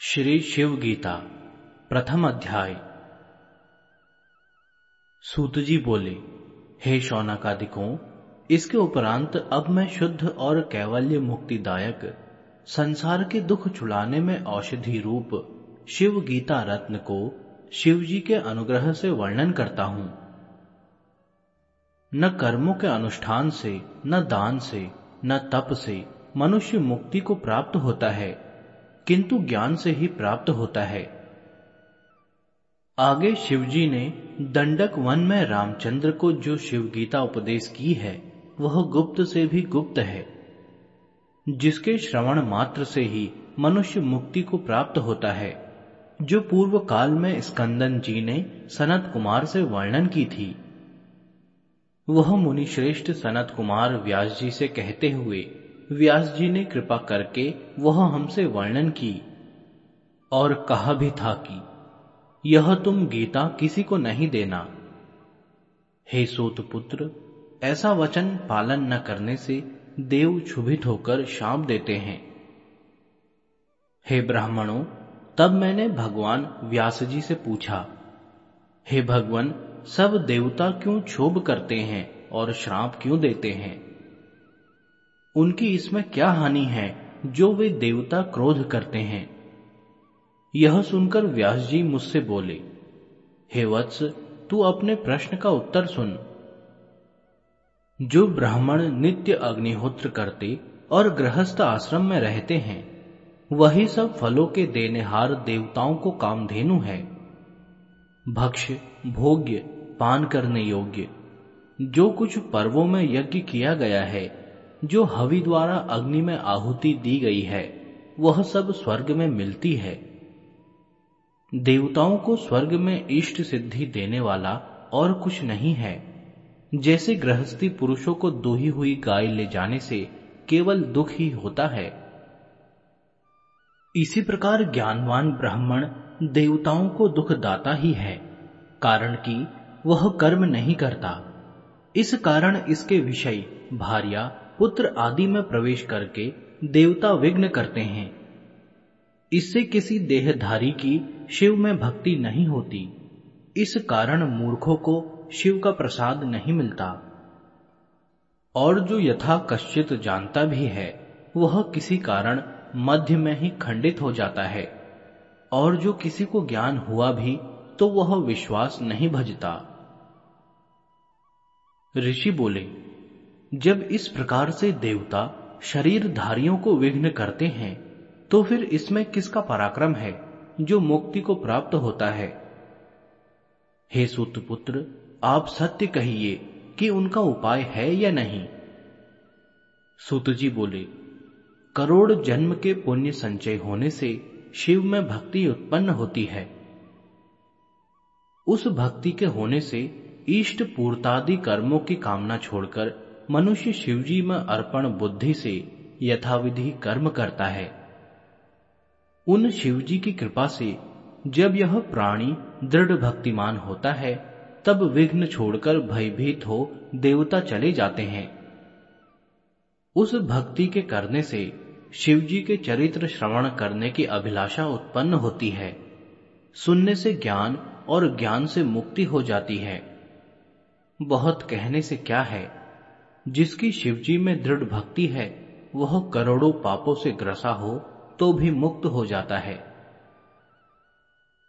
श्री शिव गीता, प्रथम अध्याय। सूत जी बोले, हे शौनकादिकों, इसके उपरांत अब मैं शुद्ध और कैवल्य मुक्तिदायक, संसार के दुख छुड़ाने में औषधि रूप, शिव गीता रत्न को शिव जी के अनुग्रह से वर्णन करता हूँ। न कर्मों के अनुष्ठान से, न दान से, न तप से मनुष्य मुक्ति को प्राप्त होता है। किंतु ज्ञान से ही प्राप्त होता है। आगे शिवजी ने दंडक वन में रामचंद्र को जो शिव गीता उपदेश की है, वह गुप्त से भी गुप्त है, जिसके श्रवण मात्र से ही मनुष्य मुक्ति को प्राप्त होता है, जो पूर्व काल में स्कंदन जी ने सनत कुमार से वर्णन की थी। वह मुनि श्रेष्ठ सनत कुमार व्यास जी से कहते हुए व्यास जी ने कृपा करके वह हमसे वर्णन की और कहा भी था कि, यह तुम गीता किसी को नहीं देना। हे सोत पुत्र ऐसा वचन पालन न करने से देव क्षुभित होकर शाप देते हैं। हे ब्राह्मणों, तब मैंने भगवान व्यास जी से पूछा, हे भगवान, सब देवता क्यों क्षोभ करते हैं और श्राप क्यों देते हैं? उनकी इसमें क्या हानि है, जो वे देवता क्रोध करते हैं? यह सुनकर व्यास जी मुझसे बोले, हे वत्स, तू अपने प्रश्न का उत्तर सुन। जो ब्राह्मण नित्य अग्निहोत्र करते और गृहस्थ आश्रम में रहते हैं, वही सब फलों के देनेहार देवताओं को कामधेनु है। भक्ष, भोग्य, पान करने योग्य, जो कुछ पर्वों में यज्ञ किया गया है जो हवि द्वारा अग्नि में आहुति दी गई है, वह सब स्वर्ग में मिलती है। देवताओं को स्वर्ग में इष्ट सिद्धि देने वाला और कुछ नहीं है। जैसे गृहस्थी पुरुषों को दोही हुई गाय ले जाने से केवल दुख ही होता है। इसी प्रकार ज्ञानवान ब्राह्मण देवताओं को दुख दाता ही है, कारण कि वह कर्म नहीं करता। इस कारण इसके विषय, भार्या पुत्र आदि में प्रवेश करके देवता विघ्न करते हैं। इससे किसी देहधारी की शिव में भक्ति नहीं होती। इस कारण मूर्खों को शिव का प्रसाद नहीं मिलता। और जो यथा कश्चित जानता भी है, वह किसी कारण मध्य में ही खंडित हो जाता है। और जो किसी को ज्ञान हुआ भी तो वह विश्वास नहीं भजता। ऋषि बोले जब इस प्रकार से देवता शरीरधारियों को विघ्न करते हैं तो फिर इसमें किसका पराक्रम है, जो मुक्ति को प्राप्त होता है? हे सुतपुत्र, आप सत्य कहिए कि उनका उपाय है या नहीं? सुत जी बोले, करोड़ जन्म के पुण्य संचय होने से शिव में भक्ति उत्पन्न होती है। उस भक्ति के होने से इष्ट पूर्तादि कर्मों की कामना छोड़कर मनुष्य शिवजी में अर्पण बुद्धि से यथाविधि कर्म करता है। उन शिवजी की कृपा से जब यह प्राणी दृढ़ भक्तिमान होता है, तब विघ्न छोड़कर भयभीत हो देवता चले जाते हैं। उस भक्ति के करने से शिवजी के चरित्र श्रवण करने की अभिलाषा उत्पन्न होती है। सुनने से ज्ञान और ज्ञान से मुक्ति हो जाती है। बहुत कहने से क्या है? जिसकी शिवजी में दृढ़ भक्ति है, वह करोड़ों पापों से ग्रसा हो तो भी मुक्त हो जाता है।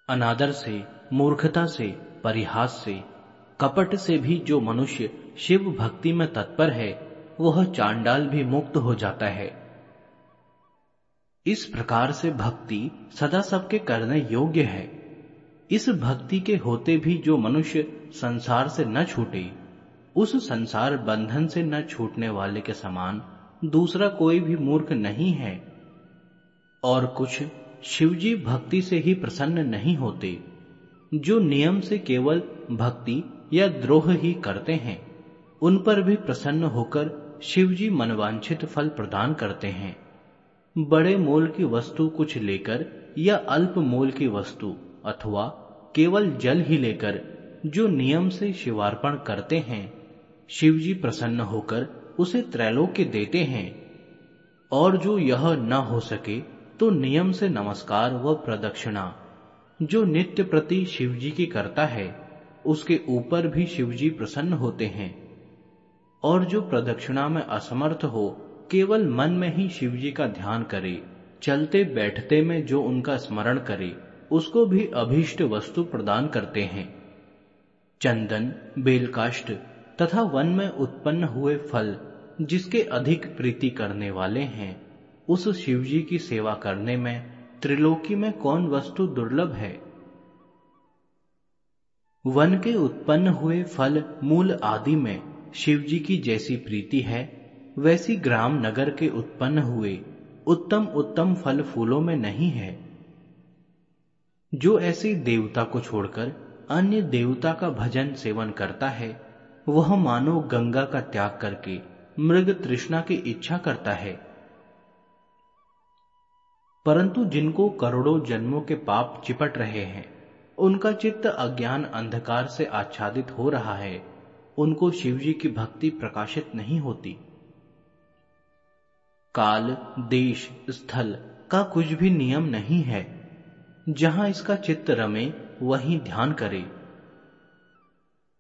अनादर से, मूर्खता से, परिहास से, कपट से भी जो मनुष्य शिव भक्ति में तत्पर है, वह चांडाल भी मुक्त हो जाता है। इस प्रकार से भक्ति सदा सबके करने योग्य है। इस भक्ति के होते भी जो मनुष्य संसार से न छूटे उस संसार बंधन से न छूटने वाले के समान दूसरा कोई भी मूर्ख नहीं है। और कुछ शिवजी भक्ति से ही प्रसन्न नहीं होते, जो नियम से केवल भक्ति या द्रोह ही करते हैं, उन पर भी प्रसन्न होकर शिवजी मनवांछित फल प्रदान करते हैं। बड़े मोल की वस्तु कुछ लेकर या अल्प मोल की वस्तु अथवा केवल जल ही लेकर जो नियम से शिवार्पण करते हैं शिवजी प्रसन्न होकर उसे त्रैलोक्य देते हैं। और जो यह न हो सके तो नियम से नमस्कार व प्रदक्षिणा। जो नित्य प्रति शिवजी की करता है, उसके ऊपर भी शिवजी प्रसन्न होते हैं। और जो प्रदक्षिणा में असमर्थ हो, केवल मन में ही शिवजी का ध्यान करे, चलते बैठते में जो उनका स्मरण करे, उसको भी अभीष्ट वस्तु प्रदान करते हैं। चंदन, बेलकाष्ट तथा वन में उत्पन्न हुए फल, जिसके अधिक प्रीति करने वाले हैं, उस शिवजी की सेवा करने में, त्रिलोकी में कौन वस्तु दुर्लभ है? वन के उत्पन्न हुए फल मूल आदि में शिवजी की जैसी प्रीति है, वैसी ग्राम नगर के उत्पन्न हुए, उत्तम उत्तम फल फूलों में नहीं है। जो ऐसी देवता को छोड़कर अन्य देवता का भजन सेवन करता है वह मानो गंगा का त्याग करके मृग तृष्णा की इच्छा करता है। परंतु जिनको करोड़ों जन्मों के पाप चिपट रहे हैं, उनका चित्त अज्ञान अंधकार से आच्छादित हो रहा है। उनको शिवजी की भक्ति प्रकाशित नहीं होती। काल, देश, स्थल का कुछ भी नियम नहीं है। जहाँ इसका चित्त रमे, वहीं ध्यान करे।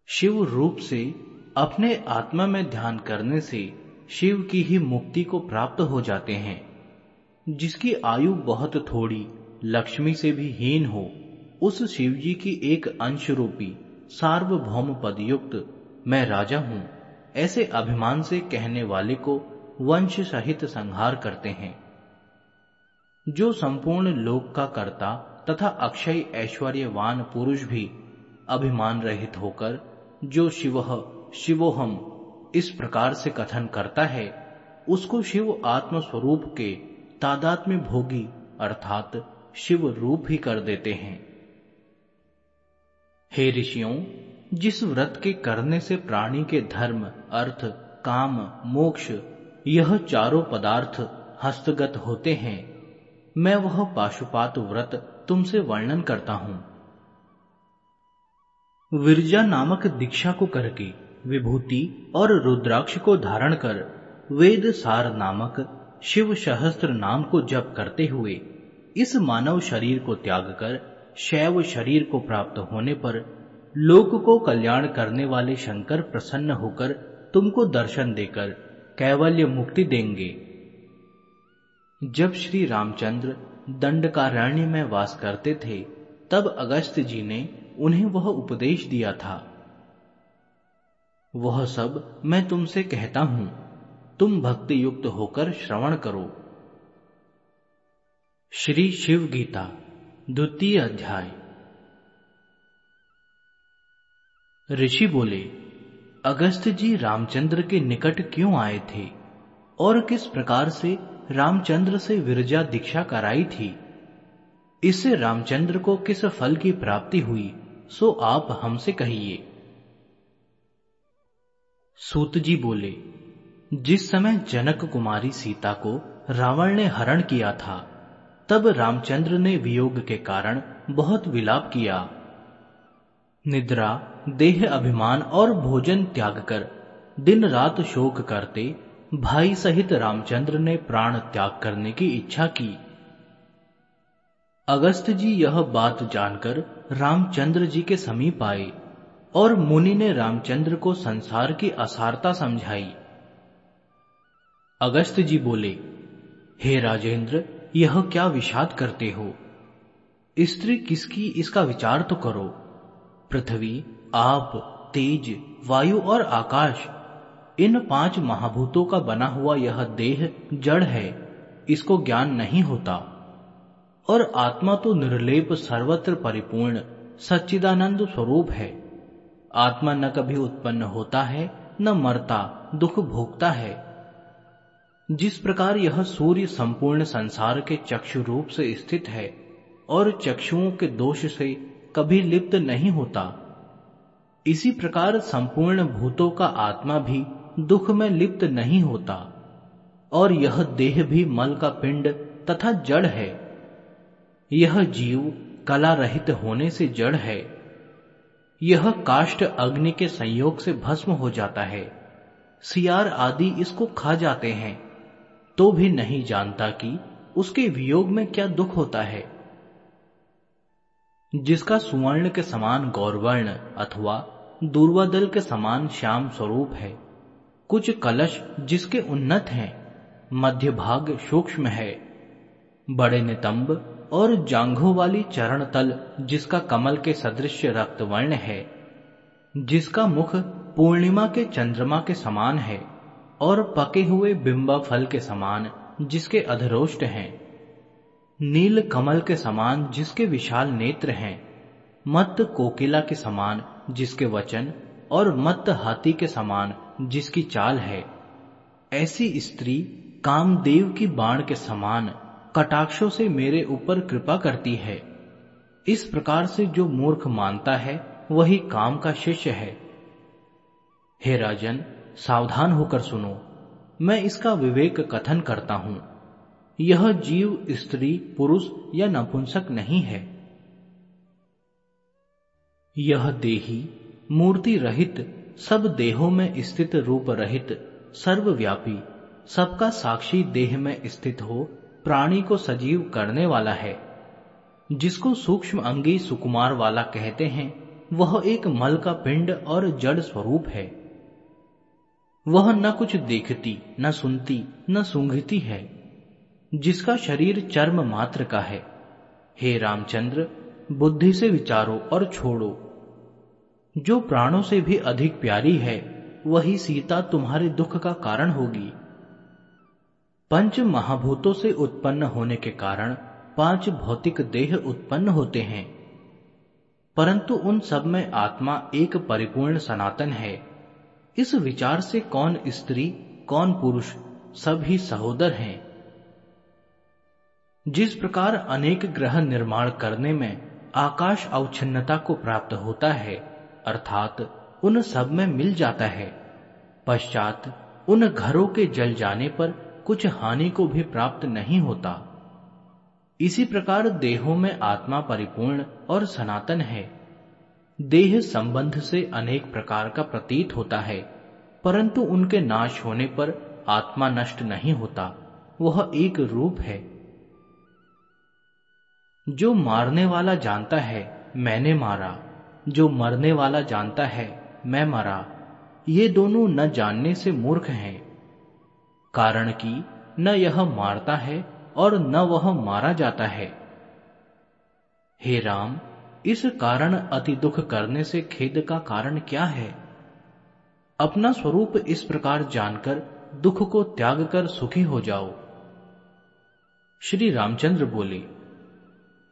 शिव रूप से अपने आत्मा में ध्यान करने से शिव की ही मुक्ति को प्राप्त हो जाते हैं। जिसकी आयु बहुत थोड़ी, लक्ष्मी से भी हीन हो, उस शिव जी की एक अंश रूपी सार्वभौम पदयुक्त मैं राजा हूँ, ऐसे अभिमान से कहने वाले को वंश सहित संहार करते हैं। जो संपूर्ण लोक का कर्ता तथा अक्षय ऐश्वर्यवान पुरुष भी अभिमान रहित होकर जो शिव शिवोहम इस प्रकार से कथन करता है, उसको शिव आत्म स्वरूप के तादात में भोगी अर्थात शिव रूप ही कर देते हैं। हे ऋषियों, जिस व्रत के करने से प्राणी के धर्म, अर्थ, काम, मोक्ष, यह चारों पदार्थ हस्तगत होते हैं, मैं वह पाशुपात व्रत तुमसे वर्णन करता हूँ। विरजा नामक दीक्षा को करके विभूति और रुद्राक्ष को धारण कर वेद सार नामक शिव सहस्त्र नाम को जप करते हुए इस मानव शरीर को त्याग कर शैव शरीर को प्राप्त होने पर लोक को कल्याण करने वाले शंकर प्रसन्न होकर तुमको दर्शन देकर कैवल्य मुक्ति देंगे। जब श्री रामचंद्र दंडकारण्य में वास करते थे, तब अगस्त जी ने उन्हें वह उपदेश दिया था। वह सब मैं तुमसे कहता हूँ, तुम भक्ति युक्त होकर श्रवण करो। श्री शिव गीता, द्वितीय अध्याय। ऋषि बोले, अगस्त जी रामचंद्र के निकट क्यों आए थे? और किस प्रकार से रामचंद्र से विरजा दीक्षा कराई थी? इससे रामचंद्र को किस फल की प्राप्ति हुई? सो आप हमसे कहिए। सूत जी बोले, जिस समय जनक कुमारी सीता को रावण ने हरण किया था, तब रामचंद्र ने वियोग के कारण बहुत विलाप किया। निद्रा, देह अभिमान और भोजन त्याग कर दिन रात शोक करते भाई सहित रामचंद्र ने प्राण त्याग करने की इच्छा की। अगस्त जी यह बात जानकर रामचंद्र जी के समीप आए और मुनि ने रामचंद्र को संसार की असारता समझाई। अगस्त जी बोले, हे राजेंद्र, यह क्या विषाद करते हो? स्त्री किसकी इसका विचार तो करो। पृथ्वी, आप, तेज, वायु और आकाश, इन पाँच महाभूतों का बना हुआ यह देह जड़ है, इसको ज्ञान नहीं होता। और आत्मा तो निर्लेप सर्वत्र परिपूर्ण, सच्चिदानंद स्वरूप है। आत्मा न कभी उत्पन्न होता है, न मरता, दुख भोगता है। जिस प्रकार यह सूर्य संपूर्ण संसार के चक्षु रूप से स्थित है, और चक्षुओं के दोष से कभी लिप्त नहीं होता, इसी प्रकार संपूर्ण भूतों का आत्मा भी दुख में लिप्त नहीं होता, और यह देह भी मल का पिंड तथा जड़ है। यह जीव कला रहित होने से जड़ है। यह काष्ट अग्नि के संयोग से भस्म हो जाता है। सियार आदि इसको खा जाते हैं। तो भी नहीं जानता कि उसके वियोग में क्या दुख होता है। जिसका सुवर्ण के समान गौरवर्ण अथवा दूर्वादल के समान श्याम स्वरूप है। कुछ कलश जिसके उन्नत हैं मध्य भाग सूक्ष्म है। बड़े नितंब और जांघों वाली चरण तल जिसका कमल के सदृश रक्त वर्ण है, जिसका मुख पूर्णिमा के चंद्रमा के समान है, और पके हुए बिंबा फल के समान, जिसके अधरोष्ट हैं। नील कमल के समान, जिसके विशाल नेत्र हैं। मत कोकिला के समान, जिसके वचन, और मत हाथी के समान, जिसकी चाल है। ऐसी स्त्री कामदेव की बाण के समान कटाक्षों से मेरे ऊपर कृपा करती है। इस प्रकार से जो मूर्ख मानता है, वही काम का शिष्य है। हे राजन, सावधान होकर सुनो। मैं इसका विवेक कथन करता हूँ। यह जीव, स्त्री, पुरुष या नपुंसक नहीं है। यह देही, मूर्ति रहित, सब देहों में स्थित रूप रहित, सर्वव्यापी, सबका साक्षी देह में स्थित हो प्राणी को सजीव करने वाला है। जिसको सूक्ष्म अंगी सुकुमार वाला कहते हैं, वह एक मल का पिंड और जड़ स्वरूप है। वह न कुछ देखती, न सुनती, न सूंघती है, जिसका शरीर चर्म मात्र का है। हे रामचंद्र, बुद्धि से विचारो और छोड़ो। जो प्राणों से भी अधिक प्यारी है, वही सीता तुम्हारे दुख का कारण होगी। पंच महाभूतों से उत्पन्न होने के कारण पाँच भौतिक देह उत्पन्न होते हैं। परंतु उन सब में आत्मा एक परिपूर्ण सनातन है। इस विचार से कौन स्त्री, कौन पुरुष, सब ही सहोदर हैं। जिस प्रकार अनेक ग्रह निर्माण करने में आकाश अवच्छिन्नता को प्राप्त होता है, अर्थात उन सब में मिल जाता है, पश्चात उन घरों के जल जाने पर कुछ हानि को भी प्राप्त नहीं होता। इसी प्रकार देहों में आत्मा परिपूर्ण और सनातन है। देह संबंध से अनेक प्रकार का प्रतीत होता है, परंतु उनके नाश होने पर आत्मा नष्ट नहीं होता, वह एक रूप है। जो मारने वाला जानता है, मैंने मारा। जो मरने वाला जानता है, मैं मरा। ये दोनों न जानने से मूर्ख हैं। कारण कि न यह मारता है और न वह मारा जाता है। हे राम, इस कारण अति दुख करने से खेद का कारण क्या है? अपना स्वरूप इस प्रकार जानकर दुख को त्याग कर सुखी हो जाओ। श्री रामचंद्र बोले,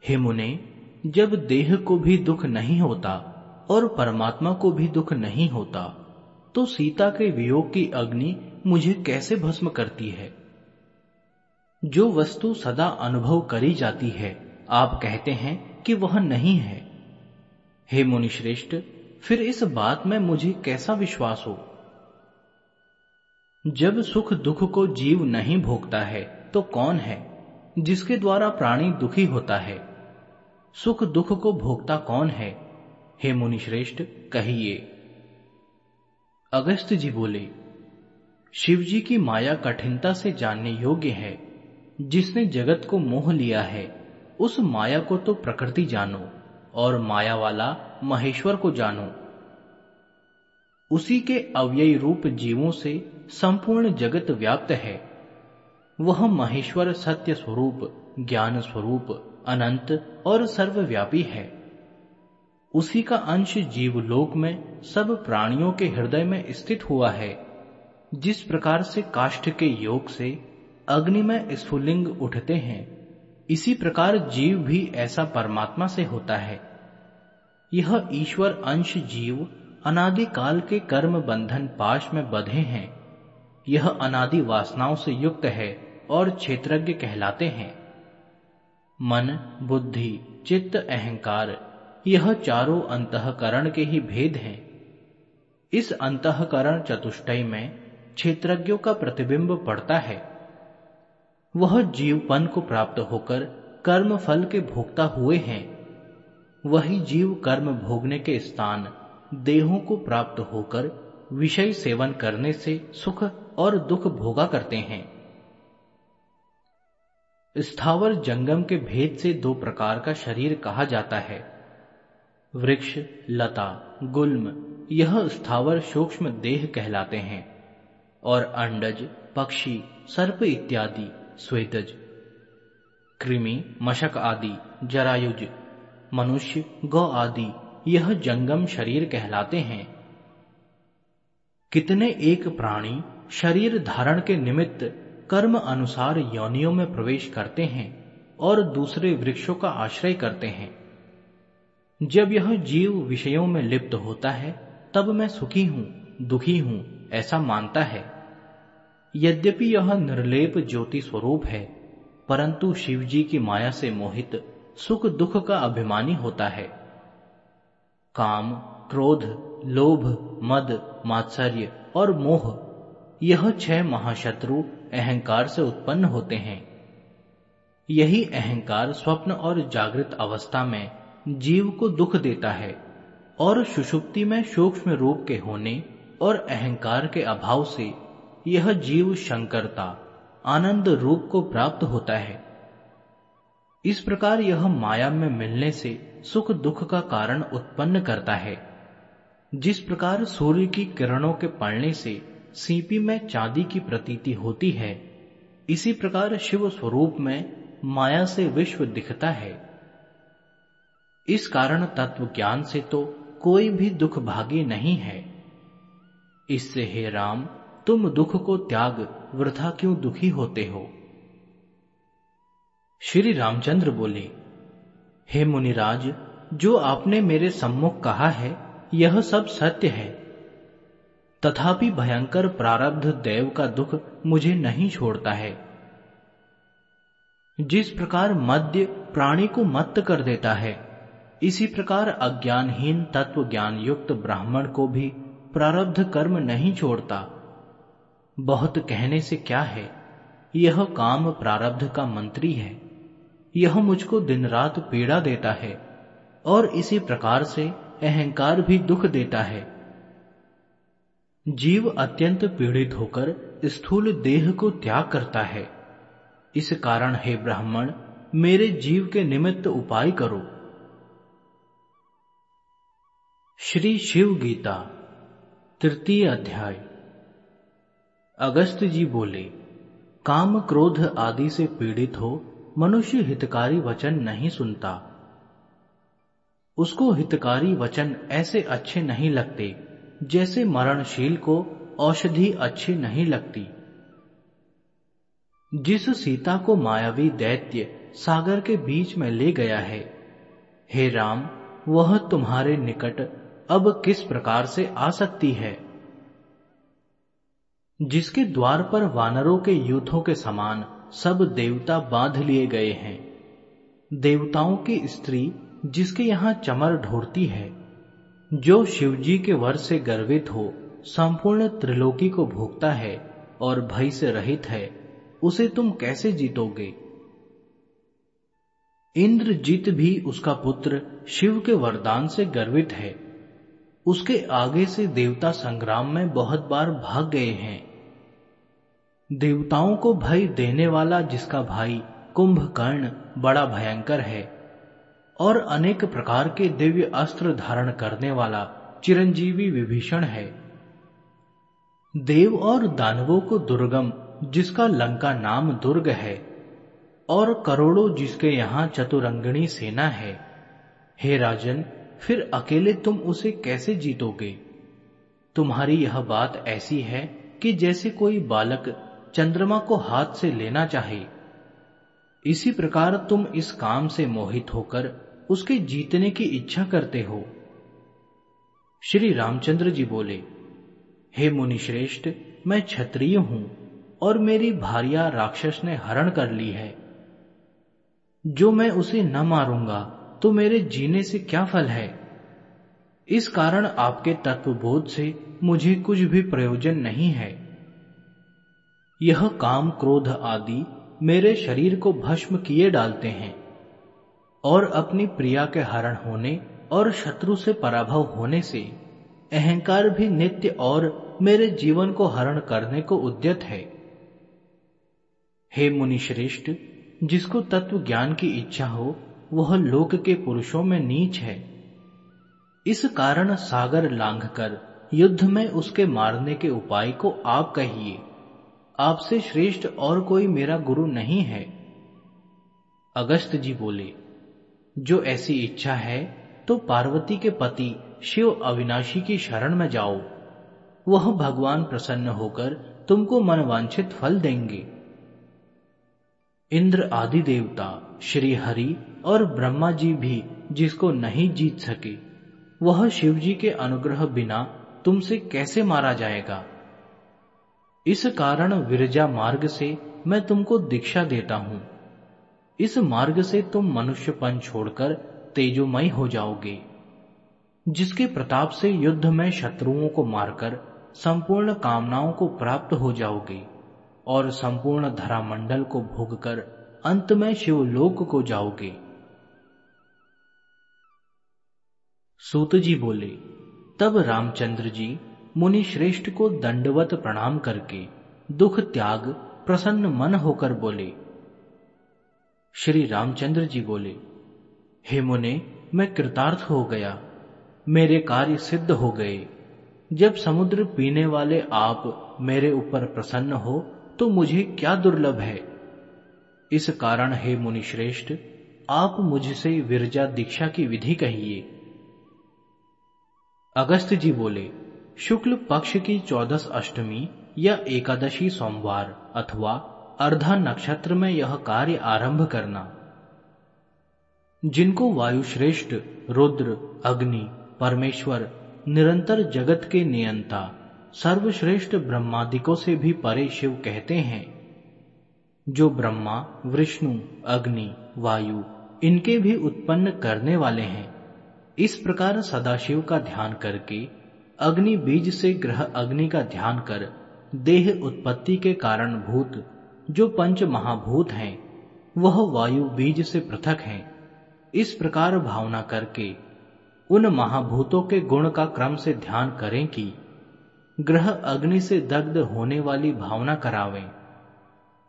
हे मुने, जब देह को भी दुख नहीं होता और परमात्मा को भी दुख नहीं होता तो सीता के वियोग की अग्नि मुझे कैसे भस्म करती है? जो वस्तु सदा अनुभव करी जाती है, आप कहते हैं कि वह नहीं है। हे मुनिश्रेष्ठ, फिर इस बात में मुझे कैसा विश्वास हो? जब सुख दुख को जीव नहीं भोगता है तो कौन है, जिसके द्वारा प्राणी दुखी होता है? सुख दुख को भोगता कौन है? हे मुनिश्रेष्ठ, कहिए। अगस्त जी बोले शिव जी की माया कठिनता से जानने योग्य है, जिसने जगत को मोह लिया है, उस माया को तो प्रकृति जानो और माया वाला महेश्वर को जानो। उसी के अव्ययी रूप जीवों से संपूर्ण जगत व्याप्त है। वह महेश्वर सत्य स्वरूप, ज्ञान स्वरूप, अनंत और सर्वव्यापी है। उसी का अंश जीवलोक में सब प्राणियों के हृदय में स्थित हुआ है। जिस प्रकार से काष्ठ के योग से अग्नि में स्फुलिंग उठते हैं, इसी प्रकार जीव भी ऐसा परमात्मा से होता है। यह ईश्वर अंश जीव अनादि काल के कर्म बंधन पाश में बधे हैं। यह अनादि वासनाओं से युक्त है और क्षेत्रज्ञ कहलाते हैं। मन, बुद्धि, चित्त, अहंकार, यह चारों अंतकरण के ही भेद हैं। इस अंतकरण चतुष्टय में क्षेत्रज्ञों का प्रतिबिंब पड़ता है। वह जीवपन को प्राप्त होकर कर्म फल के भोगता हुए हैं। वही जीव कर्म भोगने के स्थान देहों को प्राप्त होकर विषय सेवन करने से सुख और दुख भोगा करते हैं। स्थावर जंगम के भेद से दो प्रकार का शरीर कहा जाता है। वृक्ष, लता, गुल्म, यह स्थावर सूक्ष्म देह कहलाते हैं। और अंडज, पक्षी, सर्प इत्यादि, स्वेदज, कृमि, मशक आदि, जरायुज, मनुष्य, गौ आदि, यह जंगम शरीर कहलाते हैं। कितने एक प्राणी शरीर धारण के निमित्त कर्म अनुसार योनियों में प्रवेश करते हैं और दूसरे वृक्षों का आश्रय करते हैं। जब यह जीव विषयों में लिप्त होता है, तब मैं सुखी हूँ, दुखी हूँ ऐसा मानता है। यद्यपि यह निर्लेप ज्योति स्वरूप है, परंतु शिवजी की माया से मोहित सुख दुख का अभिमानी होता है। काम, क्रोध, लोभ, मद, मात्सर्य और मोह, यह छह महाशत्रु अहंकार से उत्पन्न होते हैं। यही अहंकार स्वप्न और जागृत अवस्था में जीव को दुख देता है और सुषुप्ति में सूक्ष्म रूप के होने और अहंकार के अभाव से यह जीव शंकरता, आनंद रूप को प्राप्त होता है। इस प्रकार यह माया में मिलने से सुख दुख का कारण उत्पन्न करता है। जिस प्रकार सूर्य की किरणों के पड़ने से सीपी में चांदी की प्रतीति होती है, इसी प्रकार शिव स्वरूप में माया से विश्व दिखता है। इस कारण तत्व ज्ञान से तो कोई भी दुख भागी नहीं है। इससे हे राम, तुम दुख को त्याग, वृथा क्यों दुखी होते हो? श्री रामचंद्र बोले, हे मुनिराज, जो आपने मेरे सम्मुख कहा है, यह सब सत्य है। तथापि भयंकर प्रारब्ध देव का दुख मुझे नहीं छोड़ता है। जिस प्रकार मद्य प्राणी को मत्त कर देता है, इसी प्रकार अज्ञानहीन तत्व ज्ञान युक्त ब्राह्मण को भी प्रारब्ध कर्म नहीं छोड़ता। बहुत कहने से क्या है? यह काम प्रारब्ध का मंत्री है। यह मुझको दिन रात पीड़ा देता है और इसी प्रकार से अहंकार भी दुख देता है। जीव अत्यंत पीड़ित होकर स्थूल देह को त्याग करता है। इस कारण हे ब्राह्मण, मेरे जीव के निमित्त उपाय करो। श्री शिव गीता तृतीय अध्याय। अगस्त जी बोले, काम क्रोध आदि से पीड़ित हो, मनुष्य हितकारी वचन नहीं सुनता। उसको हितकारी वचन ऐसे अच्छे नहीं लगते, जैसे मरणशील को औषधि अच्छी नहीं लगती। जिस सीता को मायावी दैत्य सागर के बीच में ले गया है, हे राम, वह तुम्हारे निकट अब किस प्रकार से आ सकती है? जिसके द्वार पर वानरों के यूथों के समान सब देवता बाँध लिए गए हैं। देवताओं की स्त्री जिसके यहाँ चमर ढोरती है, जो शिवजी के वर से गर्वित हो, संपूर्ण त्रिलोकी को भोगता है और भय से रहित है, उसे तुम कैसे जीतोगे? इंद्रजीत भी उसका पुत्र शिव के वरदान से गर्वित है। उसके आगे से देवता संग्राम में बहुत बार भाग गए हैं। देवताओं को भय देने वाला जिसका भाई कुंभकर्ण बड़ा भयंकर है और अनेक प्रकार के दिव्य अस्त्र धारण करने वाला चिरंजीवी विभीषण है। देव और दानवों को दुर्गम, जिसका लंका नाम दुर्ग है, और करोड़ों जिसके यहाँ चतुरंगणी सेना है। हे राजन फिर अकेले तुम उसे कैसे जीतोगे? तुम्हारी यह बात ऐसी है कि जैसे कोई बालक चंद्रमा को हाथ से लेना चाहे। इसी प्रकार तुम इस काम से मोहित होकर उसके जीतने की इच्छा करते हो। श्री रामचंद्र जी बोले, हे मुनिश्रेष्ठ, मैं क्षत्रिय हूँ और मेरी भारिया राक्षस ने हरण कर ली है। जो मैं उसे न मारूँगा तो मेरे जीने से क्या फल है? इस कारण आपके तत्वबोध से मुझे कुछ भी प्रयोजन नहीं है। यह काम क्रोध आदि मेरे शरीर को भस्म किए डालते हैं और अपनी प्रिया के हरण होने और शत्रु से पराभव होने से अहंकार भी नित्य और मेरे जीवन को हरण करने को उद्यत है। हे मुनिश्रेष्ठ, जिसको तत्व ज्ञान की इच्छा हो वह लोक के पुरुषों में नीच है। इस कारण सागर लांघ कर युद्ध में उसके मारने के उपाय को आप कहिए। आपसे श्रेष्ठ और कोई मेरा गुरु नहीं है। अगस्त जी बोले, जो ऐसी इच्छा है तो पार्वती के पति शिव अविनाशी की शरण में जाओ। वह भगवान प्रसन्न होकर तुमको मनवांछित फल देंगे। इंद्र आदि देवता श्री हरि और ब्रह्मा जी भी जिसको नहीं जीत सके, वह शिव जी के अनुग्रह बिना तुमसे कैसे मारा जाएगा? इस कारण विरजा मार्ग से मैं तुमको दीक्षा देता हूँ। इस मार्ग से तुम मनुष्यपन छोड़कर तेजोमय हो जाओगे, जिसके प्रताप से युद्ध में शत्रुओं को मारकर संपूर्ण कामनाओं को प्राप्त हो जाओगे और संपूर्ण धरामंडल को भोगकर अंत में शिवलोक को जाओगे। सूत जी बोले, तब रामचंद्र जी मुनि श्रेष्ठ को दंडवत प्रणाम करके दुख त्याग प्रसन्न मन होकर बोले। श्री रामचंद्र जी बोले, हे मुने, मैं कृतार्थ हो गया। मेरे कार्य सिद्ध हो गए। जब समुद्र पीने वाले आप मेरे ऊपर प्रसन्न हो तो मुझे क्या दुर्लभ है? इस कारण, हे मुनि श्रेष्ठ, आप मुझसे विरजा दीक्षा की विधि कहिए। अगस्त जी बोले, शुक्ल पक्ष की चौदस अष्टमी या एकादशी सोमवार अथवा अर्धा नक्षत्र में यह कार्य आरंभ करना। जिनको वायु श्रेष्ठ रुद्र, अग्नि, परमेश्वर, निरंतर जगत के नियंता, सर्वश्रेष्ठ ब्रह्मादिकों से भी परे शिव कहते हैं, जो ब्रह्मा, विष्णु, अग्नि, वायु, इनके भी उत्पन्न करने वाले हैं। इस प्रकार सदाशिव का ध्यान करके अग्नि बीज से ग्रह अग्नि का ध्यान कर देह उत्पत्ति के कारण भूत, जो पंच महाभूत हैं, वह वायु बीज से पृथक हैं। इस प्रकार भावना करके उन महाभूतों के गुण का क्रम से ध्यान करें कि ग्रह अग्नि से दग्ध होने वाली भावना करावें।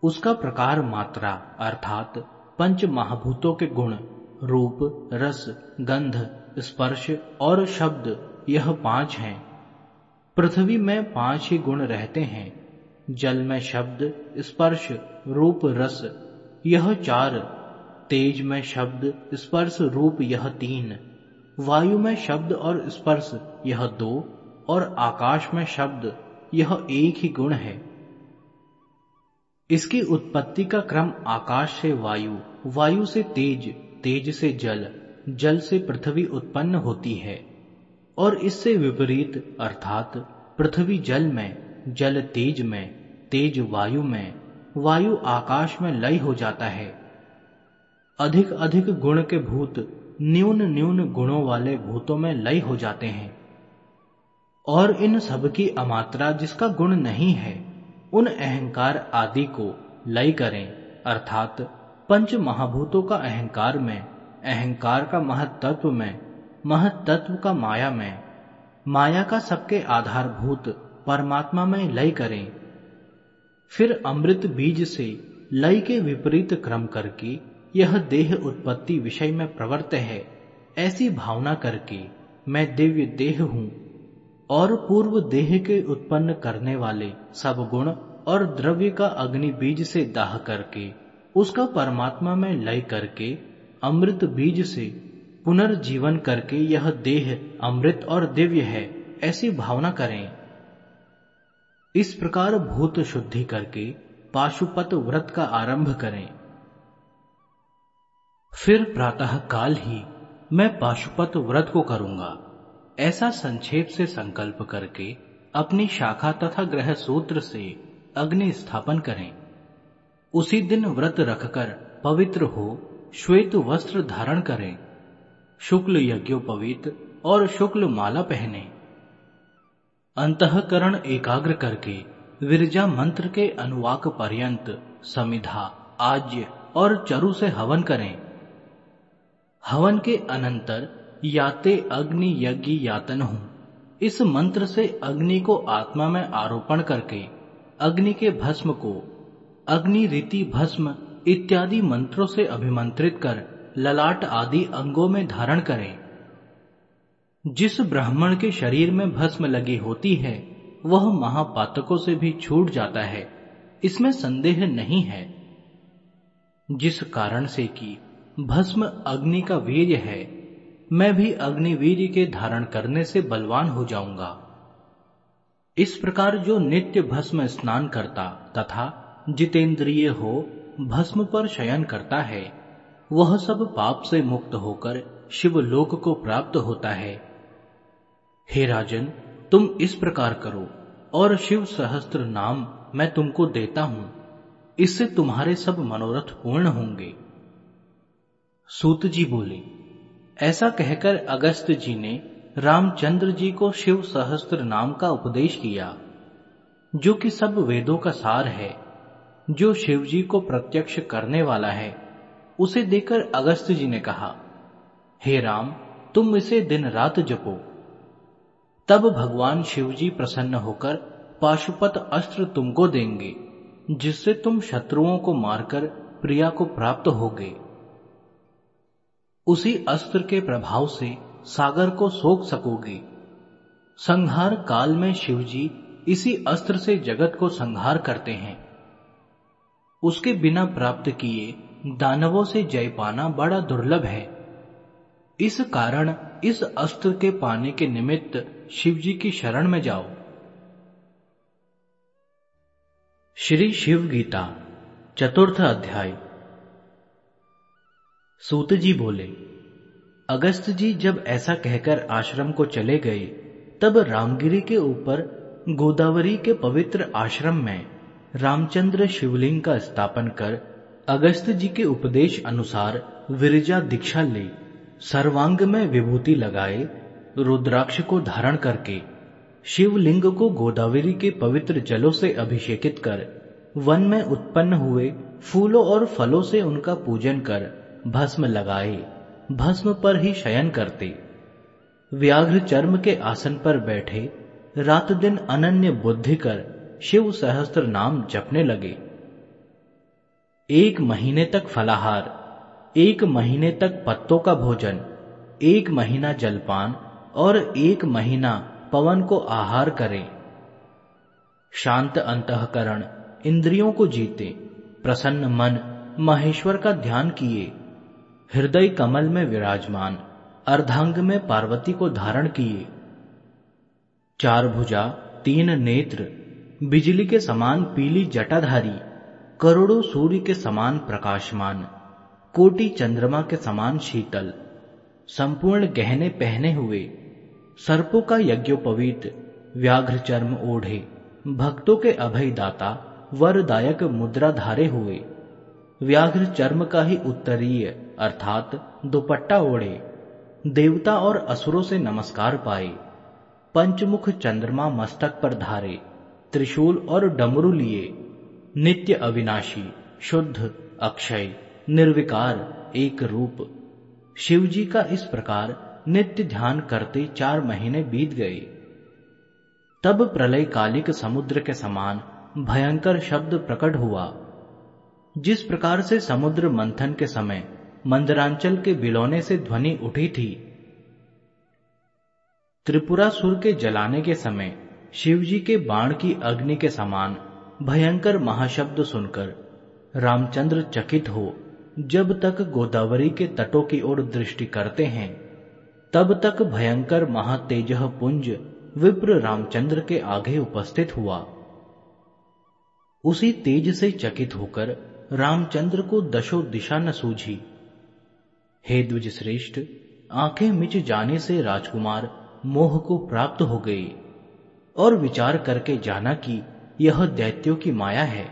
उसका प्रकार मात्रा, अर्थात पंच महाभूतों के गुण, रूप, रस, गंध स्पर्श और शब्द यह पाँच हैं। पृथ्वी में पाँच ही गुण रहते हैं। जल में शब्द, स्पर्श, रूप, रस, यह चार। तेज में शब्द, स्पर्श, रूप, यह तीन। वायु में शब्द और स्पर्श, यह दो। और आकाश में शब्द, यह एक ही गुण है। इसकी उत्पत्ति का क्रम आकाश से वायु वायु से तेज तेज से जल। जल से पृथ्वी उत्पन्न होती है, और इससे विपरीत, अर्थात, पृथ्वी जल में, जल तेज में, तेज वायु में, वायु आकाश में लय हो जाता है। अधिक अधिक गुण के भूत न्यून न्यून गुणों वाले भूतों में लय हो जाते हैं। और इन सब की अमात्रा जिसका गुण नहीं है, उन अहंकार आदि को लय करें, अर्थात, पंच महाभूतों का अहंकार में अहंकार का महत्त्व में महत्त्व का माया में माया का सबके आधारभूत परमात्मा में लय करें। फिर अमृत बीज से लय के विपरीत क्रम करके यह देह उत्पत्ति विषय में प्रवर्त है। ऐसी भावना करके मैं दिव्य देह हूँ और पूर्व देह के उत्पन्न करने वाले सब गुण और द्रव्य का अग्नि बीज से दाह करके उसका परमात्मा में लय करके अमृत बीज से पुनर्जीवन करके यह देह अमृत और दिव्य है, ऐसी भावना करें। इस प्रकार भूत शुद्धि करके पाशुपत व्रत का आरंभ करें। फिर प्रातः काल ही मैं पाशुपत व्रत को करूँगा। ऐसा संक्षेप से संकल्प करके अपनी शाखा तथा ग्रह सूत्र से अग्नि स्थापन करें। उसी दिन व्रत रखकर पवित्र हो श्वेत वस्त्र धारण करें, शुक्ल यज्ञोपवीत और शुक्ल माला पहने। अंतकरण एकाग्र करके विरजा मंत्र के अनुवाक पर्यंत समिधा आज्य और चरु से हवन करें। हवन के अनंतर याते अग्नि यज्ञ यातन हूँ। इस मंत्र से अग्नि को आत्मा में आरोपण करके अग्नि के भस्म को, अग्नि रीति भस्म इत्यादि मंत्रों से अभिमंत्रित कर ललाट आदि अंगों में धारण करें। जिस ब्राह्मण के शरीर में भस्म लगी होती है, वह महापातकों से भी छूट जाता है। इसमें संदेह नहीं है। जिस कारण से कि भस्म अग्नि का वीर्य है, मैं भी अग्निवीर्य के धारण करने से बलवान हो जाऊँगा। इस प्रकार जो नित्य भस्म स्नान करता तथा जितेंद्रिय हो भस्म पर शयन करता है, वह सब पाप से मुक्त होकर शिवलोक को प्राप्त होता है। हे राजन, तुम इस प्रकार करो, और शिव सहस्त्र नाम मैं तुमको देता हूँ, इससे तुम्हारे सब मनोरथ पूर्ण होंगे। सूत जी बोले, ऐसा कहकर अगस्त जी ने रामचंद्र जी को शिव सहस्त्र नाम का उपदेश किया जो कि सब वेदों का सार है। जो शिव जी को प्रत्यक्ष करने वाला है, उसे देकर अगस्त जी ने कहा, हे राम, तुम इसे दिन रात जपो। तब भगवान शिव जी प्रसन्न होकर पाशुपत अस्त्र तुमको देंगे, जिससे तुम शत्रुओं को मारकर प्रिया को प्राप्त होगे। उसी अस्त्र के प्रभाव से सागर को सोख सकोगे। संहार काल में शिवजी इसी अस्त्र से जगत को संहार करते हैं। उसके बिना प्राप्त किए दानवों से जय पाना बड़ा दुर्लभ है। इस कारण इस अस्त्र के पाने के निमित्त शिवजी की शरण में जाओ। श्री शिव गीता, चतुर्थ अध्याय। सूत जी बोले, अगस्त जी जब ऐसा कहकर आश्रम को चले गए, तब रामगिरी के ऊपर गोदावरी के पवित्र आश्रम में रामचंद्र शिवलिंग का स्थापन कर अगस्त जी के उपदेश अनुसार विरजा दीक्षा ले, सर्वांग में विभूति लगाए, रुद्राक्ष को धारण करके, शिवलिंग को गोदावरी के पवित्र जलों से अभिषेकित कर, वन में उत्पन्न हुए फूलों और फलों से उनका पूजन कर, भस्म लगाए, भस्म पर ही शयन करते। व्याघ्र चर्म के आसन पर बैठे, रात दिन अनन्य बुद्धि कर शिव सहस्त्र नाम जपने लगे। एक महीने तक फलाहार, एक महीने तक पत्तों का भोजन, एक महीना जलपान और एक महीना पवन को आहार करें। शांत अंतकरण इंद्रियों को जीते, प्रसन्न मन महेश्वर का ध्यान किए। हृदय कमल में विराजमान, अर्धांग में पार्वती को धारण किए। चार भुजा, तीन नेत्र बिजली के समान पीली जटाधारी, करोड़ों सूर्य के समान प्रकाशमान, कोटि चंद्रमा के समान शीतल, संपूर्ण गहने पहने हुए, सर्पों का यज्ञोपवीत व्याघ्र चर्म ओढ़े, भक्तों के अभयदाता, वरदायक मुद्रा धारे हुए। व्याघ्र चर्म का ही उत्तरीय, अर्थात दुपट्टा ओढ़े, देवता और असुरों से नमस्कार पाए, पंचमुख चंद्रमा मस्तक पर धारे। त्रिशूल और डमरू लिए। नित्य अविनाशी, शुद्ध, अक्षय, निर्विकार, एक रूप। शिवजी का इस प्रकार नित्य ध्यान करते चार महीने बीत गए। तब प्रलय कालिक समुद्र के समान भयंकर शब्द प्रकट हुआ। जिस प्रकार से समुद्र मंथन के समय मंदरांचल के बिलोने से ध्वनि उठी थी। त्रिपुरासुर के जलाने के समय शिवजी के बाण की अग्नि के समान भयंकर महाशब्द सुनकर रामचंद्र चकित हो जब तक गोदावरी के तटों की ओर दृष्टि करते हैं, तब तक भयंकर महातेज पुंज विप्र रामचंद्र के आगे उपस्थित हुआ। उसी तेज से चकित होकर रामचंद्र को दशो दिशा न सूझी। हे द्विज श्रेष्ठ आँखें मिच जाने से राजकुमार मोह को प्राप्त हो गए और विचार करके जाना कि यह दैत्यों की माया है।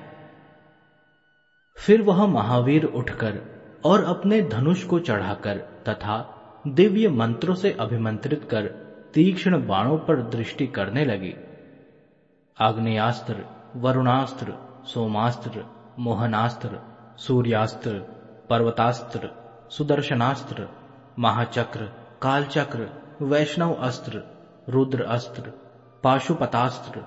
फिर वह महावीर उठकर और अपने धनुष को चढ़ाकर तथा दिव्य मंत्रों से अभिमंत्रित कर तीक्ष्ण बाणों पर दृष्टि करने लगे। आग्नेयास्त्र, वरुणास्त्र, सोमास्त्र, मोहनास्त्र, सूर्यास्त्र, पर्वतास्त्र, सुदर्शनास्त्र, महाचक्र, कालचक्र, वैष्णव अस्त्र, रुद्र अस्त्र पाशुपतास्त्र,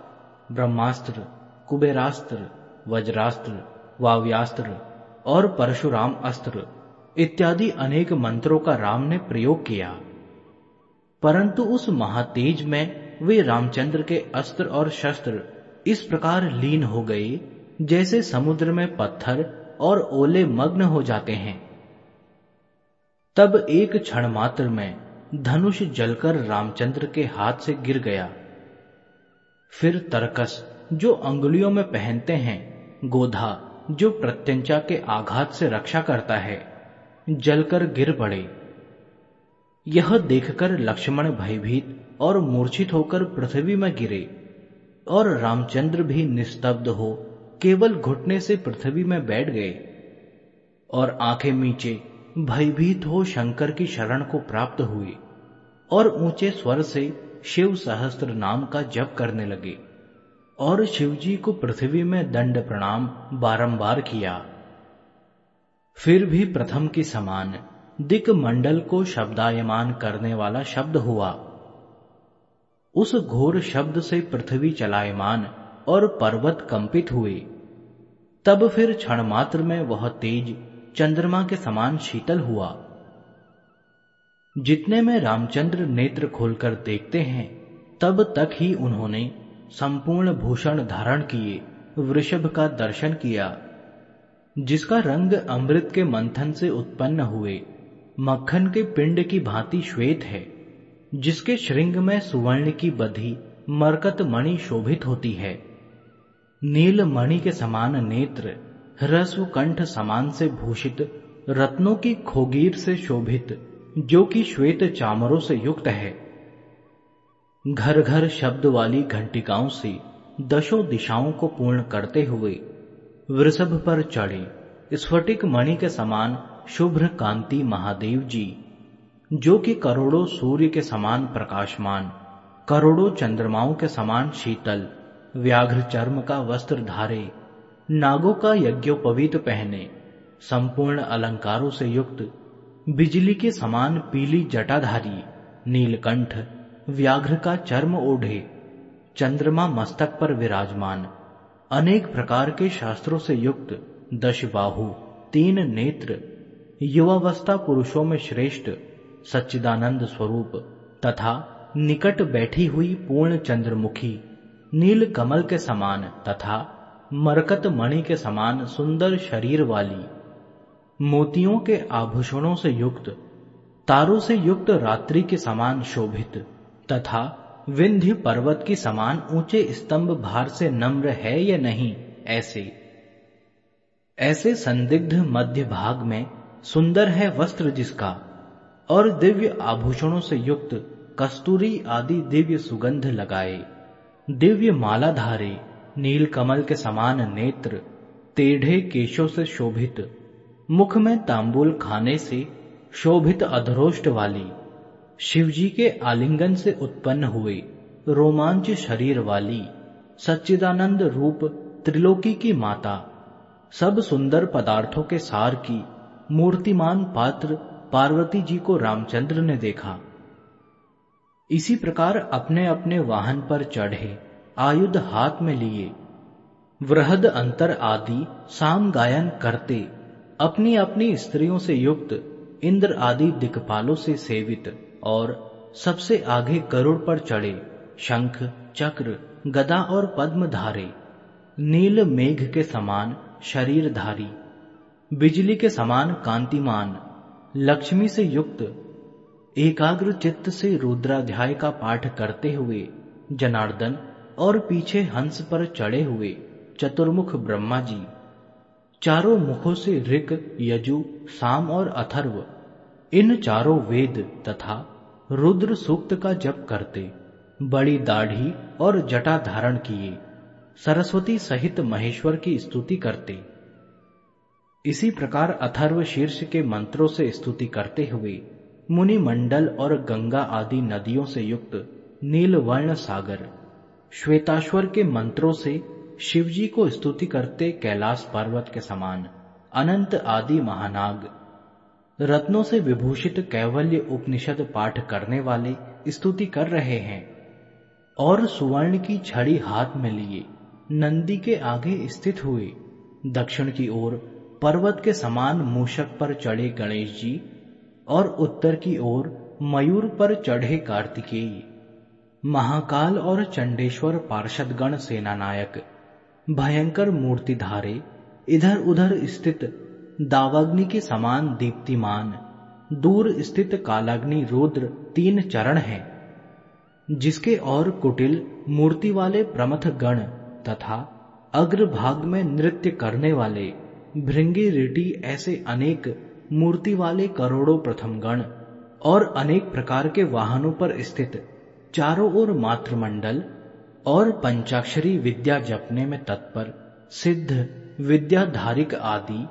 ब्रह्मास्त्र, कुबेरास्त्र, वज्रास्त्र, वाव्यास्त्र और परशुराम अस्त्र इत्यादि अनेक मंत्रों का राम ने प्रयोग किया। परंतु उस महातेज में वे रामचंद्र के अस्त्र और शस्त्र इस प्रकार लीन हो गए, जैसे समुद्र में पत्थर और ओले मग्न हो जाते हैं। तब एक क्षण मात्र में धनुष जलकर रामचंद्र के हाथ से गिर गया। फिर तरकस, जो अंगुलियों में पहनते हैं, गोधा, जो प्रत्यंचा के आघात से रक्षा करता है, जलकर गिर पड़े। यह देखकर लक्ष्मण भयभीत और मूर्छित होकर पृथ्वी में गिरे, और रामचंद्र भी निस्तब्ध हो केवल घुटने से पृथ्वी में बैठ गए, और आँखें नीचे भयभीत हो शंकर की शरण को प्राप्त हुए और ऊँचे स्वर से शिव सहस्त्र नाम का जप करने लगे और शिवजी को पृथ्वी में दंड प्रणाम बारंबार किया। फिर भी प्रथम की समान दिक मंडल को शब्दायमान करने वाला शब्द हुआ। उस घोर शब्द से पृथ्वी चलायमान और पर्वत कंपित हुए। तब फिर क्षण मात्र में वह तेज चंद्रमा के समान शीतल हुआ। जितने में रामचंद्र नेत्र खोलकर देखते हैं, तब तक ही उन्होंने संपूर्ण भूषण धारण किए, वृषभ का दर्शन किया, जिसका रंग अमृत के मंथन से उत्पन्न हुए। मक्खन के पिंड की भांति श्वेत है, जिसके श्रृंग में सुवर्ण की बधी मरकत मणि शोभित होती है। नील मणि के समान नेत्र ह्रस्व कंठ समान से भूषित, रत्नों की खोगीर से शोभित जो कि श्वेत चामरों से युक्त है। घर घर शब्द वाली घंटिकाओं से दशों दिशाओं को पूर्ण करते हुए वृषभ पर चढ़े स्फटिक मणि के समान शुभ्र कांति महादेव जी, जो कि करोड़ों सूर्य के समान प्रकाशमान, करोड़ों चंद्रमाओं के समान शीतल, व्याघ्र चर्म का वस्त्र धारे, नागों का यज्ञोपवीत पहने, संपूर्ण अलंकारों से युक्त बिजली के समान पीली जटाधारी, नीलकंठ, व्याघ्र का चर्म ओढ़े, चंद्रमा मस्तक पर विराजमान, अनेक प्रकार के शास्त्रों से युक्त दश बाहु तीन नेत्र, युवावस्था पुरुषों में श्रेष्ठ, सच्चिदानंद स्वरूप, तथा निकट बैठी हुई पूर्ण चंद्रमुखी, नील कमल के समान, तथा मरकत मणि के समान सुंदर शरीर वाली मोतियों के आभूषणों से युक्त, तारों से युक्त रात्रि के समान शोभित, तथा विंध्य पर्वत की समान ऊँचे स्तंभ भार से नम्र है या नहीं, ऐसे। ऐसे संदिग्ध मध्य भाग में सुंदर है वस्त्र जिसका, और दिव्य आभूषणों से युक्त कस्तूरी आदि दिव्य सुगंध लगाए, दिव्य माला धारे नील कमल के समान नेत्र, टेढ़े केशों से शोभित मुख में तांबुल खाने से शोभित अधरोष्ट वाली, शिवजी के आलिंगन से उत्पन्न हुए रोमांच शरीर वाली सच्चिदानंद रूप त्रिलोकी की माता, सब सुंदर पदार्थों के सार की मूर्तिमान पात्र पार्वती जी को रामचंद्र ने देखा। इसी प्रकार अपने अपने वाहन पर चढ़े, आयुध हाथ में लिए, वृहद अंतर आदि साम गायन करते अपनी अपनी स्त्रियों से युक्त इंद्र आदि दिक्पालों से सेवित और सबसे आगे गरुड़ पर चढ़े, शंख, चक्र, गदा और पद्म धारे, नील मेघ के समान शरीरधारी, बिजली के समान कांतिमान, लक्ष्मी से युक्त, एकाग्र चित्त से रुद्राध्याय का पाठ करते हुए, जनार्दन और पीछे हंस पर चढ़े हुए, चतुर्मुख ब्रह्मा जी। चारों मुखों से ऋक यजु, साम और अथर्व, इन चारों वेद तथा रुद्र सूक्त का जप करते, बड़ी दाढ़ी और जटा धारण किए, सरस्वती सहित महेश्वर की स्तुति करते। इसी प्रकार अथर्व शीर्ष के मंत्रों से स्तुति करते हुए मुनि मंडल और गंगा आदि नदियों से युक्त नीलवर्ण सागर श्वेताश्वर के मंत्रों से शिवजी को स्तुति करते कैलाश पर्वत के समान, अनंत आदि महानाग। रत्नों से विभूषित कैवल्य उपनिषद पाठ करने वाले स्तुति कर रहे हैं और सुवर्ण की छड़ी हाथ में लिए, नंदी के आगे स्थित हुए। दक्षिण की ओर पर्वत के समान मूषक पर चढ़े गणेश जी और उत्तर की ओर मयूर पर चढ़े कार्तिकेय। महाकाल और चंडेश्वर पार्षदगण सेनानायक भयंकर मूर्तिधारे इधर उधर स्थित दावाग्नि के समान दीप्तिमान, दूर स्थित कालाग्नि रुद्र तीन चरण हैं, जिसके और कुटिल मूर्ति वाले प्रमथ गण तथा अग्रभाग में नृत्य करने वाले भृंगी रिटी ऐसे अनेक मूर्ति वाले करोड़ों प्रथम गण और अनेक प्रकार के वाहनों पर स्थित चारों ओर मातृमंडल और पंचाक्षरी विद्या जपने में तत्पर, सिद्ध, विद्याधारिक आदि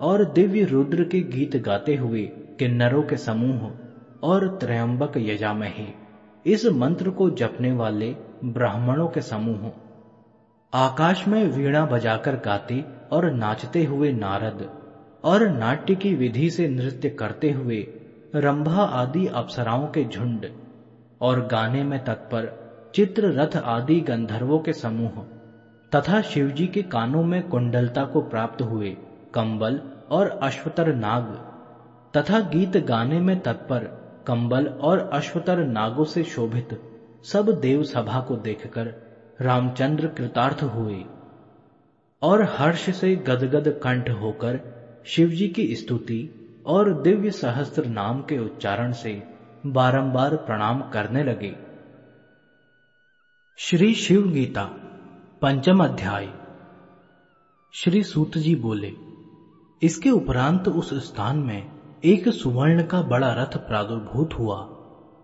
और दिव्य रुद्र के गीत गाते हुए किन्नरों के समूह और त्रयंबक यजामही, इस मंत्र को जपने वाले ब्राह्मणों के समूह। आकाश में वीणा बजाकर गाते और नाचते हुए नारद और नाट्य की विधि से नृत्य करते हुए रंभा आदि अप्सराओं के झुंड और गाने में तत्पर चित्र रथ आदि गंधर्वों के समूह तथा शिवजी के कानों में कुंडलता को प्राप्त हुए कंबल और अश्वतर नाग तथा गीत गाने में तत्पर कंबल और अश्वतर नागों से शोभित सब देव सभा को देखकर रामचंद्र कृतार्थ हुए और हर्ष से गदगद कंठ होकर शिवजी की स्तुति और दिव्य सहस्त्र नाम के उच्चारण से बारंबार प्रणाम करने लगे। श्री शिव गीता, पंचम अध्याय। श्री सूत जी बोले, इसके उपरांत उस स्थान में एक सुवर्ण का बड़ा रथ प्रादुर्भूत हुआ,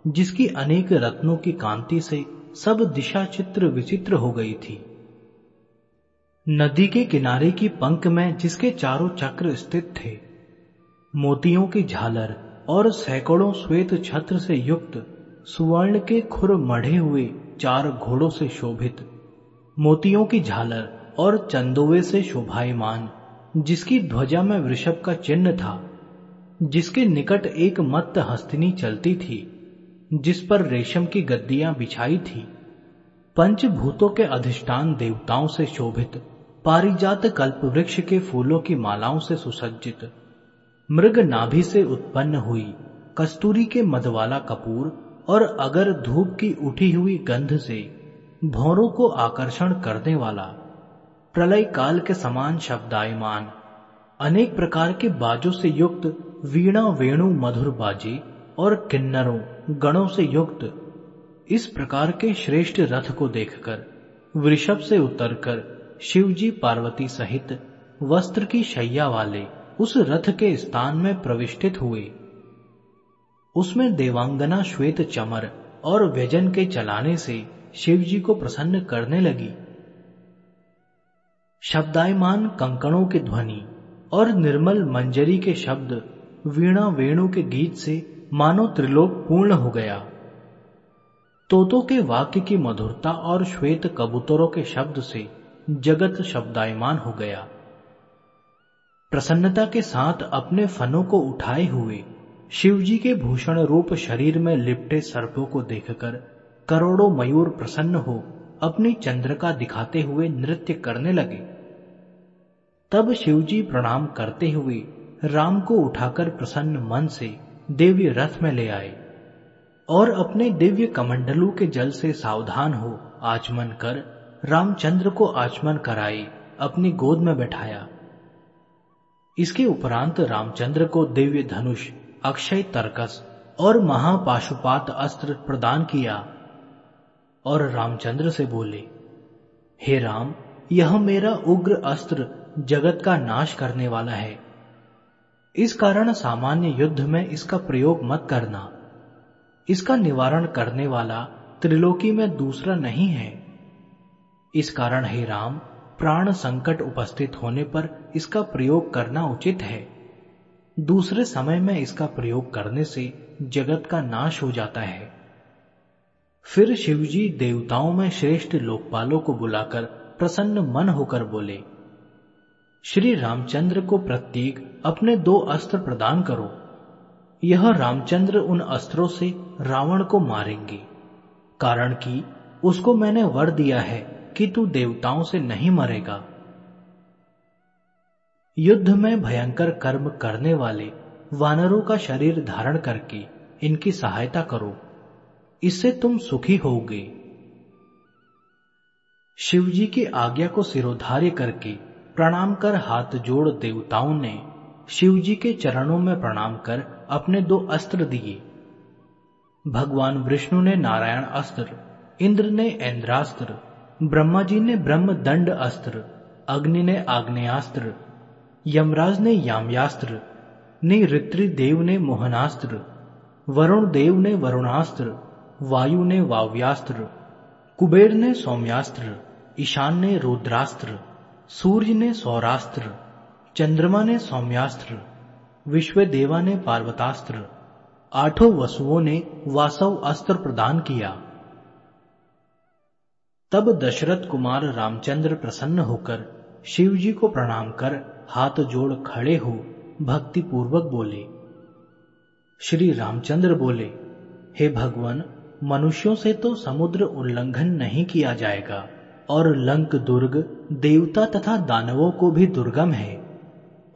जिसकी अनेक रत्नों की कांति से सब दिशा चित्र विचित्र हो गई थी। नदी के किनारे की पंख में जिसके चारों चक्र स्थित थे, मोतियों की झालर और सैकड़ों श्वेत छत्र से युक्त सुवर्ण के खुर मढ़े हुए चार घोड़ों से शोभित, मोतियों की झालर और चंदोवे से शोभायमान, जिसकी ध्वजा में वृषभ का चिन्ह था, जिसके निकट एक मत्त हस्तिनी चलती थी, जिस पर रेशम की गद्दियाँ बिछाई थी। पंचभूतों के अधिष्ठान देवताओं से शोभित, पारिजात कल्प वृक्ष के फूलों की मालाओं से सुसज्जित मृग नाभि से उत्पन्न हुई, कस्तूरी के मधवाला कपूर और अगर धूप की उठी हुई गंध से भौरों को आकर्षण करने वाला प्रलय काल के समान शब्दायमान, अनेक प्रकार के बाजों से युक्त वीणा वेणु मधुर बाजे और किन्नरों, गणों से युक्त, इस प्रकार के श्रेष्ठ रथ को देखकर, वृषभ से उतरकर शिवजी पार्वती सहित वस्त्र की शैया वाले उस रथ के स्थान में प्रविष्टित हुए। उसमें देवांगना श्वेत चमर और व्यजन के चलाने से शिवजी को प्रसन्न करने लगी। शब्दायमान कंकणों की ध्वनि और निर्मल मंजरी के शब्द वीणा वेणु के गीत से मानो त्रिलोक पूर्ण हो गया। तोतों के वाक्य की मधुरता और श्वेत कबूतरों के शब्द से जगत शब्दायमान हो गया। प्रसन्नता के साथ अपने फनों को उठाए हुए शिवजी के भूषण रूप शरीर में लिपटे सर्पों को देखकर करोड़ों मयूर प्रसन्न हो अपनी चंद्रका दिखाते हुए नृत्य करने लगे। तब शिवजी प्रणाम करते हुए राम को उठाकर प्रसन्न मन से दिव्य रथ में ले आए और अपने दिव्य कमंडलू के जल से सावधान हो आचमन कर रामचंद्र को आचमन कराए, अपनी गोद में बैठाया। इसके उपरांत रामचंद्र को दिव्य धनुष अक्षय तर्कस और महापाशुपात अस्त्र प्रदान किया। और रामचंद्र से बोले, हे राम, यह मेरा उग्र अस्त्र जगत का नाश करने वाला है। इस कारण सामान्य युद्ध में इसका प्रयोग मत करना। इसका निवारण करने वाला त्रिलोकी में दूसरा नहीं है। इस कारण, हे राम, प्राण संकट उपस्थित होने पर इसका प्रयोग करना उचित है। दूसरे समय में इसका प्रयोग करने से जगत का नाश हो जाता है। फिर शिवजी देवताओं में श्रेष्ठ लोकपालों को बुलाकर प्रसन्न मन होकर बोले, श्री रामचंद्र को प्रत्येक अपने दो अस्त्र प्रदान करो। यह रामचंद्र उन अस्त्रों से रावण को मारेंगे, कारण कि उसको मैंने वर दिया है कि तू देवताओं से नहीं मरेगा। युद्ध में भयंकर कर्म करने वाले वानरों का शरीर धारण करके इनकी सहायता करो। इससे तुम सुखी होगे। शिवजी की आज्ञा को सिरोधार्य करके प्रणाम कर हाथ जोड़ देवताओं ने शिवजी के चरणों में प्रणाम कर अपने दो अस्त्र दिए। भगवान विष्णु ने नारायण अस्त्र, इंद्र ने इंद्रास्त्र ब्रह्मा जी ने ब्रह्म दंड अस्त्र, अग्नि ने आग्नेयास्त्र यमराज ने याम्यास्त्र, ने देव ने मोहनास्त्र, वरुण देव ने वरुणास्त्र, वायु ने वाव्यास्त्र, कुबेर ने सौम्यास्त्र, ईशान ने रुद्रास्त्र, सूर्य ने सौरास्त्र, चंद्रमा ने सौम्यास्त्र विश्व देवा ने पार्वतास्त्र, आठों वसुओं ने वासव अस्त्र प्रदान किया। तब दशरथ कुमार रामचंद्र प्रसन्न होकर शिव जी को प्रणाम कर हाथ जोड़ खड़े हो भक्ति पूर्वक बोले। श्री रामचंद्र बोले, हे भगवान, मनुष्यों से तो समुद्र उल्लंघन नहीं किया जाएगा, और लंक दुर्ग, देवता तथा दानवों को भी दुर्गम है,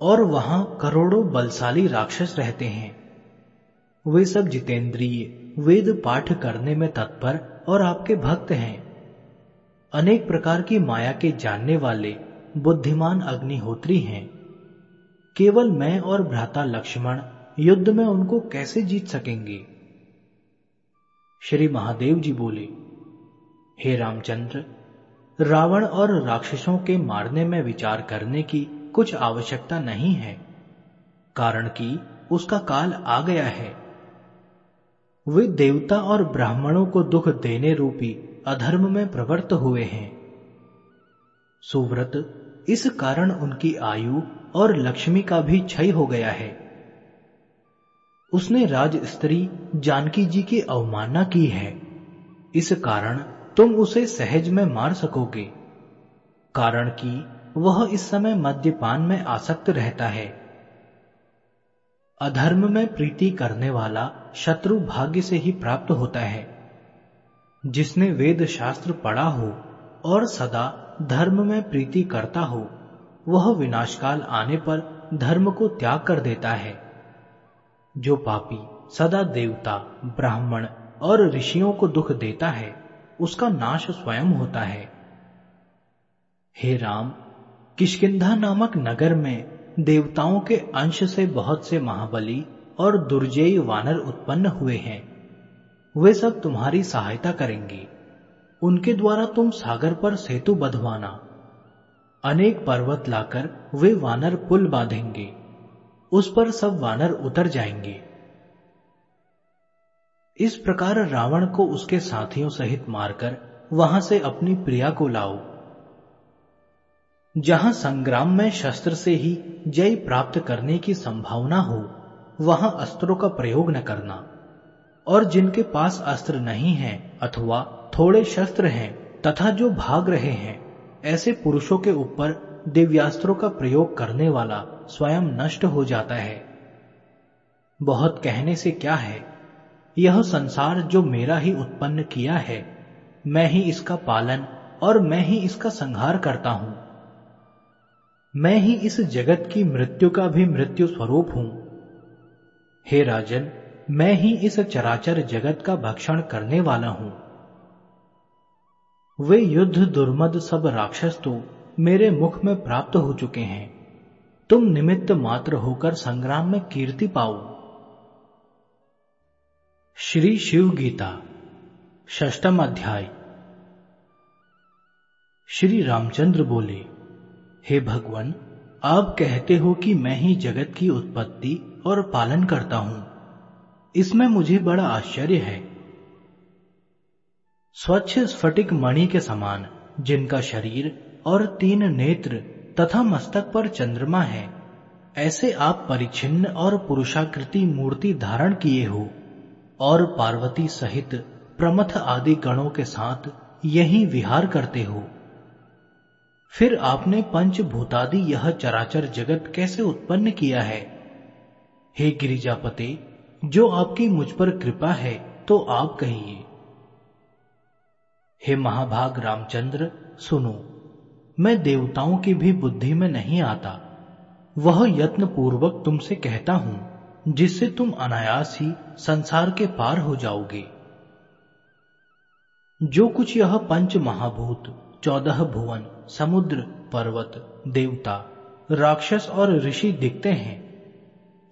और वहाँ करोड़ों बलशाली राक्षस रहते हैं। वे सब जितेंद्रिय, वेद पाठ करने में तत्पर और आपके भक्त हैं। अनेक प्रकार की माया के जानने वाले बुद्धिमान अग्निहोत्री हैं। केवल मैं और भ्राता लक्ष्मण युद्ध में उनको कैसे जीत सकेंगे? श्री महादेव जी बोले, हे रामचंद्र, रावण और राक्षसों के मारने में विचार करने की कुछ आवश्यकता नहीं है, कारण कि उसका काल आ गया है। वे देवता और ब्राह्मणों को दुख देने रूपी अधर्म में प्रवृत्त हुए हैं। सुव्रत इस कारण उनकी आयु और लक्ष्मी का भी क्षय हो गया है। उसने राज स्त्री जानकी जी की अवमानना की है। इस कारण तुम उसे सहज में मार सकोगे। कारण कि वह इस समय मद्यपान में आसक्त रहता है। अधर्म में प्रीति करने वाला शत्रु भाग्य से ही प्राप्त होता है। जिसने वेद शास्त्र पढ़ा हो और सदा धर्म में प्रीति करता हो, वह विनाशकाल आने पर धर्म को त्याग कर देता है। जो पापी सदा देवता, ब्राह्मण और ऋषियों को दुख देता है, उसका नाश स्वयं होता है। हे राम किशकिंधा नामक नगर में देवताओं के अंश से बहुत से महाबली और दुर्जयी वानर उत्पन्न हुए हैं। वे सब तुम्हारी सहायता करेंगे। उनके द्वारा तुम सागर पर सेतु बधवाना। अनेक पर्वत लाकर वे वानर पुल बांधेंगे। उस पर सब वानर उतर जाएँगे। इस प्रकार रावण को उसके साथियों सहित मारकर वहाँ से अपनी प्रिया को लाओ। जहाँ संग्राम में शस्त्र से ही जय प्राप्त करने की संभावना हो, वहाँ अस्त्रों का प्रयोग न करना। और जिनके पास अस्त्र नहीं है अथवा थोड़े शस्त्र हैं तथा जो भाग रहे हैं, ऐसे पुरुषों के ऊपर दिव्यास्त्रों का प्रयोग करने वाला स्वयं नष्ट हो जाता है। बहुत कहने से क्या है? यह संसार जो मेरा ही उत्पन्न किया है, मैं ही इसका पालन और मैं ही इसका संहार करता हूँ। मैं ही इस जगत की मृत्यु का भी मृत्यु स्वरूप हूँ। हे राजन, मैं ही इस चराचर जगत का भक्षण करने वाला हूँ। वे युद्ध दुर्मद सब राक्षस तो मेरे मुख में प्राप्त हो चुके हैं। तुम निमित्त मात्र होकर संग्राम में कीर्ति पाओ। श्री शिव गीता षष्टम अध्याय। श्री रामचंद्र बोले, हे भगवान, आप कहते हो कि मैं ही जगत की उत्पत्ति और पालन करता हूँ। इसमें मुझे बड़ा आश्चर्य है। स्वच्छ स्फटिक मणि के समान, जिनका शरीर और तीन नेत्र तथा मस्तक पर चंद्रमा है, ऐसे आप परिचिन्न और पुरुषाकृति मूर्ति धारण किए हो, और पार्वती सहित प्रमथ आदि गणों के साथ यही विहार करते हो। फिर आपने पंचभूतादि यह चराचर जगत कैसे उत्पन्न किया है? हे गिरिजापति, जो आपकी मुझ पर कृपा है तो आप कहिए। हे महाभाग रामचंद्र, सुनो। मैं देवताओं की भी बुद्धि में नहीं आता। वह यत्न पूर्वक तुमसे कहता हूँ, जिससे तुम अनायास ही संसार के पार हो जाओगे। जो कुछ यह पंच महाभूत, चौदह भुवन, समुद्र, पर्वत, देवता, राक्षस और ऋषि दिखते हैं।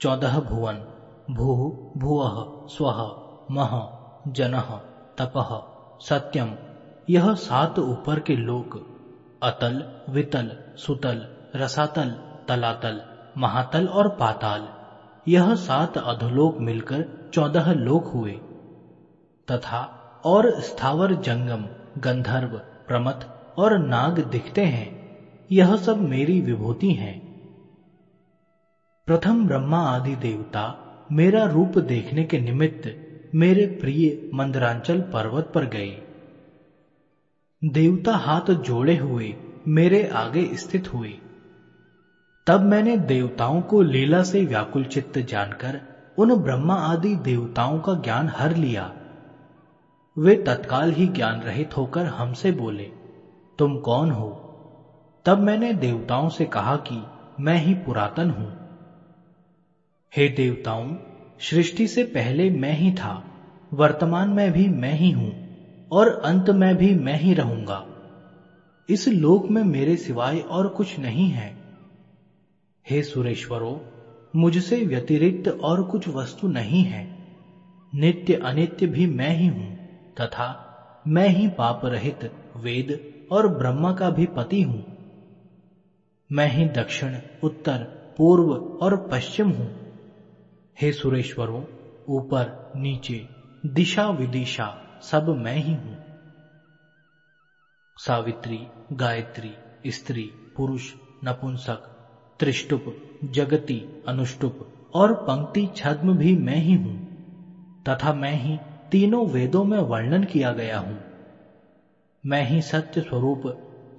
चौदह भुवन, भू, भुव, स्व, मह, जन तपह सत्यम यह सात ऊपर के लोक, अतल, वितल, सुतल, रसातल, तलातल, महातल और पाताल, यह सात अधोलोक मिलकर चौदह लोक हुए। तथा और स्थावर जंगम, गंधर्व, प्रमथ और नाग दिखते हैं। यह सब मेरी विभूति हैं। प्रथम ब्रह्मा आदि देवता मेरा रूप देखने के निमित्त मेरे प्रिय मंदरांचल पर्वत पर गए। देवता हाथ जोड़े हुए मेरे आगे स्थित हुए। तब मैंने देवताओं को लीला से व्याकुल चित्त जानकर उन ब्रह्मा आदि देवताओं का ज्ञान हर लिया। वे तत्काल ही ज्ञान रहित होकर हमसे बोले, तुम कौन हो? तब मैंने देवताओं से कहा कि मैं ही पुरातन हूँ। हे देवताओं, सृष्टि से पहले मैं ही था, वर्तमान में भी मैं ही हूँ। और अंत में भी मैं ही रहूँगा। इस लोक में मेरे सिवाय और कुछ नहीं है। हे सुरेश्वरों, मुझसे व्यतिरिक्त और कुछ वस्तु नहीं है। नित्य अनित्य भी मैं ही हूँ, तथा मैं ही पाप रहित वेद और ब्रह्मा का भी पति हूँ। मैं ही दक्षिण, उत्तर, पूर्व और पश्चिम हूँ। हे सुरेश्वरों, ऊपर, नीचे दिशा विदिशा सब मैं ही हूँ। सावित्री, गायत्री, स्त्री, पुरुष, नपुंसक, त्रिष्टुप, जगती, अनुष्टुप और पंक्ति छद्म भी मैं ही हूँ, तथा मैं ही तीनों वेदों में वर्णन किया गया हूँ। मैं ही सत्य स्वरूप,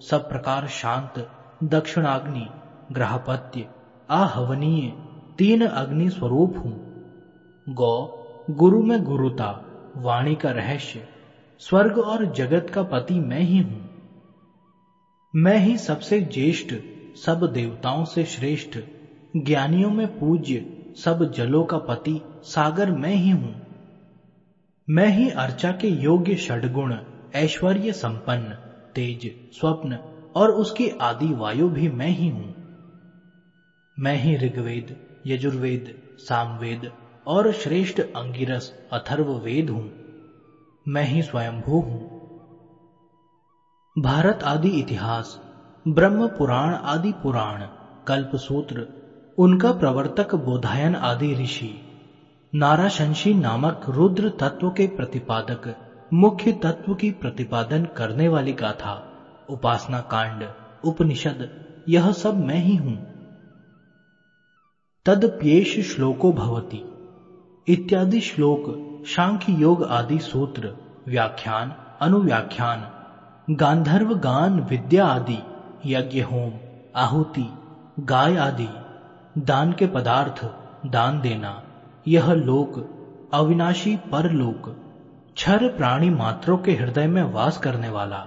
सब प्रकार शांत, दक्षिणाग्नि, ग्रहपत्य, आहवनीय, तीन अग्नि स्वरूप हूँ। गौ, गुरु में गुरुता वाणी का रहस्य, स्वर्ग और जगत का पति मैं ही हूँ। मैं ही सबसे ज्येष्ठ, सब देवताओं से श्रेष्ठ, ज्ञानियों में पूज्य, सब जलों का पति, सागर मैं ही हूँ। मैं ही अर्चा के योग्य षडगुण, ऐश्वर्य संपन्न, तेज, स्वप्न और उसकी आदि वायु भी मैं ही हूँ। मैं ही ऋग्वेद, यजुर्वेद, सामवेद और श्रेष्ठ अंगिरस अथर्व वेद हूँ। मैं ही स्वयंभू हूँ। भारत आदि इतिहास, ब्रह्म पुराण आदि पुराण, कल्प सूत्र, उनका प्रवर्तक बोधायन आदि ऋषि नाराशंशी नामक रुद्र तत्व के प्रतिपादक, मुख्य तत्व की प्रतिपादन करने वाली गाथा, उपासना कांड, उपनिषद, यह सब मैं ही हूँ। तदप्येश श्लोको भवती। इत्यादि श्लोक, सांख्य योग आदि सूत्र, व्याख्यान, अनुव्याख्यान, गांधर्व गान विद्या आदि, यज्ञ होम, आहुति, गाय आदि, दान के पदार्थ, दान देना, यह लोक, अविनाशी परलोक, क्षर प्राणी मात्रों के हृदय में वास करने वाला,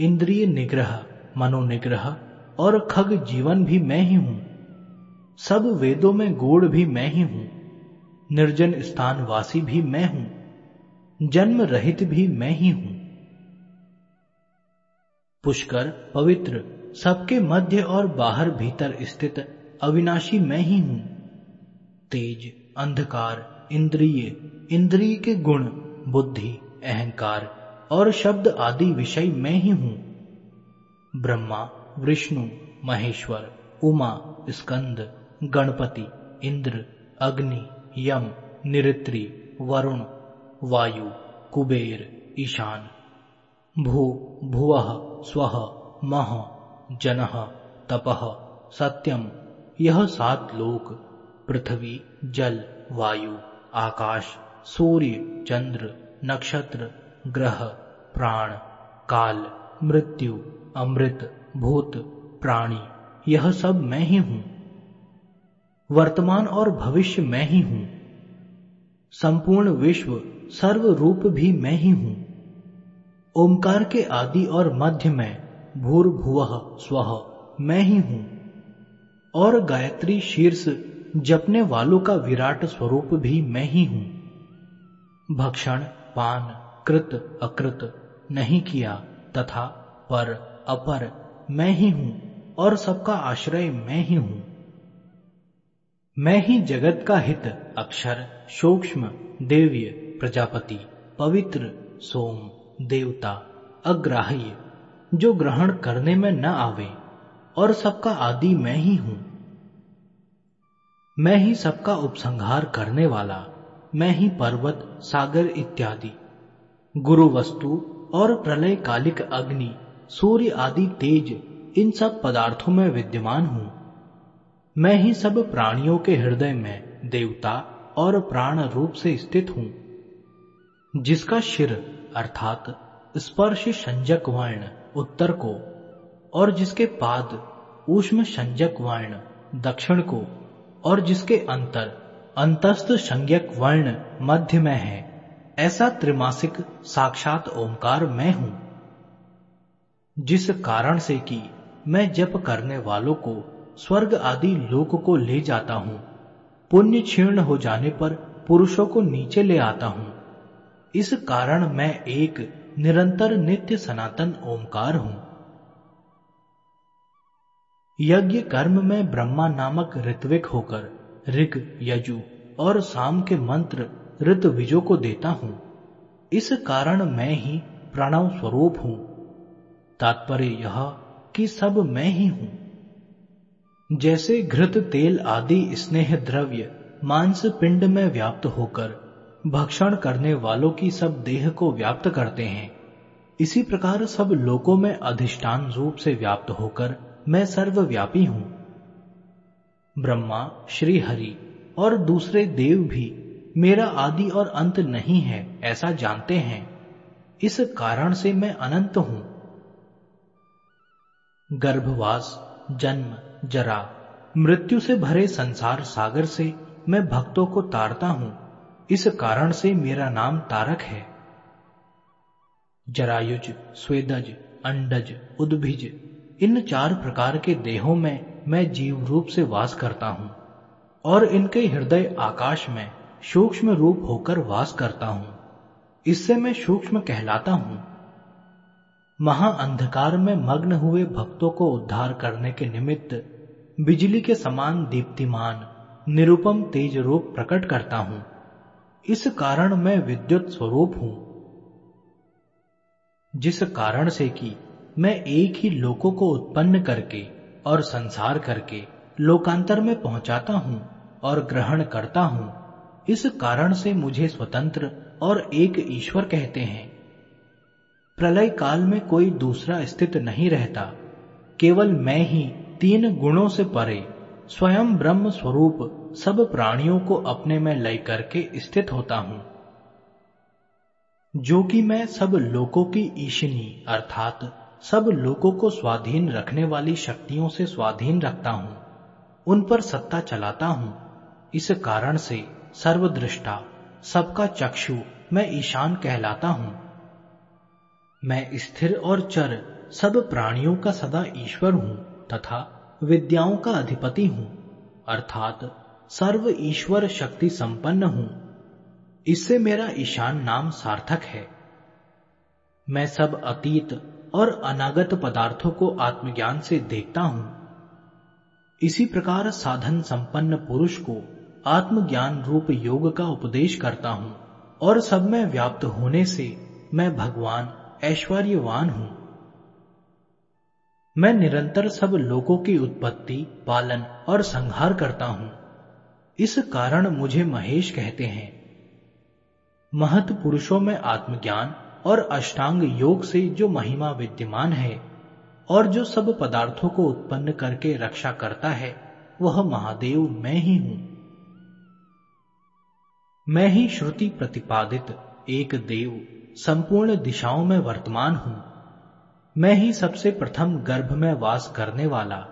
इंद्रिय निग्रह, मनोनिग्रह और खग जीवन भी मैं ही हूँ। सब वेदों में गोड़ भी मैं ही हूँ। निर्जन स्थान वासी भी मैं हूँ, जन्म रहित भी मैं ही हूँ। पुष्कर पवित्र, सबके मध्य और बाहर भीतर स्थित अविनाशी मैं ही हूँ। तेज, अंधकार, इंद्रिय इंद्रिय के गुण, बुद्धि, अहंकार और शब्द आदि विषय मैं ही हूँ। ब्रह्मा, विष्णु, महेश्वर, उमा, स्कंद, गणपति, इंद्र, अग्नि यम, निरित्री, वरुण, वायु, कुबेर, ईशान। भू, भुव, स्व, मह, जन तपह सत्यम। यह सात लोक, पृथ्वी, जल, वायु, आकाश, सूर्य, चंद्र, नक्षत्र, ग्रह, प्राण, काल, मृत्यु, अमृत, भूत, प्राणी। यह सब मैं ही हूँ। वर्तमान और भविष्य मैं ही हूँ। संपूर्ण विश्व सर्व रूप भी मैं ही हूँ। ओंकार के आदि और मध्य में, भूर भुव स्व, मैं ही हूँ। और गायत्री शीर्ष जपने वालों का विराट स्वरूप भी मैं ही हूँ। भक्षण, पान, कृत, अकृत, नहीं किया, तथा पर, अपर, मैं ही हूँ, और सबका आश्रय मैं ही हूँ। मैं ही जगत का हित, अक्षर, सूक्ष्म, देव्य, प्रजापति, पवित्र, सोम, देवता, अग्राह्य, जो ग्रहण करने में न आवे, और सबका आदि मैं ही हूँ। मैं ही सबका उपसंहार करने वाला, मैं ही पर्वत, सागर इत्यादि। गुरु वस्तु और प्रलय कालिक अग्नि, सूर्य आदि तेज, इन सब पदार्थों में विद्यमान हूँ। मैं ही सब प्राणियों के हृदय में देवता और प्राण रूप से स्थित हूँ। जिसका शिर, अर्थात स्पर्श संजक वर्ण उत्तर को, और जिसके पाद, ऊष्म संजक वर्ण दक्षिण को, और जिसके अंतर, अंतस्थ संज्ञक वर्ण, मध्य में है, ऐसा त्रिमासिक साक्षात ओंकार मैं हूँ। जिस कारण से कि मैं जप करने वालों को स्वर्ग आदि लोक को ले जाता हूँ। पुण्य क्षीर्ण हो जाने पर पुरुषों को नीचे ले आता हूँ। इस कारण मैं एक निरंतर नित्य सनातन ओंकार हूँ। यज्ञ कर्म में ब्रह्मा नामक ऋत्विक होकर ऋग, यजु और साम के मंत्र ऋत विजो को देता हूँ। इस कारण मैं ही प्रणव स्वरूप हूँ। तात्पर्य यह कि सब मैं ही हूँ। जैसे घृत तेल आदि स्नेह द्रव्य मांस पिंड में व्याप्त होकर भक्षण करने वालों की सब देह को व्याप्त करते हैं। इसी प्रकार सब लोकों में अधिष्ठान रूप से व्याप्त होकर मैं सर्वव्यापी हूँ। ब्रह्मा श्री हरि और दूसरे देव भी मेरा आदि और अंत नहीं है, ऐसा जानते हैं। इस कारण से मैं अनंत हूँ। गर्भवास, जन्म जरा मृत्यु से भरे संसार सागर से मैं भक्तों को तारता हूँ। इस कारण से मेरा नाम तारक है। जरायुज, स्वेदज, अंडज, उद्भिज, इन चार प्रकार के देहों में मैं जीव रूप से वास करता हूँ और इनके हृदय आकाश में सूक्ष्म रूप होकर वास करता हूँ। इससे मैं सूक्ष्म कहलाता हूँ। महाअंधकार में मग्न हुए भक्तों को उद्धार करने के निमित्त बिजली के समान दीप्तिमान, निरुपम तेज रूप प्रकट करता हूँ। इस कारण मैं विद्युत स्वरूप हूँ। जिस कारण से कि मैं एक ही लोकों को उत्पन्न करके और संसार करके लोकांतर में पहुंचाता हूँ और ग्रहण करता हूँ, इस कारण से मुझे स्वतंत्र और एक ईश्वर कहते हैं। प्रलय काल में कोई दूसरा स्थित नहीं रहता, केवल मैं ही तीन गुणों से परे स्वयं ब्रह्म स्वरूप सब प्राणियों को अपने में लय करके स्थित होता हूँ। जो कि मैं सब लोकों की ईशनी, अर्थात सब लोगों को स्वाधीन रखने वाली शक्तियों से स्वाधीन रखता हूँ। उन पर सत्ता चलाता हूँ। इस कारण से सर्वदृष्टा, सबका चक्षु मैं ईशान कहलाता हूँ। मैं स्थिर और चर सब प्राणियों का सदा ईश्वर हूँ। तथा विद्याओं का अधिपति हूँ, अर्थात सर्व ईश्वर शक्ति संपन्न हूँ। इससे मेरा ईशान नाम सार्थक है। मैं सब अतीत और अनागत पदार्थों को आत्मज्ञान से देखता हूँ। इसी प्रकार साधन संपन्न पुरुष को आत्मज्ञान रूप योग का उपदेश करता हूँ, और सब में व्याप्त होने से मैं भगवान ऐश्वर्यवान हूँ। मैं निरंतर सब लोगों की उत्पत्ति, पालन और संहार करता हूँ। इस कारण मुझे महेश कहते हैं। महत पुरुषों में आत्मज्ञान और अष्टांग योग से जो महिमा विद्यमान है और जो सब पदार्थों को उत्पन्न करके रक्षा करता है, वह महादेव मैं ही हूँ। मैं ही श्रुति प्रतिपादित, एक देव, संपूर्ण दिशाओं में वर्तमान हूँ। मैं ही सबसे प्रथम गर्भ में वास करने वाला,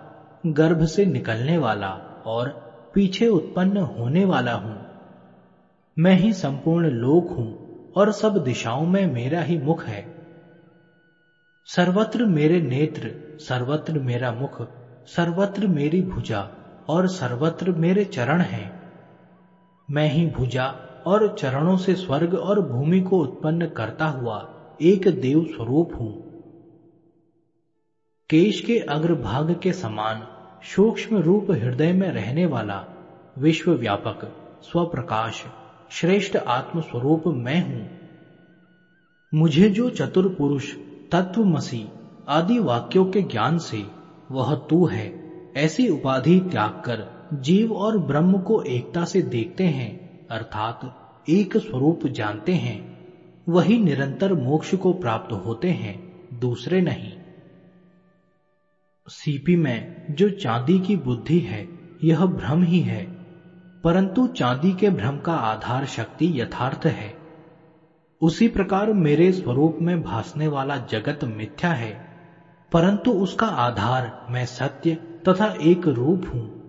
गर्भ से निकलने वाला और पीछे उत्पन्न होने वाला हूँ। मैं ही संपूर्ण लोक हूँ और सब दिशाओं में मेरा ही मुख है। सर्वत्र मेरे नेत्र, सर्वत्र मेरा मुख, सर्वत्र मेरी भुजा और सर्वत्र मेरे चरण हैं। मैं ही भुजा और चरणों से स्वर्ग और भूमि को उत्पन्न करता हुआ एक देव स्वरूप हूँ। केश के अग्रभाग के समान सूक्ष्म रूप हृदय में रहने वाला विश्व व्यापक स्वप्रकाश, श्रेष्ठ आत्म स्वरूप मैं हूँ। मुझे जो चतुर पुरुष तत्वमसी आदि वाक्यों के ज्ञान से वह तू है, ऐसी उपाधि त्याग कर जीव और ब्रह्म को एकता से देखते हैं, अर्थात एक स्वरूप जानते हैं। वही निरंतर मोक्ष को प्राप्त होते हैं, दूसरे नहीं। सीपी में जो चांदी की बुद्धि है, यह भ्रम ही है। परंतु चांदी के भ्रम का आधार शक्ति यथार्थ है। उसी प्रकार मेरे स्वरूप में भासने वाला जगत मिथ्या है, परंतु उसका आधार मैं सत्य तथा एक रूप हूँ।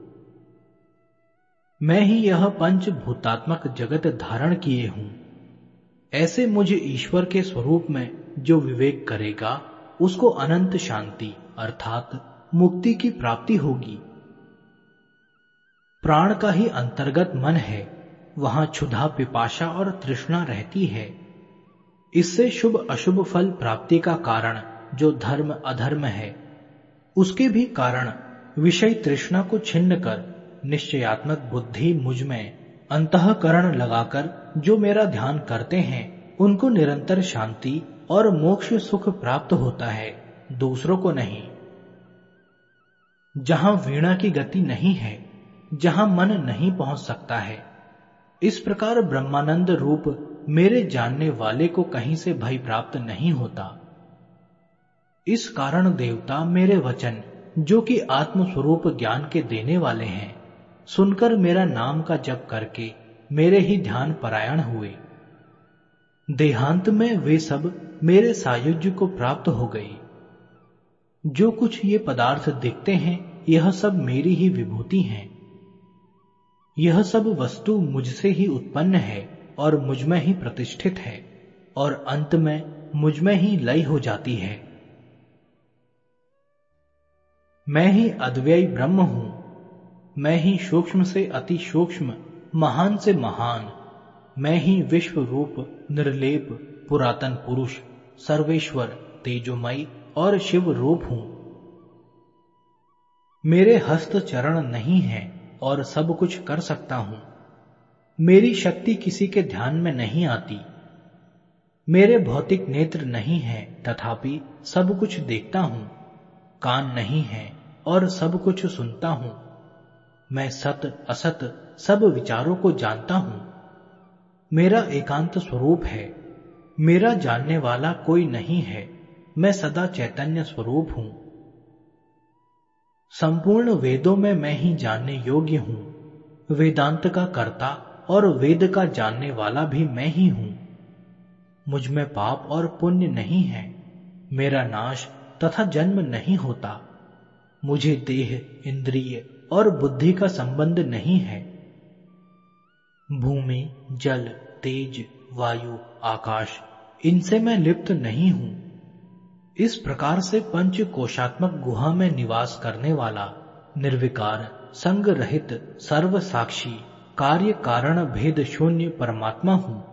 मैं ही यह पंच भूतात्मक जगत धारण किए हूँ। ऐसे मुझे ईश्वर के स्वरूप में जो विवेक करेगा, उसको अनंत शांति अर्थात मुक्ति की प्राप्ति होगी। प्राण का ही अंतर्गत मन है, वहाँ क्षुधा, पिपाशा और तृष्णा रहती है। इससे शुभ अशुभ फल प्राप्ति का कारण जो धर्म अधर्म है, उसके भी कारण विषय तृष्णा को छिन्न कर निश्चयात्मक बुद्धि मुझमें अंतकरण लगाकर जो मेरा ध्यान करते हैं, उनको निरंतर शांति और मोक्ष सुख प्राप्त होता है। दूसरों को नहीं। जहाँ वीणा की गति नहीं है, जहाँ मन नहीं पहुँच सकता है, इस प्रकार ब्रह्मानंद रूप मेरे जानने वाले को कहीं से भय प्राप्त नहीं होता। इस कारण देवता मेरे वचन, जो कि आत्मस्वरूप ज्ञान के देने वाले हैं, सुनकर मेरा नाम का जप करके मेरे ही ध्यान परायण हुए। देहांत में वे सब मेरे सायुज्य को प्राप्त हो गई जो कुछ ये पदार्थ दिखते हैं, यह सब मेरी ही विभूति हैं। यह सब वस्तु मुझसे ही उत्पन्न है और मुझमें ही प्रतिष्ठित है, और अंत में मुझमें ही लय हो जाती है। मैं ही अद्वैय ब्रह्म हूँ। मैं ही सूक्ष्म से अति सूक्ष्म, महान से महान। मैं ही विश्व रूप, निर्लेप, पुरातन पुरुष, सर्वेश्वर, तेजोमय और शिव रूप हूँ। मेरे हस्त चरण नहीं है और सब कुछ कर सकता हूँ। मेरी शक्ति किसी के ध्यान में नहीं आती। मेरे भौतिक नेत्र नहीं है, तथापि सब कुछ देखता हूँ। कान नहीं है और सब कुछ सुनता हूँ। मैं सत, असत, सब विचारों को जानता हूँ। मेरा एकांत स्वरूप है। मेरा जानने वाला कोई नहीं है। मैं सदा चैतन्य स्वरूप हूँ। संपूर्ण वेदों में मैं ही जानने योग्य हूँ। वेदांत का कर्ता और वेद का जानने वाला भी मैं ही हूँ। मुझमें पाप और पुण्य नहीं है। मेरा नाश तथा जन्म नहीं होता। मुझे देह, इंद्रिय और बुद्धि का संबंध नहीं है। भूमि, जल, तेज, वायु, आकाश, इनसे मैं लिप्त नहीं हूँ। इस प्रकार से पंच कोशात्मक गुहा में निवास करने वाला निर्विकार संग रहित सर्व साक्षी कार्य कारण भेद शून्य परमात्मा हूँ।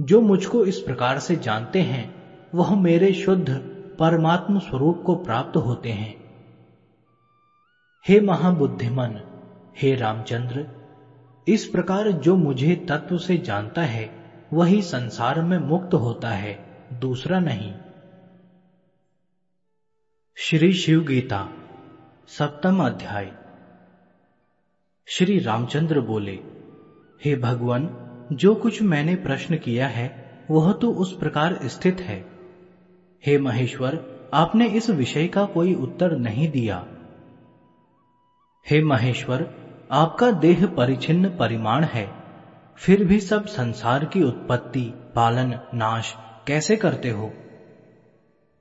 जो मुझको इस प्रकार से जानते हैं, वह मेरे शुद्ध, परमात्म स्वरूप को प्राप्त होते हैं। हे महाबुद्धिमन, हे रामचंद्र, इस प्रकार जो मुझे तत्व से जानता है, वही संसार में मुक्त होता है। दूसरा नहीं। श्री शिव गीता, सप्तम अध्याय। श्री रामचंद्र बोले, हे भगवान, जो कुछ मैंने प्रश्न किया है, वह तो उस प्रकार स्थित है। हे महेश्वर, आपने इस विषय का कोई उत्तर नहीं दिया। हे महेश्वर, आपका देह परिचिन्न परिमाण है, फिर भी सब संसार की उत्पत्ति, पालन, नाश कैसे करते हो?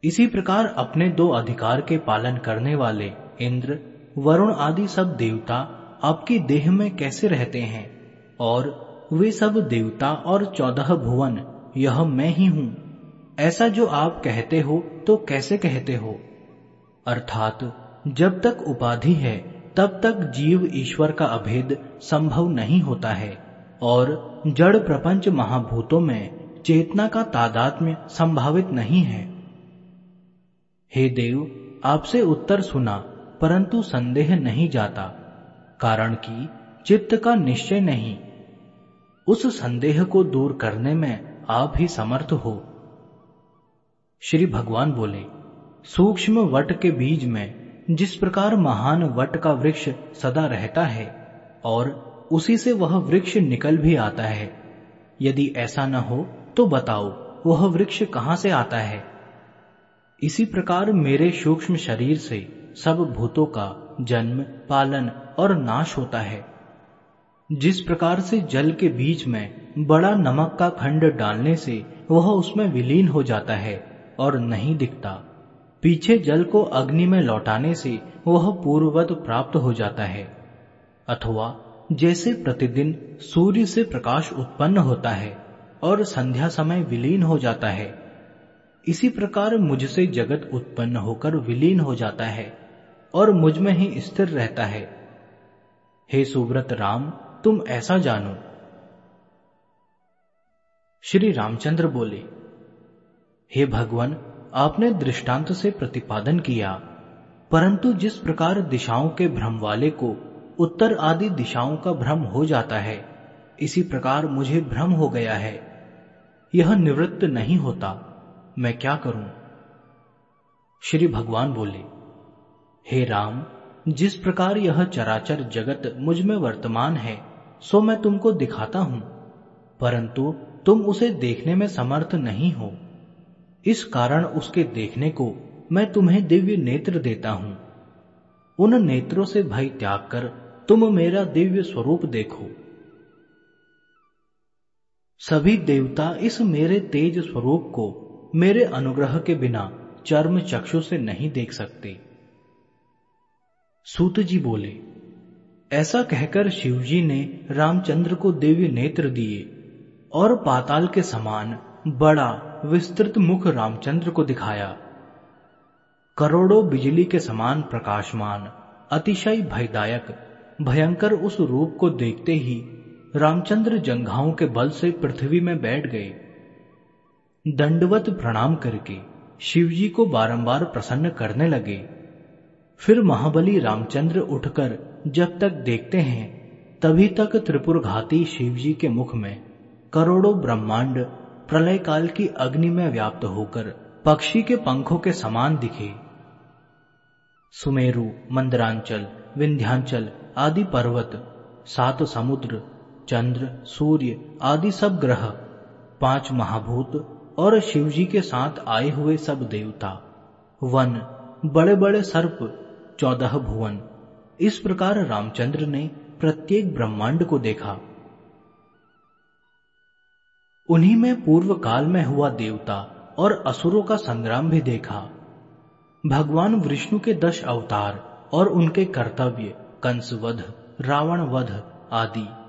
इसी प्रकार अपने दो अधिकार के पालन करने वाले इंद्र, वरुण आदि सब देवता आपकी देह में कैसे रहते हैं? और वे सब देवता और चौदह भुवन, यह मैं ही हूँ। ऐसा जो आप कहते हो तो कैसे कहते हो? अर्थात, जब तक उपाधि है, तब तक जीव ईश्वर का अभेद संभव नहीं होता है। और जड़ प्रपंच महाभूतों में चेतना का तादात्म्य संभावित नहीं है। हे देव, आपसे उत्तर सुना, परंतु संदेह नहीं जाता, कारण कि चित्त का निश्चय नहीं। उस संदेह को दूर करने में आप ही समर्थ हो। श्री भगवान बोले, सूक्ष्म वट के बीज में जिस प्रकार महान वट का वृक्ष सदा रहता है, और उसी से वह वृक्ष निकल भी आता है, यदि ऐसा न हो तो बताओ, वह वृक्ष कहाँ से आता है? इसी प्रकार मेरे सूक्ष्म शरीर से सब भूतों का जन्म, पालन और नाश होता है। जिस प्रकार से जल के बीच में बड़ा नमक का खंड डालने से वह उसमें विलीन हो जाता है और नहीं दिखता। पीछे जल को अग्नि में लौटाने से वह पूर्ववत प्राप्त हो जाता है। अथवा जैसे प्रतिदिन सूर्य से प्रकाश उत्पन्न होता है और संध्या समय विलीन हो जाता है। इसी प्रकार मुझसे जगत उत्पन्न होकर विलीन हो जाता है और मुझमें ही स्थिर रहता है। हे सुव्रत राम, तुम ऐसा जानो। श्री रामचंद्र बोले, हे भगवान, आपने दृष्टांत से प्रतिपादन किया, परंतु जिस प्रकार दिशाओं के भ्रम वाले को उत्तर आदि दिशाओं का भ्रम हो जाता है, इसी प्रकार मुझे भ्रम हो गया है। यह निवृत्त नहीं होता। मैं क्या करूँ? श्री भगवान बोले, हे राम, जिस प्रकार यह चराचर जगत मुझमें वर्तमान है, सो मैं तुमको दिखाता हूँ। परंतु तुम उसे देखने में समर्थ नहीं हो। इस कारण उसके देखने को मैं तुम्हें दिव्य नेत्र देता हूँ। उन नेत्रों से भय त्याग कर तुम मेरा दिव्य स्वरूप देखो। सभी देवता इस मेरे तेज स्वरूप को मेरे अनुग्रह के बिना चर्म चक्षु से नहीं देख सकते। सूत जी बोले, ऐसा कहकर शिवजी ने रामचंद्र को दिव्य नेत्र दिए और पाताल के समान बड़ा, विस्तृत मुख रामचंद्र को दिखाया। करोड़ों बिजली के समान प्रकाशमान, अतिशय भयदायक, भयंकर उस रूप को देखते ही रामचंद्र जंघाओं के बल से पृथ्वी में बैठ गए। दंडवत प्रणाम करके शिवजी को बारंबार प्रसन्न करने लगे। फिर महाबली रामचंद्र उठकर जब तक देखते हैं, तभी तक त्रिपुर घाती शिवजी के मुख में करोड़ों ब्रह्मांड प्रलय काल की अग्नि में व्याप्त होकर पक्षी के पंखों के समान दिखे। सुमेरु, मंदरांचल, विंध्यांचल आदि पर्वत, सात समुद्र चंद्र, सूर्य आदि सब ग्रह, पाँच महाभूत और शिवजी के साथ आए हुए सब देवता, वन बड़े बड़े सर्प, चौदह भुवन। इस प्रकार रामचंद्र ने प्रत्येक ब्रह्मांड को देखा। उन्हीं में पूर्व काल में हुआ देवता और असुरों का संग्राम भी देखा। भगवान विष्णु के दश अवतार और उनके कर्तव्य कंस वध रावण वध आदि।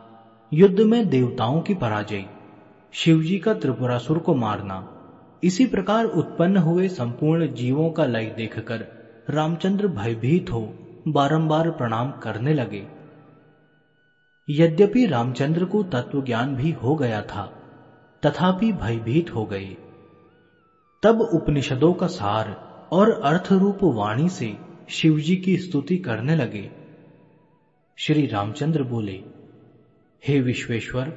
युद्ध में देवताओं की पराजय। शिवजी का त्रिपुरासुर को मारना। इसी प्रकार उत्पन्न हुए संपूर्ण जीवों का लय देखकर रामचंद्र भयभीत हो बारंबार प्रणाम करने लगे। यद्यपि रामचंद्र को तत्व ज्ञान भी हो गया था, तथापि भयभीत हो गए। तब उपनिषदों का सार और अर्थ रूप वाणी से शिवजी की स्तुति करने लगे। श्री रामचंद्र बोले हे विश्वेश्वर,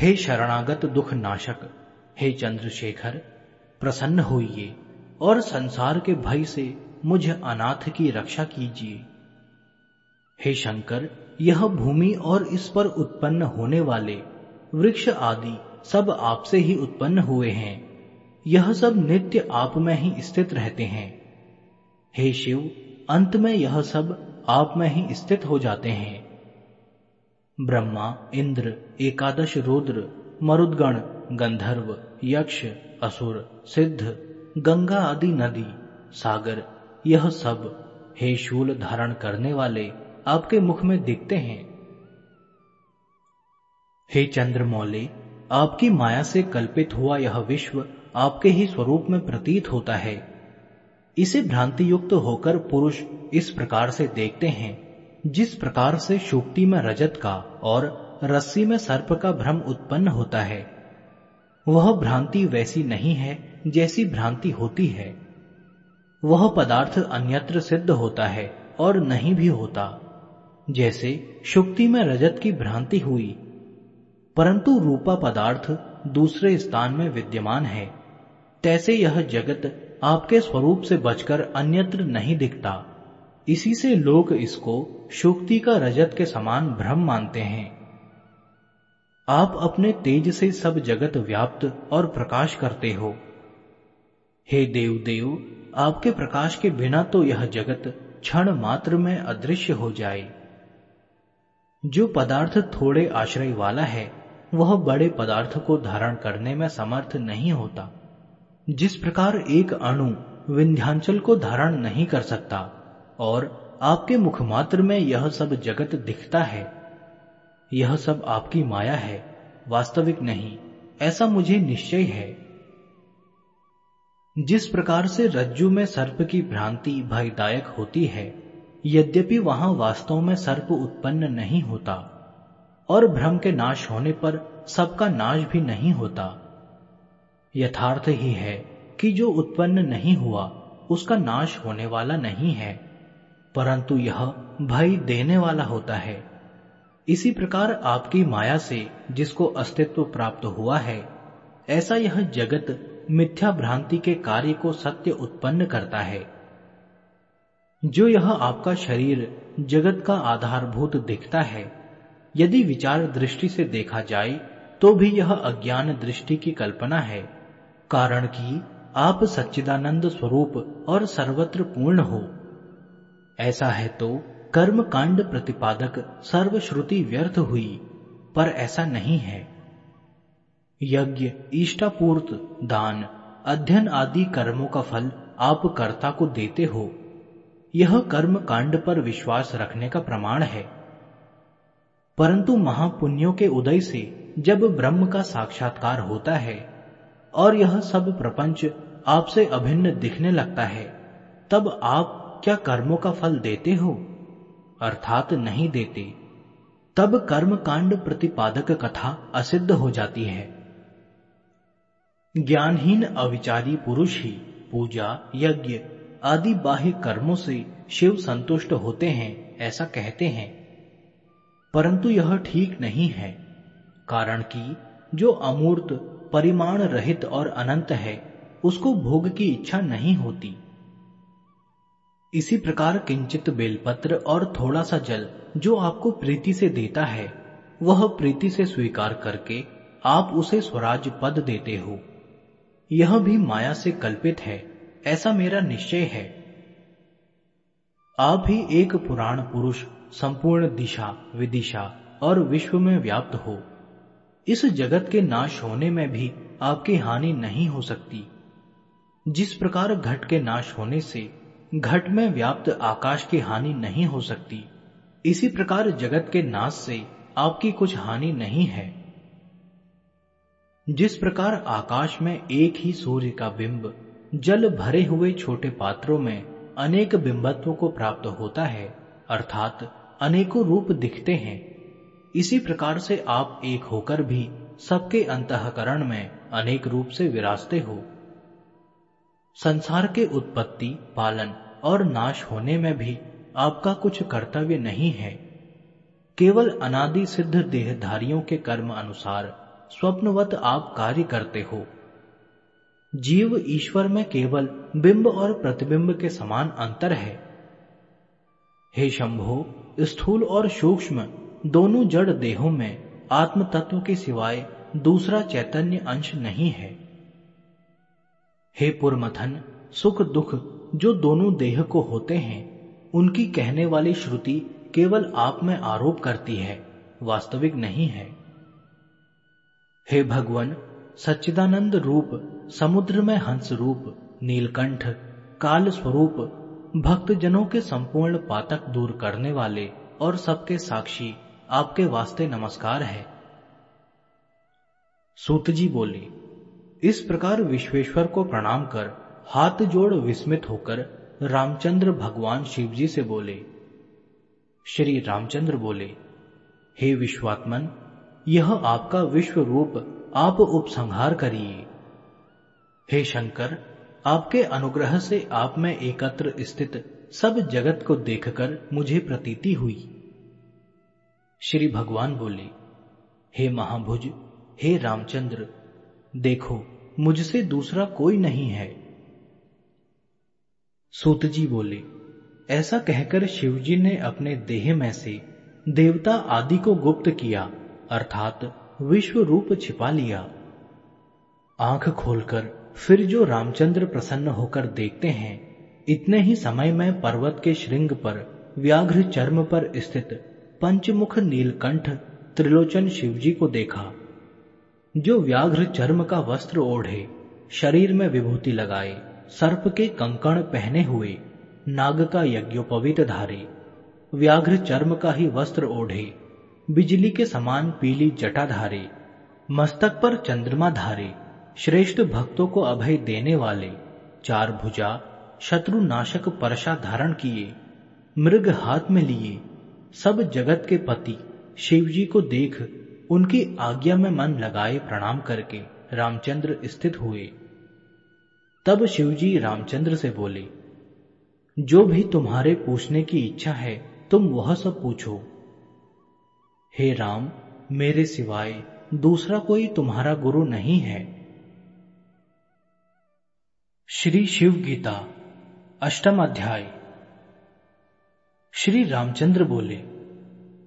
हे शरणागत दुख नाशक हे चंद्रशेखर, प्रसन्न होइए और संसार के भय से मुझ अनाथ की रक्षा कीजिए। हे शंकर, यह भूमि और इस पर उत्पन्न होने वाले वृक्ष आदि सब आपसे ही उत्पन्न हुए हैं। यह सब नित्य आप में ही स्थित रहते हैं। हे शिव, अंत में यह सब आप में ही स्थित हो जाते हैं। ब्रह्मा, इंद्र, एकादश रुद्र, मरुदगण, गंधर्व, यक्ष, असुर, सिद्ध, गंगा आदि नदी, सागर, यह सब हे शूल धारण करने वाले आपके मुख में दिखते हैं। हे चंद्रमौले, आपकी माया से कल्पित हुआ यह विश्व आपके ही स्वरूप में प्रतीत होता है। इसे भ्रांति युक्त होकर पुरुष इस प्रकार से देखते हैं। जिस प्रकार से शुक्ति में रजत का और रस्सी में सर्प का भ्रम उत्पन्न होता है, वह भ्रांति वैसी नहीं है जैसी भ्रांति होती है। वह पदार्थ अन्यत्र सिद्ध होता है और नहीं भी होता। जैसे शुक्ति में रजत की भ्रांति हुई, परंतु रूपा पदार्थ दूसरे स्थान में विद्यमान है, तैसे यह जगत आपके स्वरूप से बचकर अन्यत्र नहीं दिखता। इसी से लोग इसको शुक्ति का रजत के समान भ्रम मानते हैं। आप अपने तेज से सब जगत व्याप्त और प्रकाश करते हो। हे देव देव आपके प्रकाश के बिना तो यह जगत क्षण मात्र में अदृश्य हो जाए। जो पदार्थ थोड़े आश्रय वाला है, वह बड़े पदार्थ को धारण करने में समर्थ नहीं होता। जिस प्रकार एक अणु विंध्यांचल को धारण नहीं कर सकता और आपके मुखमात्र में यह सब जगत दिखता है। यह सब आपकी माया है, वास्तविक नहीं, ऐसा मुझे निश्चय है। जिस प्रकार से रज्जु में सर्प की भ्रांति भयदायक होती है, यद्यपि वहाँ वास्तव में सर्प उत्पन्न नहीं होता, और भ्रम के नाश होने पर सबका नाश भी नहीं होता। यथार्थ ही है कि जो उत्पन्न नहीं हुआ, उसका नाश होने वाला नहीं है। परंतु यह भय देने वाला होता है। इसी प्रकार आपकी माया से जिसको अस्तित्व प्राप्त हुआ है, ऐसा यह जगत मिथ्या भ्रांति के कार्य को सत्य उत्पन्न करता है। जो यह आपका शरीर जगत का आधारभूत दिखता है, यदि विचार दृष्टि से देखा जाए तो भी यह अज्ञान दृष्टि की कल्पना है, कारण कि आप सच्चिदानंद स्वरूप और सर्वत्र पूर्ण हो। ऐसा है तो कर्म कांड प्रतिपादक सर्वश्रुति व्यर्थ हुई, पर ऐसा नहीं है। यज्ञ, इष्टापूर्त, दान, अध्ययन आदि कर्मों का फल आप कर्ता को देते हो। यह कर्म कांड पर विश्वास रखने का प्रमाण है। परंतु महापुण्यों के उदय से जब ब्रह्म का साक्षात्कार होता है, और यह सब प्रपंच आपसे अभिन्न दिखने लगता है, तब आप क्या कर्मों का फल देते हो? अर्थात नहीं देते। तब कर्म कांड प्रतिपादक कथा असिद्ध हो जाती है। ज्ञानहीन अविचारी पुरुष ही पूजा, यज्ञ आदि बाह्य कर्मों से शिव संतुष्ट होते हैं, ऐसा कहते हैं। परंतु यह ठीक नहीं है, कारण कि जो अमूर्त, परिमाण रहित और अनंत है, उसको भोग की इच्छा नहीं होती। इसी प्रकार किंचित बेलपत्र और थोड़ा सा जल जो आपको प्रीति से देता है, वह प्रीति से स्वीकार करके आप उसे स्वराज पद देते हो। यह भी माया से कल्पित है, ऐसा मेरा निश्चय है। आप ही एक पुराण पुरुष, संपूर्ण दिशा, विदिशा और विश्व में व्याप्त हो। इस जगत के नाश होने में भी आपकी हानि नहीं हो सकती। जिस प्रकार घट के नाश होने से घट में व्याप्त आकाश की हानि नहीं हो सकती। इसी प्रकार जगत के नाश से आपकी कुछ हानि नहीं है। जिस प्रकार आकाश में एक ही सूर्य का बिंब, जल भरे हुए छोटे पात्रों में अनेक बिंबत्व को प्राप्त होता है, अर्थात अनेकों रूप दिखते हैं, इसी प्रकार से आप एक होकर भी सबके अंतकरण में अनेक रूप से विराजते हो। संसार के उत्पत्ति, पालन और नाश होने में भी आपका कुछ कर्तव्य नहीं है। केवल अनादि सिद्ध देहधारियों के कर्म अनुसार स्वप्नवत आप कार्य करते हो। जीव ईश्वर में केवल बिंब और प्रतिबिंब के समान अंतर है। हे शंभो, स्थूल और सूक्ष्म दोनों जड़ देहों में आत्म तत्व के सिवाय दूसरा चैतन्य अंश नहीं है। हे पुरमथन, सुख दुख जो दोनों देह को होते हैं, उनकी कहने वाली श्रुति केवल आप में आरोप करती है, वास्तविक नहीं है। हे भगवान, सच्चिदानंद रूप, समुद्र में हंस रूप, नीलकंठ, काल स्वरूप भक्त जनों के संपूर्ण पातक दूर करने वाले और सबके साक्षी, आपके वास्ते नमस्कार है। सूत जी बोले इस प्रकार विश्वेश्वर को प्रणाम कर हाथ जोड़ विस्मित होकर रामचंद्र भगवान शिव जी से बोले, श्री रामचंद्र बोले, हे विश्वात्मन, यह आपका विश्व रूप आप उपसंहार करिए। हे शंकर, आपके अनुग्रह से आप में एकत्र स्थित सब जगत को देखकर मुझे प्रतीति हुई। श्री भगवान बोले, हे महाभुज, हे रामचंद्र देखो, मुझसे दूसरा कोई नहीं है। सूत जी बोले, ऐसा कहकर शिवजी ने अपने देह में से देवता आदि को गुप्त किया, अर्थात विश्व रूप छिपा लिया। आँख खोलकर फिर जो रामचंद्र प्रसन्न होकर देखते हैं, इतने ही समय में पर्वत के श्रृंग पर, व्याघ्र चर्म पर स्थित पंचमुख नीलकंठ त्रिलोचन शिवजी को देखा। जो व्याघ्र चर्म का वस्त्र ओढ़े, शरीर में विभूति लगाए, सर्प के कंकण पहने हुए, नाग का यज्ञोपवीत धारे, व्याघ्र चर्म का ही वस्त्र ओढ़े, बिजली के समान पीली जटा धारे, मस्तक पर चंद्रमा धारे, श्रेष्ठ भक्तों को अभय देने वाले, चार भुजा, शत्रु नाशक परशा धारण किए, मृग हाथ में लिए, सब जगत के पति शिवजी को देख उनकी आज्ञा में मन लगाए प्रणाम करके रामचंद्र स्थित हुए। तब शिवजी रामचंद्र से बोले, जो भी तुम्हारे पूछने की इच्छा है, तुम वह सब पूछो। हे राम, मेरे सिवाय दूसरा कोई तुम्हारा गुरु नहीं है। श्री शिव गीता, अष्टम अध्याय। श्री रामचंद्र बोले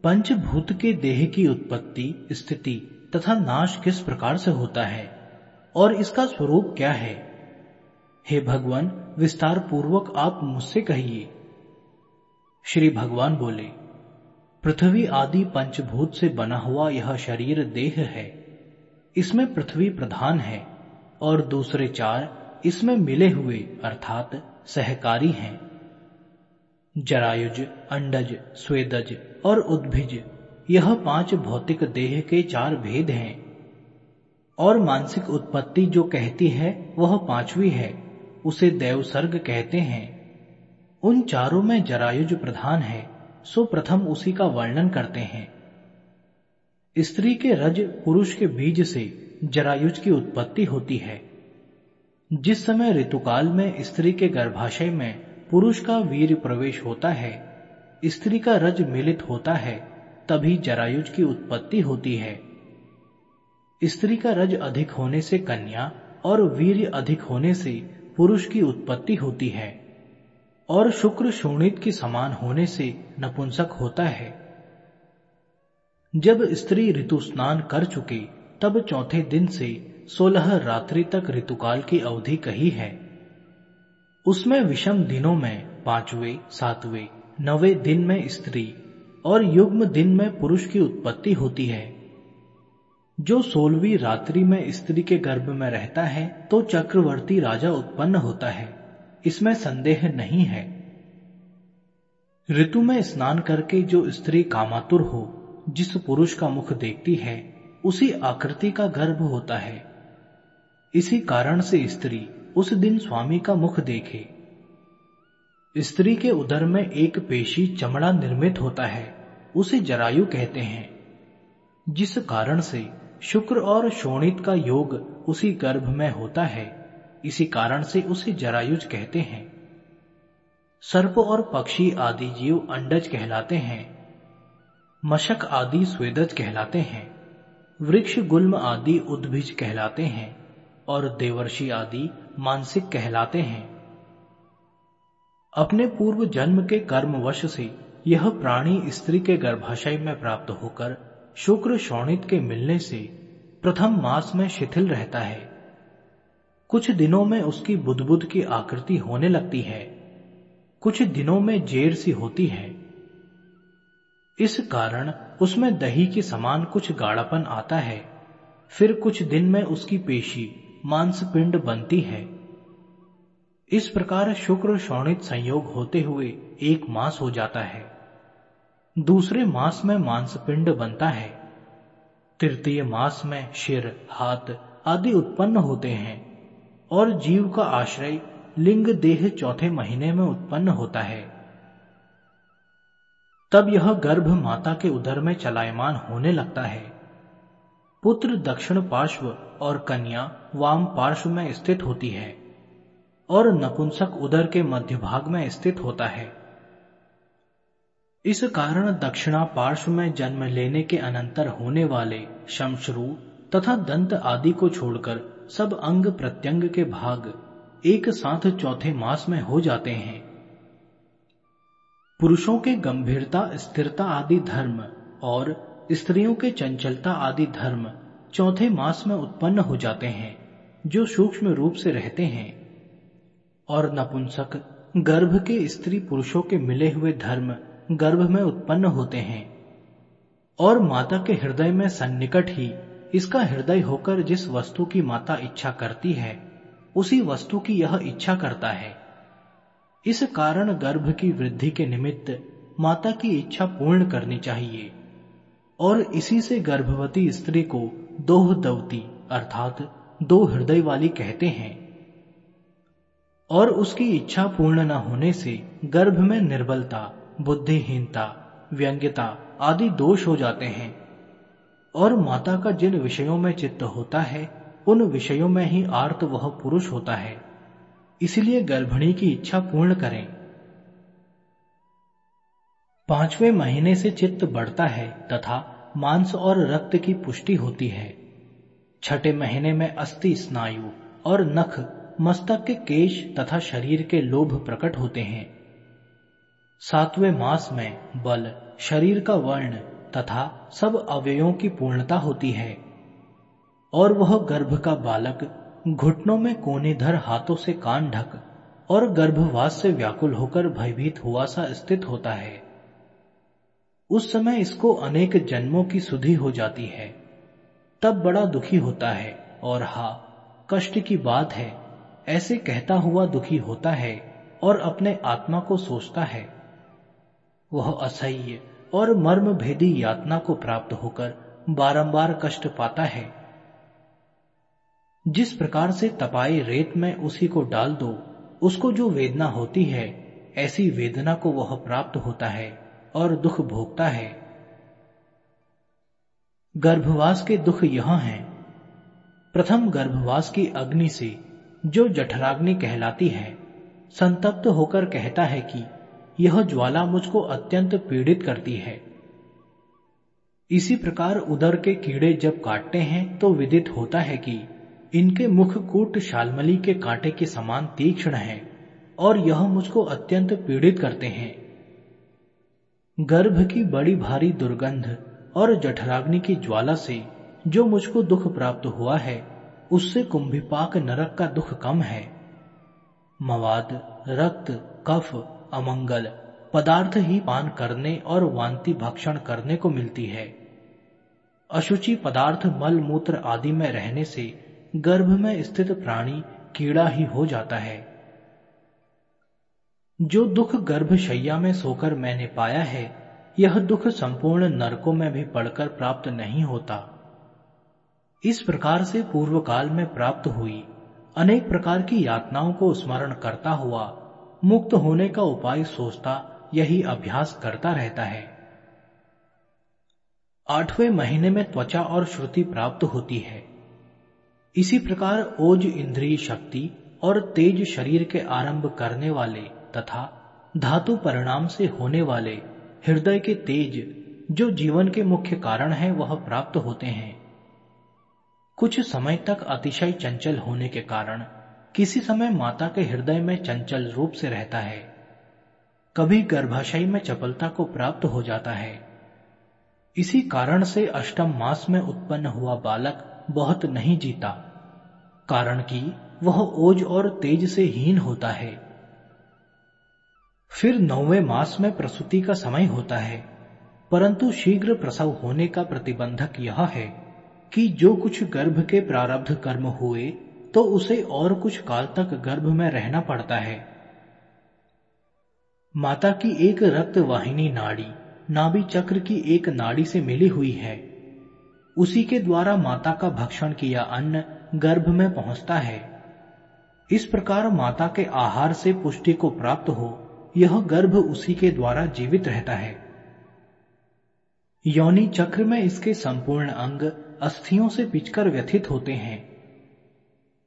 पंचभूत के देह की उत्पत्ति, स्थिति तथा नाश किस प्रकार से होता है और इसका स्वरूप क्या है? हे भगवान विस्तार पूर्वक आप मुझसे कहिए। श्री भगवान बोले, पृथ्वी आदि पंचभूत से बना हुआ यह शरीर देह है। इसमें पृथ्वी प्रधान है और दूसरे चार इसमें मिले हुए अर्थात सहकारी हैं। जरायुज, अंडज, स्वेदज और उद्भिज। यह पाँच भौतिक देह के चार भेद हैं। और मानसिक उत्पत्ति जो कहती है, वह पांचवी है। उसे देवसर्ग कहते हैं। उन चारों में जरायुज प्रधान है, सो प्रथम उसी का वर्णन करते हैं। स्त्री के रज पुरुष के बीज से जरायुज की उत्पत्ति होती है। जिस समय ऋतुकाल में स्त्री के गर्भाशय में पुरुष का वीर प्रवेश होता है स्त्री का रज मिलित होता है, तभी जरायुज की उत्पत्ति होती है। स्त्री का रज अधिक होने से कन्या और वीर अधिक होने से पुरुष की उत्पत्ति होती है, और शुक्र शोणित के समान होने से नपुंसक होता है। जब स्त्री ऋतु स्नान कर चुके, तब चौथे दिन से सोलह रात्रि तक ऋतुकाल की अवधि कही है। उसमें विषम दिनों में पांचवे, सातवें नवे दिन में स्त्री और युग्म दिन में पुरुष की उत्पत्ति होती है। जो सोलहवीं रात्रि में स्त्री के गर्भ में रहता है तो चक्रवर्ती राजा उत्पन्न होता है। इसमें संदेह नहीं है। ऋतु में स्नान करके जो स्त्री कामातुर हो, जिस पुरुष का मुख देखती है, उसी आकृति का गर्भ होता है। इसी कारण से स्त्री उस दिन स्वामी का मुख देखे। स्त्री के उदर में एक पेशी चमड़ा निर्मित होता है, उसे जरायु कहते हैं। जिस कारण से शुक्र और शोणित का योग उसी गर्भ में होता है, इसी कारण से उसे जरायुज कहते हैं। सर्प और पक्षी आदि जीव अंडज कहलाते हैं, मशक आदि स्वेदज कहलाते हैं, वृक्ष गुल्म आदि उद्भिज कहलाते हैं, और देवर्षि आदि मानसिक कहलाते हैं। अपने पूर्व जन्म के कर्मवश से यह प्राणी स्त्री के गर्भाशय में प्राप्त होकर शुक्र शोणित के मिलने से प्रथम मास में शिथिल रहता है। कुछ दिनों में उसकी बुदबुद की आकृति होने लगती है। कुछ दिनों में जेर सी होती है। इस कारण उसमें दही के समान कुछ गाढ़ापन आता है। फिर कुछ दिन में उसकी पेशी मांसपिंड बनती है। इस प्रकार शुक्र शोणित संयोग होते हुए एक मास हो जाता है। दूसरे मास में मांसपिंड बनता है। तृतीय मास में शिर, हाथ आदि उत्पन्न होते हैं और जीव का आश्रय लिंग देह चौथे महीने में उत्पन्न होता है। तब यह गर्भ माता के उदर में चलायमान होने लगता है। पुत्र दक्षिण पार्श्व और कन्या वाम पार्श्व में स्थित होती है। और नपुंसक उदर के मध्य भाग में स्थित होता है। इस कारण दक्षिणा पार्श्व में जन्म लेने के अनंतर होने वाले शमश्रु तथा दंत आदि को छोड़कर सब अंग प्रत्यंग के भाग एक साथ चौथे मास में हो जाते हैं। पुरुषों के गंभीरता, स्थिरता आदि धर्म और स्त्रियों के चंचलता आदि धर्म चौथे मास में उत्पन्न हो जाते हैं, जो सूक्ष्म रूप से रहते हैं। और नपुंसक गर्भ के स्त्री पुरुषों के मिले हुए धर्म गर्भ में उत्पन्न होते हैं। और माता के हृदय में सन्निकट ही इसका हृदय होकर जिस वस्तु की माता इच्छा करती है, उसी वस्तु की यह इच्छा करता है। इस कारण गर्भ की वृद्धि के निमित्त माता की इच्छा पूर्ण करनी चाहिए। और इसी से गर्भवती स्त्री को दोह दवती अर्थात दो हृदय वाली कहते हैं। और उसकी इच्छा पूर्ण न होने से गर्भ में निर्बलता, बुद्धिहीनता, व्यंग्यता आदि दोष हो जाते हैं। और माता का जिन विषयों में चित्त होता है, उन विषयों में ही आर्त वह पुरुष होता है। इसलिए गर्भिणी की इच्छा पूर्ण करें। पाँचवें महीने से चित्त बढ़ता है तथा मांस और रक्त की पुष्टि होती है। छठे महीने में अस्थि, स्नायु और नख मस्तक के केश तथा शरीर के लोभ प्रकट होते हैं। सातवें मास में बल, शरीर का वर्ण तथा सब अवयवों की पूर्णता होती है। और वह गर्भ का बालक घुटनों में कोने धर हाथों से कान ढक और गर्भवास से व्याकुल होकर भयभीत हुआ सा स्थित होता है। उस समय इसको अनेक जन्मों की सुधि हो जाती है। तब बड़ा दुखी होता है और हा, कष्ट की बात है ऐसे कहता हुआ दुखी होता है और अपने आत्मा को सोचता है। वह असह्य और मर्म भेदी यातना को प्राप्त होकर बारंबार कष्ट पाता है। जिस प्रकार से तपाए रेत में उसी को डाल दो, उसको जो वेदना होती है, ऐसी वेदना को वह प्राप्त होता है और दुख भोगता है। गर्भवास के दुख यह हैं। प्रथम गर्भवास की अग्नि से जो जठराग्नि कहलाती है, संतप्त होकर कहता है कि यह ज्वाला मुझको अत्यंत पीड़ित करती है। इसी प्रकार उदर के कीड़े जब काटते हैं तो विदित होता है कि इनके मुख कूट शालमली के कांटे के समान तीक्ष्ण है और यह मुझको अत्यंत पीड़ित करते हैं। गर्भ की बड़ी भारी दुर्गंध और जठराग्नि की ज्वाला से जो मुझको दुख प्राप्त हुआ है उससे कुंभिपाक नरक का दुख कम है। मवाद, रक्त, कफ, अमंगल, पदार्थ ही पान करने और वांति भक्षण करने को मिलती है। अशुचि पदार्थ, मल, मूत्र आदि में रहने से गर्भ में स्थित प्राणी कीड़ा ही हो जाता है। जो दुख गर्भशैया में सोकर मैंने पाया है, यह दुख संपूर्ण नरकों में भी पड़कर प्राप्त नहीं होता। इस प्रकार से पूर्व काल में प्राप्त हुई अनेक प्रकार की यातनाओं को स्मरण करता हुआ, मुक्त होने का उपाय सोचता, यही अभ्यास करता रहता है। आठवें महीने में त्वचा और श्रुति प्राप्त होती है। इसी प्रकार ओज इंद्रिय शक्ति और तेज शरीर के आरंभ करने वाले तथा धातु परिणाम से होने वाले हृदय के तेज, जो जीवन के मुख्य कारण है, वह प्राप्त होते हैं। कुछ समय तक अतिशय चंचल होने के कारण किसी समय माता के हृदय में चंचल रूप से रहता है। कभी गर्भाशय में चपलता को प्राप्त हो जाता है। इसी कारण से अष्टम मास में उत्पन्न हुआ बालक बहुत नहीं जीता, कारण कि वह ओज और तेज से हीन होता है। फिर नौवे मास में प्रसूति का समय होता है, परंतु शीघ्र प्रसव होने का प्रतिबंधक यह है कि जो कुछ गर्भ के प्रारब्ध कर्म हुए तो उसे और कुछ काल तक गर्भ में रहना पड़ता है। माता की एक रक्त वाहिनी नाड़ी, नाभि चक्र की एक नाड़ी से मिली हुई है। उसी के द्वारा माता का भक्षण किया अन्न गर्भ में पहुँचता है। इस प्रकार माता के आहार से पुष्टि को प्राप्त हो, यह गर्भ उसी के द्वारा जीवित रहता है। योनि चक्र में इसके संपूर्ण अंग अस्थियों से पिचकर व्यथित होते हैं।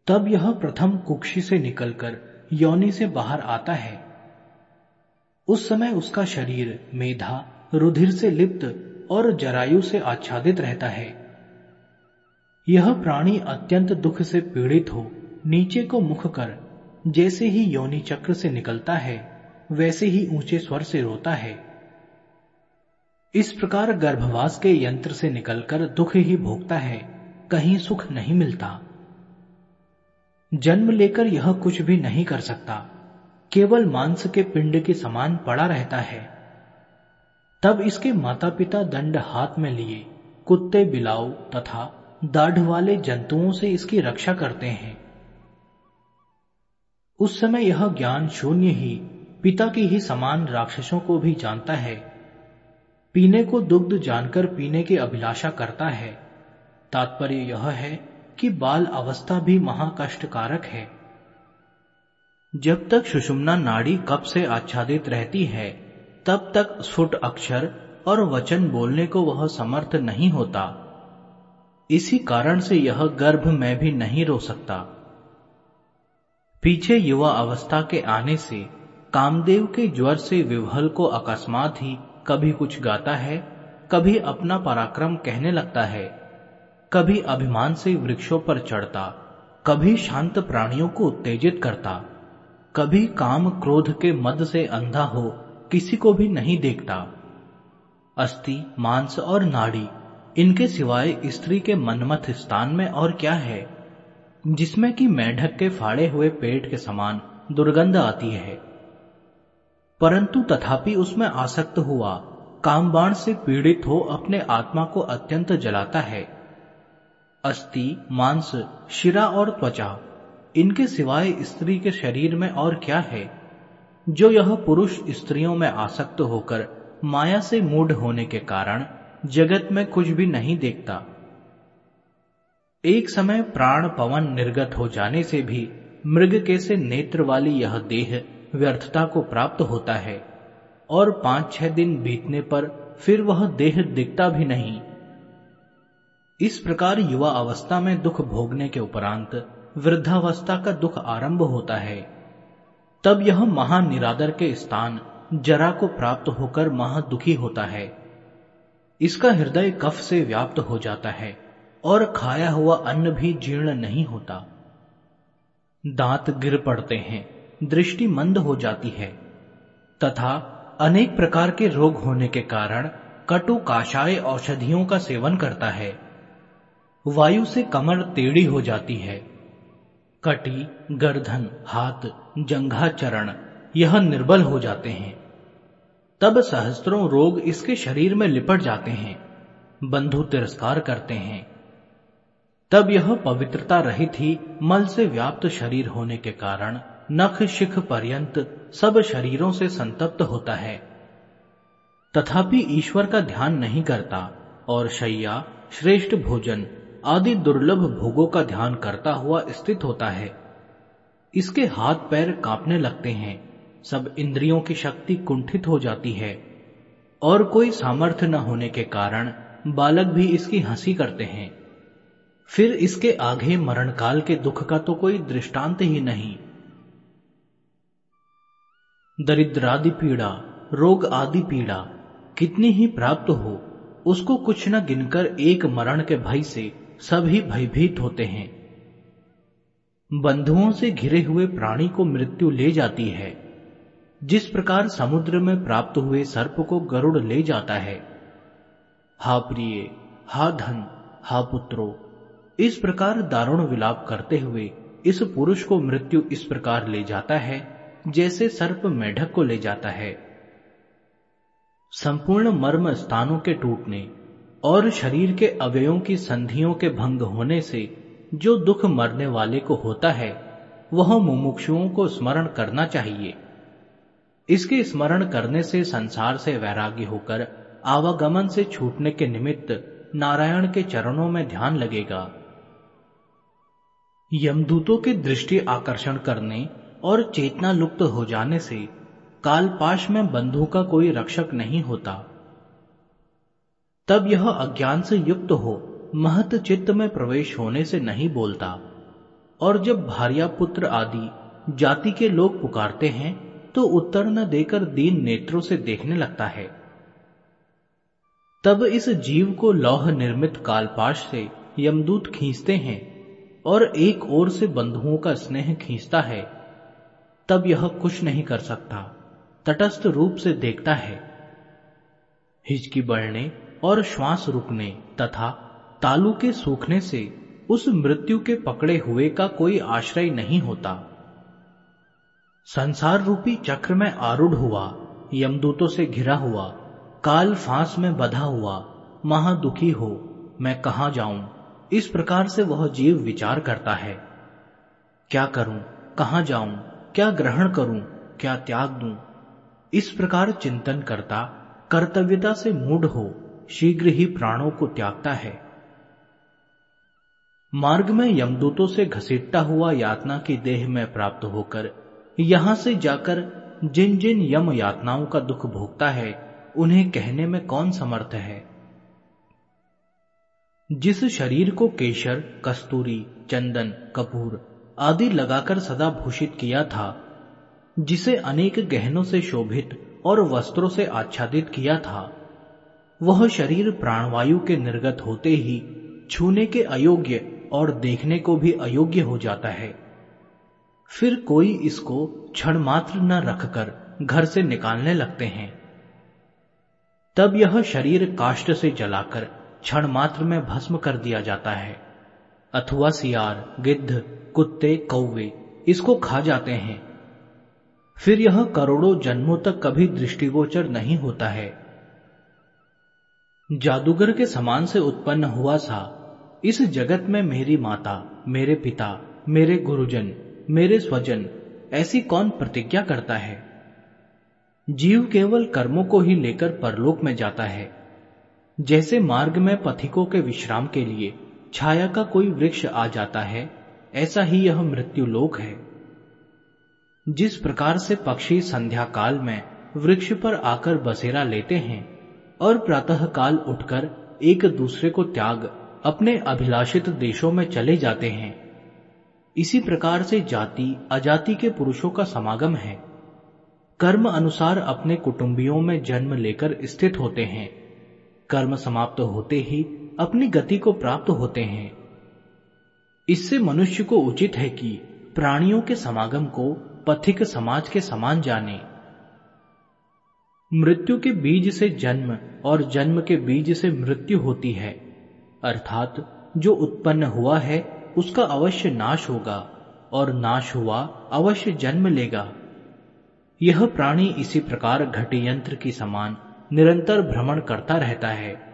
तब यह प्रथम कुक्षी से निकलकर योनि से बाहर आता है। उस समय उसका शरीर मेधा, रुधिर से लिप्त और जरायु से आच्छादित रहता है। यह प्राणी अत्यंत दुख से पीड़ित हो, नीचे को मुख कर, जैसे ही योनि चक्र से निकलता है, वैसे ही ऊँचे स्वर से रोता है। इस प्रकार गर्भवास के यंत्र से निकलकर दुख ही भोगता है, कहीं सुख नहीं मिलता। जन्म लेकर यह कुछ भी नहीं कर सकता, केवल मांस के पिंड के समान पड़ा रहता है। तब इसके माता पिता दंड हाथ में लिए, कुत्ते बिलाऊ तथा दाढ़ वाले जंतुओं से इसकी रक्षा करते हैं। उस समय यह ज्ञान शून्य ही, पिता के ही समान राक्षसों को भी जानता है। पीने को दुग्ध जानकर पीने की अभिलाषा करता है। तात्पर्य यह है कि बाल अवस्था भी महाकष्टकारक है। जब तक सुषुम्ना नाड़ी कप से आच्छादित रहती है, तब तक स्फुट अक्षर और वचन बोलने को वह समर्थ नहीं होता। इसी कारण से यह गर्भ में भी नहीं रो सकता। पीछे युवा अवस्था के आने से कामदेव के ज्वर से विवहल को अकस्मात ही कभी कुछ गाता है, कभी अपना पराक्रम कहने लगता है, कभी अभिमान से वृक्षों पर चढ़ता, कभी शांत प्राणियों को उत्तेजित करता, कभी काम क्रोध के मद से अंधा हो, किसी को भी नहीं देखता। अस्थि, मांस और नाड़ी, इनके सिवाय स्त्री के मनमथ स्थान में और क्या है? जिसमें कि मेढक के फाड़े हुए पेट के समान दुर्गंध आती है। परंतु तथापि उसमें आसक्त हुआ। कामबाण से पीड़ित हो अपने आत्मा को अत्यंत जलाता है। अस्थि, मांस, शिरा और त्वचा, इनके सिवाय स्त्री के शरीर में और क्या है? जो यह पुरुष स्त्रियों में आसक्त होकर माया से मूढ़ होने के कारण जगत में कुछ भी नहीं देखता। एक समय प्राण पवन निर्गत हो जाने से भी मृग के से नेत्र वाली यह देह व्यर्थता को प्राप्त होता है और पाँच छह दिन बीतने पर फिर वह देह दिखता भी नहीं। इस प्रकार युवा अवस्था में दुख भोगने के उपरांत वृद्धावस्था का दुख आरंभ होता है। तब यह महानिरादर के स्थान जरा को प्राप्त होकर महादुखी होता है। इसका हृदय कफ से व्याप्त हो जाता है और खाया हुआ अन्न भी जीर्ण नहीं होता। दांत गिर पड़ते हैं। दृष्टि मंद हो जाती है, तथा अनेक प्रकार के रोग होने के कारण कटु काशाय औषधियों का सेवन करता है। वायु से कमर टेढ़ी हो जाती है। कटी गर्दन हाथ जंघा चरण यह निर्बल हो जाते हैं। तब सहस्त्रों रोग इसके शरीर में लिपट जाते हैं, बंधु तिरस्कार करते हैं। तब यह पवित्रता रहित ही मल से व्याप्त शरीर होने के कारण नख शिख पर्यंत सब शरीरों से संतप्त होता है। तथापि ईश्वर का ध्यान नहीं करता और शैया, श्रेष्ठ भोजन आदि दुर्लभ भोगों का ध्यान करता हुआ स्थित होता है। इसके हाथ पैर कांपने लगते हैं। सब इंद्रियों की शक्ति कुंठित हो जाती है और कोई सामर्थ्य न होने के कारण बालक भी इसकी हँसी करते हैं। फिर इसके आगे मरण काल के दुख का तो कोई दृष्टांत ही नहीं। दरिद्रादि पीड़ा, रोग आदि पीड़ा, कितनी ही प्राप्त हो, उसको कुछ न गिनकर एक मरण के भय से सभी भयभीत होते हैं। बंधुओं से घिरे हुए प्राणी को मृत्यु ले जाती है। जिस प्रकार समुद्र में प्राप्त हुए सर्प को गरुड़ ले जाता है। हा प्रिय, हा धन, हा पुत्रो, इस प्रकार दारुण विलाप करते हुए इस पुरुष को मृत्यु इस प्रकार ले जाता है जैसे सर्प मेढक को ले जाता है। संपूर्ण मर्म स्थानों के टूटने और शरीर के अवयों की संधियों के भंग होने से जो दुख मरने वाले को होता है, वह मुमुक्षुओं को स्मरण करना चाहिए। इसके स्मरण करने से संसार से वैराग्य होकर आवागमन से छूटने के निमित्त नारायण के चरणों में ध्यान लगेगा। यमदूतों के दृष्टि आकर्षण करने और चेतना लुप्त हो जाने से कालपाश में बंधु का कोई रक्षक नहीं होता। तब यह अज्ञान से युक्त हो, महत चित्त में प्रवेश होने से नहीं बोलता। और जब भार्या पुत्र आदि जाति के लोग पुकारते हैं तो उत्तर न देकर दीन नेत्रों से देखने लगता है। तब इस जीव को लौह निर्मित कालपाश से यमदूत खींचते हैं और एक ओर से बंधुओं का स्नेह खींचता है। तब यह कुछ नहीं कर सकता। तटस्थ रूप से देखता है। हिचकी बढ़ने और श्वास रुकने तथा तालू के सूखने से उस मृत्यु के पकड़े हुए का कोई आश्रय नहीं होता। संसार रूपी चक्र में आरूढ़ हुआ, यमदूतों से घिरा हुआ, काल फांस में बधा हुआ, महादुखी हो, मैं कहा जाऊँ? इस प्रकार से वह जीव विचार करता है। क्या करूँ? कहा जाऊँ? क्या ग्रहण करूँ, क्या त्याग दूँ? इस प्रकार चिंतन करता कर्तव्यता से मूढ़ हो, शीघ्र ही प्राणों को त्यागता है। मार्ग में यमदूतों से घसीटता हुआ यातना की देह में प्राप्त होकर यहाँ से जाकर जिन जिन यम यातनाओं का दुख भोगता है, उन्हें कहने में कौन समर्थ है? जिस शरीर को केशर, कस्तूरी, चंदन, कपूर आदि लगाकर सदा भूषित किया था, जिसे अनेक गहनों से शोभित और वस्त्रों से आच्छादित किया था। वह शरीर प्राणवायु के निर्गत होते ही छूने के अयोग्य और देखने को भी अयोग्य हो जाता है। फिर कोई इसको क्षण मात्र न रखकर घर से निकालने लगते हैं। तब यह शरीर काष्ट से जलाकर क्षण मात्र में भस्म कर दिया जाता है। अथवा सियार, गिद्ध, कुत्ते, कौवे, इसको खा जाते हैं। फिर यह करोड़ों जन्मों तक कभी दृष्टिगोचर नहीं होता है। जादूगर के समान से उत्पन्न हुआ सा, इस जगत में मेरी माता, मेरे पिता, मेरे गुरुजन, मेरे स्वजन, ऐसी कौन प्रतिज्ञा करता है? जीव केवल कर्मों को ही लेकर परलोक में जाता है, जैसे मार्ग में पथिकों के विश्राम के लिए। छाया का कोई वृक्ष आ जाता है, ऐसा ही यह मृत्यु लोक है। जिस प्रकार से पक्षी संध्या काल में वृक्ष पर आकर बसेरा लेते हैं, और प्रातः काल उठकर एक दूसरे को त्याग अपने अभिलाषित देशों में चले जाते हैं, इसी प्रकार से जाति, अजाति के पुरुषों का समागम है। कर्म अनुसार अपने कुटुंबियों में जन्म लेकर स्थित होते हैं। कर्म समाप्त होते ही अपनी गति को प्राप्त होते हैं। इससे मनुष्य को उचित है कि प्राणियों के समागम को पथिक समाज के समान जाने। मृत्यु के बीज से जन्म और जन्म के बीज से मृत्यु होती है, अर्थात जो उत्पन्न हुआ है, उसका अवश्य नाश होगा और नाश हुआ अवश्य जन्म लेगा। यह प्राणी इसी प्रकार घटी यंत्र की समान निरंतर भ्रमण करता रहता है।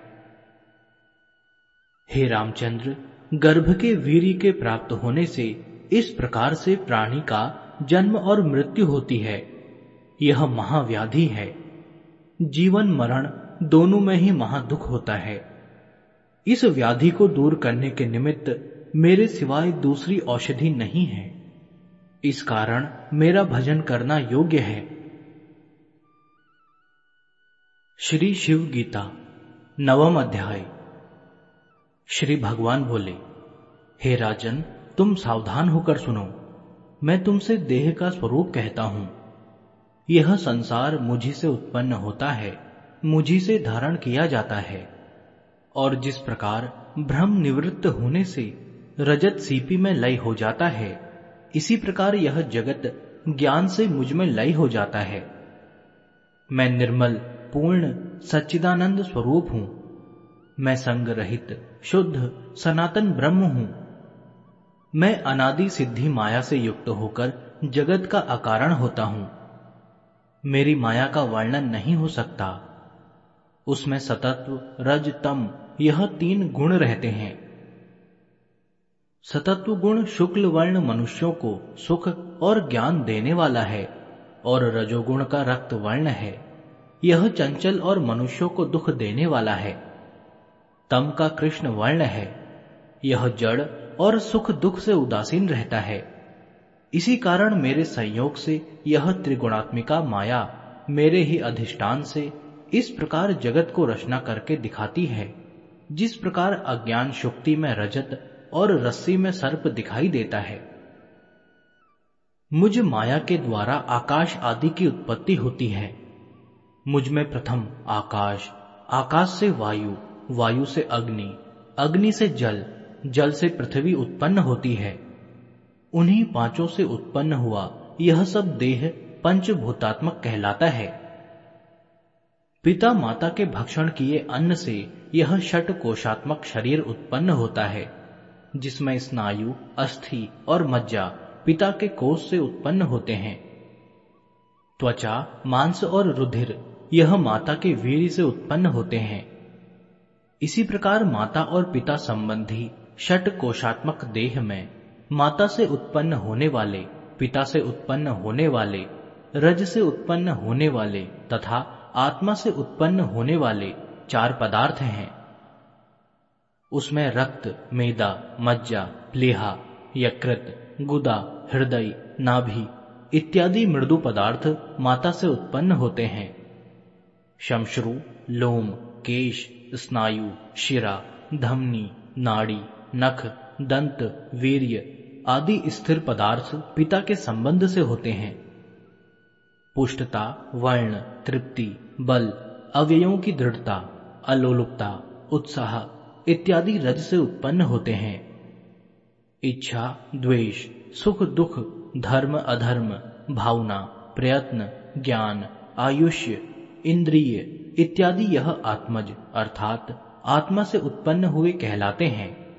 हे रामचंद्र, गर्भ के वीर के प्राप्त होने से इस प्रकार से प्राणी का जन्म और मृत्यु होती है। यह महाव्याधि है। जीवन मरण दोनों में ही महादुख होता है। इस व्याधि को दूर करने के निमित्त मेरे सिवाय दूसरी औषधि नहीं है। इस कारण मेरा भजन करना योग्य है। श्री शिव गीता, नवम अध्याय। श्री भगवान बोले, हे राजन, तुम सावधान होकर सुनो। मैं तुमसे देह का स्वरूप कहता हूँ। यह संसार मुझी से उत्पन्न होता है, मुझी से धारण किया जाता है। और जिस प्रकार भ्रम निवृत्त होने से रजत सीपी में लय हो जाता है, इसी प्रकार यह जगत ज्ञान से मुझमें लय हो जाता है। मैं निर्मल, पूर्ण, सच्चिदानंद स्वरूप हूँ। मैं संग रहित शुद्ध, सनातन ब्रह्म हूँ। मैं अनादि सिद्धि माया से युक्त होकर जगत का अकारण होता हूँ। मेरी माया का वर्णन नहीं हो सकता। उसमें सतत्व, रज, तम, यह तीन गुण रहते हैं। सतत्व गुण शुक्ल वर्ण मनुष्यों को सुख और ज्ञान देने वाला है और रजोगुण का रक्त वर्ण है। यह चंचल और मनुष्यों को दुख देने वाला है। तम का कृष्ण वर्ण है। यह जड़ और सुख दुख से उदासीन रहता है। इसी कारण मेरे संयोग से यह त्रिगुणात्मिका माया मेरे ही अधिष्ठान से इस प्रकार जगत को रचना करके दिखाती है। जिस प्रकार अज्ञान शुक्ति में रजत और रस्सी में सर्प दिखाई देता है। मुझ माया के द्वारा आकाश आदि की उत्पत्ति होती है। मुझमें प्रथम आकाश आकाश से वायु वायु से अग्नि अग्नि से जल जल से पृथ्वी उत्पन्न होती है। उन्हीं पाँचों से उत्पन्न हुआ यह सब देह पंचभूतात्मक कहलाता है। पिता माता के भक्षण किए अन्न से यह षट कोशात्मक शरीर उत्पन्न होता है, जिसमें स्नायु, अस्थि और मज्जा पिता के कोष से उत्पन्न होते हैं। त्वचा, मांस और रुधिर यह माता के वीर से उत्पन्न होते हैं। इसी प्रकार माता और पिता संबंधी षट कोशात्मक देह में माता से उत्पन्न होने वाले, पिता से उत्पन्न होने वाले, रज से उत्पन्न होने वाले तथा आत्मा से उत्पन्न होने वाले चार पदार्थ हैं। उसमें रक्त, मेदा, मज्जा प्लेहा यकृत, गुदा, हृदय, नाभि इत्यादि मृदु पदार्थ माता से उत्पन्न होते हैं। शमश्रु, लोम केश, स्नायु, शिरा, धमनी, नाड़ी, नख, दंत, वीर्य आदि स्थिर पदार्थ पिता के संबंध से होते हैं। पुष्टता, वर्ण, तृप्ति, बल, अवयवों की दृढ़ता, अलोलुपता, उत्साह इत्यादि रज से उत्पन्न होते हैं। इच्छा, द्वेष, सुख, दुख, धर्म, अधर्म, भावना, प्रयत्न, ज्ञान, आयुष्य, इंद्रिय इत्यादि यह आत्मज, अर्थात आत्मा से उत्पन्न हुए कहलाते हैं।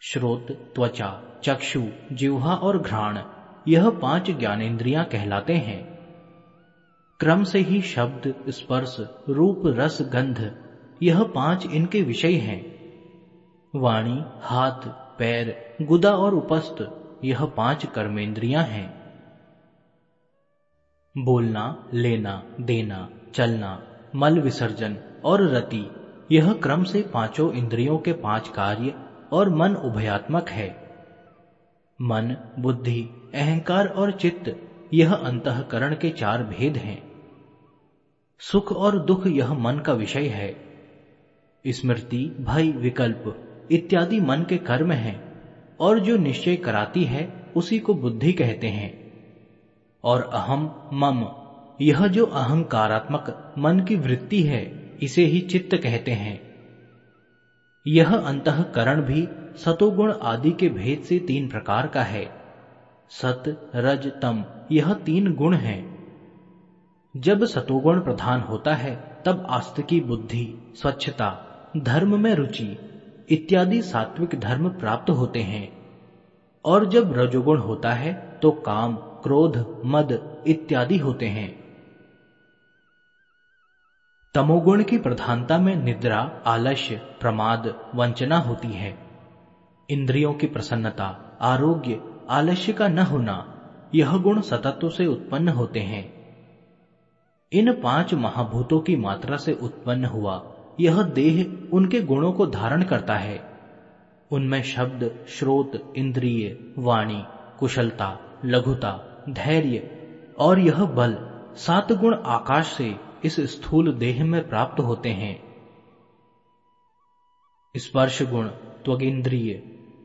श्रोत, त्वचा, चक्षु, जिह्वा और घ्राण, यह पाँच ज्ञानेन्द्रियाँ कहलाते हैं। क्रम से ही शब्द, स्पर्श, रूप, रस, गंध, यह पाँच इनके विषय हैं। वाणी, हाथ, पैर, गुदा और उपस्थ, यह पाँच कर्मेंद्रियाँ हैं। बोलना, लेना, देना चलना मल विसर्जन और रति, यह क्रम से पाँचों इंद्रियों के पाँच कार्य और मन उभयात्मक है। मन, बुद्धि, अहंकार और चित्त, यह अंतकरण के चार भेद हैं। सुख और दुख यह मन का विषय है। स्मृति, भय, विकल्प इत्यादि मन के कर्म हैं और जो निश्चय कराती है, उसी को बुद्धि कहते हैं। और अहम, मम यह जो अहंकारात्मक मन की वृत्ति है, इसे ही चित्त कहते हैं। यह अंतकरण भी सतोगुण आदि के भेद से तीन प्रकार का है। सत, रज, तम, यह तीन गुण हैं। जब सतोगुण प्रधान होता है, तब आस्तिकी बुद्धि, स्वच्छता, धर्म में रुचि इत्यादि सात्विक धर्म प्राप्त होते हैं। और जब रजोगुण होता है तो काम, क्रोध, मद इत्यादि होते हैं। तमोगुण की प्रधानता में निद्रा, आलस्य, प्रमाद, वंचना होती है। इंद्रियों की प्रसन्नता, आरोग्य, आलस्य का न होना, यह गुण सतत्व से उत्पन्न होते हैं। इन पाँच महाभूतों की मात्रा से उत्पन्न हुआ, यह देह उनके गुणों को धारण करता है। उनमें शब्द श्रोत इंद्रिय, वाणी, कुशलता, लघुता, धैर्य और यह बल सात गुण आकाश से इस स्थूल देह में प्राप्त होते हैं। स्पर्श गुण, त्वगिंद्रिय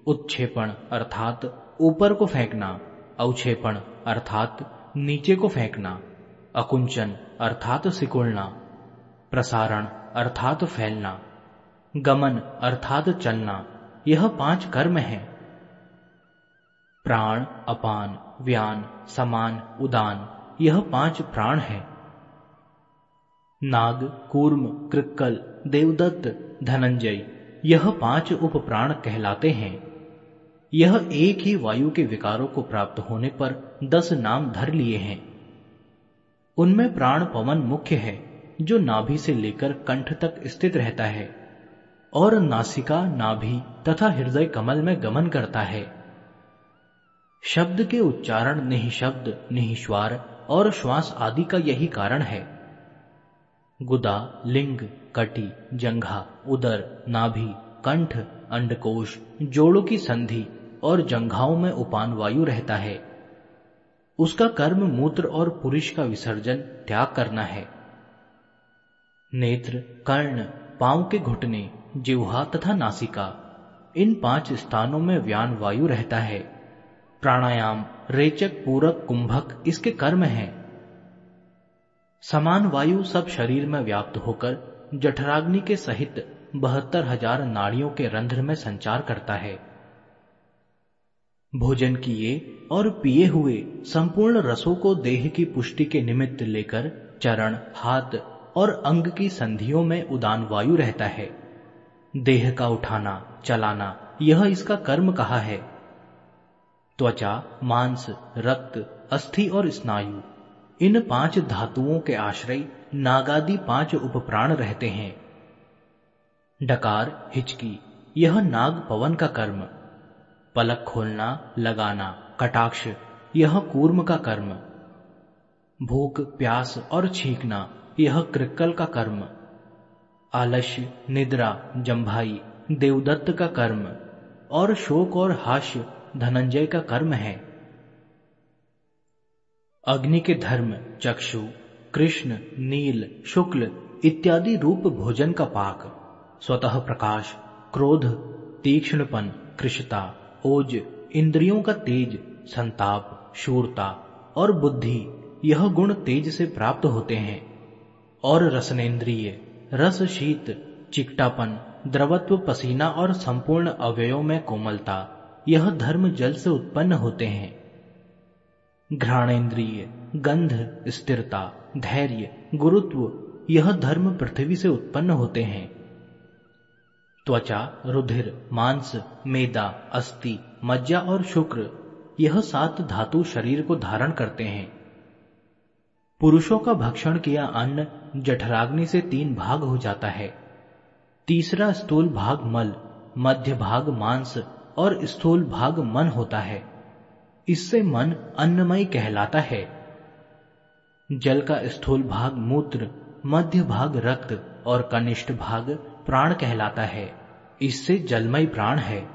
उत्क्षेपण अर्थात ऊपर को फेंकना, अवक्षेपण, अर्थात नीचे को फेंकना, अकुंचन, अर्थात सिकुड़ना, प्रसारण, अर्थात फैलना, गमन, अर्थात चलना, यह पाँच कर्म हैं। प्राण, अपान, व्यान, समान, उदान, यह पाँच प्राण है। नाग, कूर्म, कृक्कल, देवदत्त, धनंजय, यह पाँच उपप्राण कहलाते हैं। यह एक ही वायु के विकारों को प्राप्त होने पर दस नाम धर लिए हैं। उनमें प्राण पवन मुख्य है, जो नाभि से लेकर कंठ तक स्थित रहता है, और नासिका, नाभि तथा हृदय कमल में गमन करता है। शब्द के उच्चारण, निःशब्द, निःश्वार और श्वास आदि का यही कारण है। गुदा, लिंग, कटी, जंघा, उदर, नाभि, कंठ, अंडकोश, जोड़ों की संधि और जंघाओं में उपान वायु रहता है। उसका कर्म मूत्र और पुरुष का विसर्जन त्याग करना है। नेत्र, कर्ण, पाँव के घुटने, जिह्वा तथा नासिका, इन पाँच स्थानों में व्यान वायु रहता है। प्राणायाम, रेचक, पूरक, कुंभक, इसके कर्म हैं। समान वायु सब शरीर में व्याप्त होकर जठराग्नि के सहित बहत्तर हज़ार नाड़ियों के रंध्र में संचार करता है। भोजन किए और पिए हुए संपूर्ण रसों को देह की पुष्टि के निमित्त लेकर चरण, हाथ और अंग की संधियों में उदान वायु रहता है। देह का उठाना, चलाना, यह इसका कर्म कहा है। त्वचा, मांस, रक्त, अस्थि और स्नायु इन पाँच धातुओं के आश्रय नागादि पाँच उपप्राण रहते हैं। डकार, हिचकी, यह नाग पवन का कर्म। पलक खोलना, लगाना, कटाक्ष, यह कूर्म का कर्म। भूख प्यास और छींकना, यह कृक्कल का कर्म। आलस्य निद्रा जम्भाई देवदत्त का कर्म। और शोक और हास्य, धनंजय का कर्म है। अग्नि के धर्म, चक्षु, कृष्ण, नील, शुक्ल इत्यादि रूप भोजन का पाक। स्वतः प्रकाश, क्रोध, तीक्ष्णपन कृषता ओज, इंद्रियों का तेज, संताप, शूरता और बुद्धि, यह गुण तेज से प्राप्त होते हैं। और रसनेन्द्रिय, रस शीत, चिकटापन, द्रवत्व पसीना और संपूर्ण अवयवों में कोमलता, यह धर्म जल से उत्पन्न होते हैं। घ्राणेन्द्रिय, गंध, स्थिरता, धैर्य, गुरुत्व, यह धर्म पृथ्वी से उत्पन्न होते हैं। त्वचा, रुधिर, मांस, मेदा, अस्थि, मज्जा और शुक्र, यह सात धातु शरीर को धारण करते हैं। पुरुषों का भक्षण किया अन्न जठराग्नि से तीन भाग हो जाता है। तीसरा स्थूल भाग मल, मध्य भाग मांस और स्थूल भाग मन होता है। इससे मन अन्नमय कहलाता है। जल का स्थूल भाग मूत्र, मध्य भाग रक्त और कनिष्ठ भाग प्राण कहलाता है। इससे जलमय प्राण है।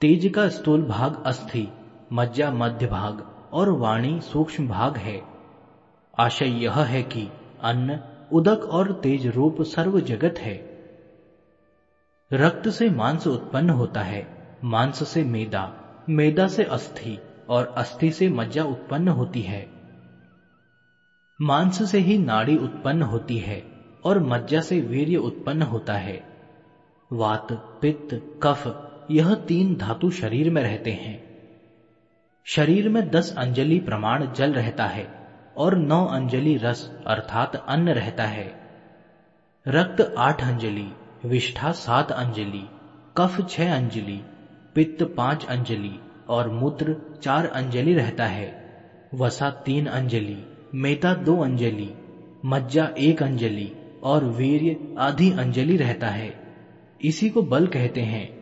तेज का स्थूल भाग अस्थि, मज्जा मध्य भाग और वाणी सूक्ष्म भाग है। आशय यह है कि अन्न उदक और तेज रूप सर्व जगत है। रक्त से मांस उत्पन्न होता है, मांस से मेदा मेदा से अस्थि और अस्थि से मज्जा उत्पन्न होती है। मांस से ही नाड़ी उत्पन्न होती है और मज्जा से वीर्य उत्पन्न होता है। वात, पित्त, कफ, यह तीन धातु शरीर में रहते हैं। शरीर में दस अंजलि प्रमाण जल रहता है और नौ अंजलि रस अर्थात अन्न रहता है। रक्त आठ अंजलि, विष्ठा सात अंजलि, कफ छह अंजलि पित्त पाँच अंजलि और मूत्र चार अंजलि रहता है। वसा तीन अंजलि मेता दो अंजलि मज्जा एक अंजलि और वीर्य आधी अंजलि रहता है। इसी को बल कहते हैं।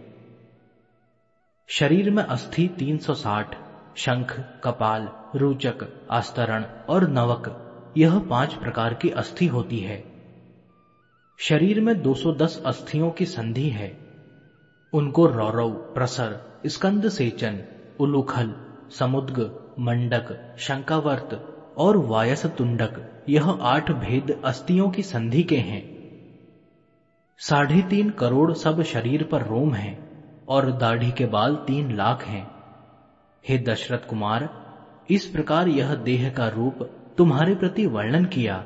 शरीर में अस्थि 360, शंख कपाल रूचक आस्तरण और नवक यह पाँच प्रकार की अस्थि होती है। शरीर में 210 अस्थियों की संधि है। उनको रौरव, प्रसर, स्कंद सेचन, उलूखल, समुद्ग, मंडक, शंकावर्त और वायस तुंडक यह आठ भेद अस्थियों की संधि के हैं। साढ़े तीन करोड़ सब शरीर पर रोम है और दाढ़ी के बाल तीन लाख हैं। हे दशरथ कुमार, इस प्रकार यह देह का रूप तुम्हारे प्रति वर्णन किया।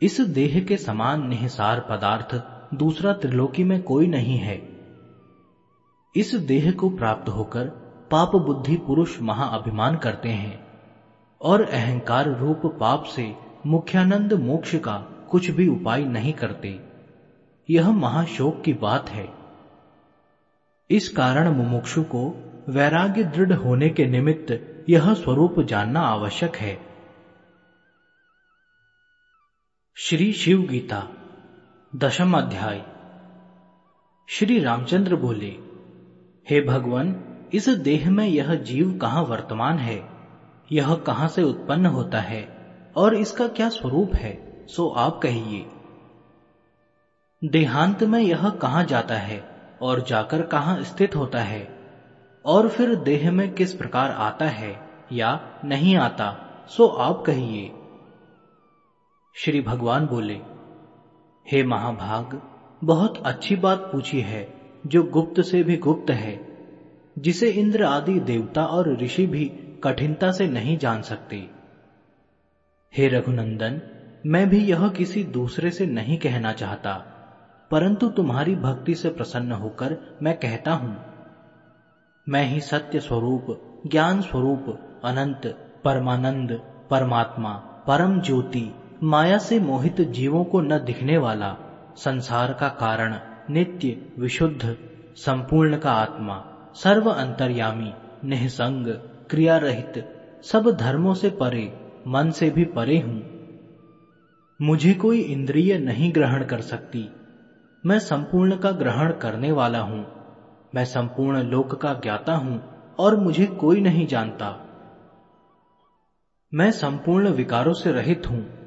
इस देह के समान निहसार पदार्थ दूसरा त्रिलोकी में कोई नहीं है। इस देह को प्राप्त होकर पाप बुद्धि पुरुष महाअभिमान करते हैं और अहंकार रूप पाप से मुख्यानंद मोक्ष का कुछ भी उपाय नहीं करते। यह महाशोक की बात है। इस कारण मुमुक्षु को वैराग्य दृढ़ होने के निमित्त यह स्वरूप जानना आवश्यक है। श्री शिव गीता दशम अध्याय। श्री रामचंद्र बोले, हे भगवान, इस देह में यह जीव कहाँ वर्तमान है? यह कहाँ से उत्पन्न होता है? और इसका क्या स्वरूप है? सो आप कहिए। देहांत में यह कहाँ जाता है और जाकर कहाँ स्थित होता है? और फिर देह में किस प्रकार आता है या नहीं आता, सो आप कहिए। श्री भगवान बोले हे महाभाग, बहुत अच्छी बात पूछी है, जो गुप्त से भी गुप्त है, जिसे इंद्र आदि देवता और ऋषि भी कठिनता से नहीं जान सकते। हे रघुनंदन, मैं भी यह किसी दूसरे से नहीं कहना चाहता, परंतु तुम्हारी भक्ति से प्रसन्न होकर मैं कहता हूँ। मैं ही सत्य स्वरूप, ज्ञान स्वरूप, अनंत, परमानंद, परमात्मा, परम ज्योति माया से मोहित जीवों को न दिखने वाला संसार का कारण नित्य, विशुद्ध, संपूर्ण का आत्मा, सर्व अंतर्यामी, निसंग क्रिया रहित सब धर्मों से परे, मन से भी परे हूँ। मुझे कोई इंद्रिय नहीं ग्रहण कर सकती। मैं संपूर्ण का ग्रहण करने वाला हूँ। मैं संपूर्ण लोक का ज्ञाता हूँ और मुझे कोई नहीं जानता। मैं संपूर्ण विकारों से रहित हूँ।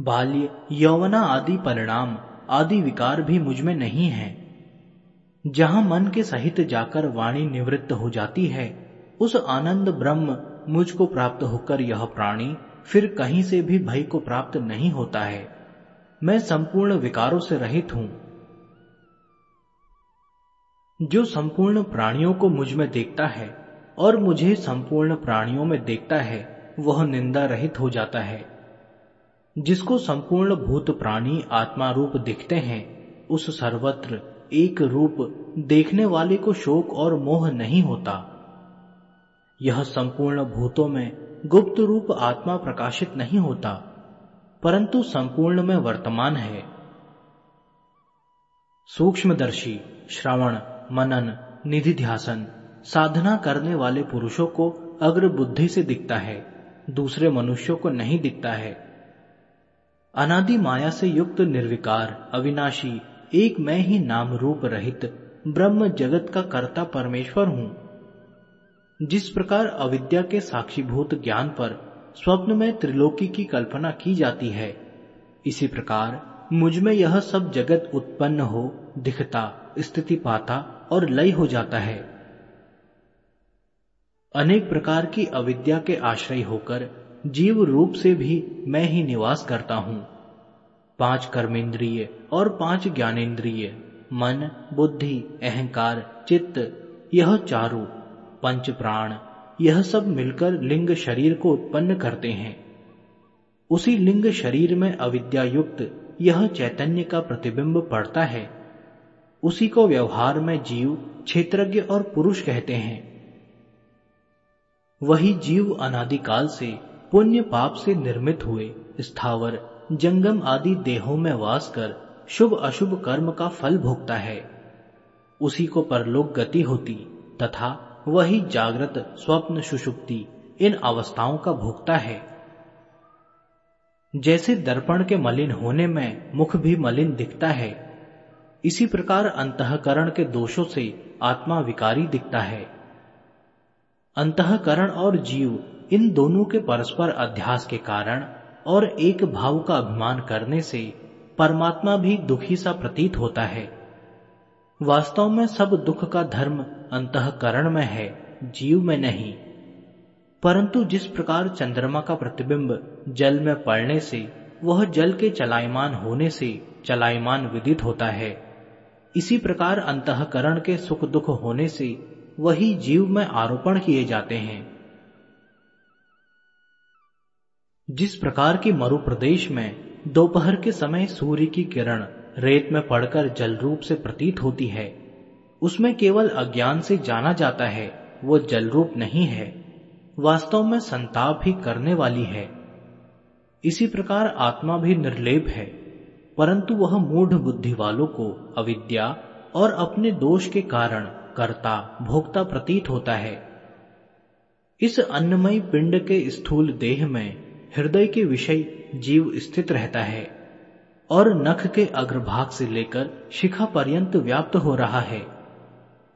बाल्य, यौवना आदि परिणाम, आदि विकार भी मुझमें नहीं है। जहाँ मन के सहित जाकर वाणी निवृत्त हो जाती है, उस आनंद ब्रह्म मुझको प्राप्त होकर यह प्राणी फिर कहीं से भी भय को प्राप्त नहीं होता है। मैं संपूर्ण विकारों से रहित हूँ। जो संपूर्ण प्राणियों को मुझमें देखता है और मुझे संपूर्ण प्राणियों में देखता है, वह निंदा रहित हो जाता है। जिसको संपूर्ण भूत प्राणी आत्मा रूप दिखते हैं, उस सर्वत्र एक रूप देखने वाले को शोक और मोह नहीं होता। यह संपूर्ण भूतों में गुप्त रूप आत्मा प्रकाशित नहीं होता, परंतु संपूर्ण में वर्तमान है। सूक्ष्मदर्शी, श्रवण, मनन निधि ध्यासन साधना करने वाले पुरुषों को अग्र बुद्धि से दिखता है, दूसरे मनुष्यों को नहीं दिखता है। अनादि माया से युक्त निर्विकार, अविनाशी, एक मैं ही नाम रूप रहित ब्रह्म जगत का कर्ता परमेश्वर हूँ। जिस प्रकार अविद्या के साक्षीभूत ज्ञान पर स्वप्न में त्रिलोकी की कल्पना की जाती है, इसी प्रकार मुझमें यह सब जगत उत्पन्न हो, दिखता, स्थिति पाता और लय हो जाता है। अनेक प्रकार की अविद्या के आश्रय होकर जीव रूप से भी मैं ही निवास करता हूँ। पाँच कर्मेंद्रिय और पाँच ज्ञानेन्द्रिय मन, बुद्धि, अहंकार, चित्त, यह चारों, पंच प्राण, यह सब मिलकर लिंग शरीर को उत्पन्न करते हैं। उसी लिंग शरीर में अविद्या युक्त यह चैतन्य का प्रतिबिंब पड़ता है। उसी को व्यवहार में जीव, क्षेत्रज्ञ और पुरुष कहते हैं। वही जीव अनादिकाल से पुण्य पाप से निर्मित हुए स्थावर जंगम आदि देहों में वास कर शुभ अशुभ कर्म का फल भोगता है। उसी को परलोक गति होती तथा वही जागृत, स्वप्न, सुषुप्ति इन अवस्थाओं का भोगता है। जैसे दर्पण के मलिन होने में मुख भी मलिन दिखता है, इसी प्रकार अंतकरण के दोषों से आत्मा विकारी दिखता है। अंतकरण और जीव इन दोनों के परस्पर अध्यास के कारण और एक भाव का अभिमान करने से परमात्मा भी दुखी सा प्रतीत होता है। वास्तव में सब दुख का धर्म अंतकरण में है, जीव में नहीं। परंतु जिस प्रकार चंद्रमा का प्रतिबिंब जल में पड़ने से, वह जल के चलायमान होने से चलायमान विदित होता है। इसी प्रकार अंतकरण के सुख दुख होने से वही जीव में आरोपण किए जाते हैं। जिस प्रकार की मरु प्रदेश में दोपहर के समय सूर्य की किरण रेत में पड़कर जल रूप से प्रतीत होती है, उसमें केवल अज्ञान से जाना जाता है, वो जल रूप नहीं है, वास्तव में संताप ही करने वाली है। इसी प्रकार आत्मा भी निर्लेप है, परंतु वह मूढ़ बुद्धि वालों को अविद्या और अपने दोष के कारण कर्ता भोक्ता प्रतीत होता है। इस अन्नमय पिंड के स्थूल देह में हृदय के विषय जीव स्थित रहता है और नख के अग्रभाग से लेकर शिखा पर्यंत व्याप्त हो रहा है।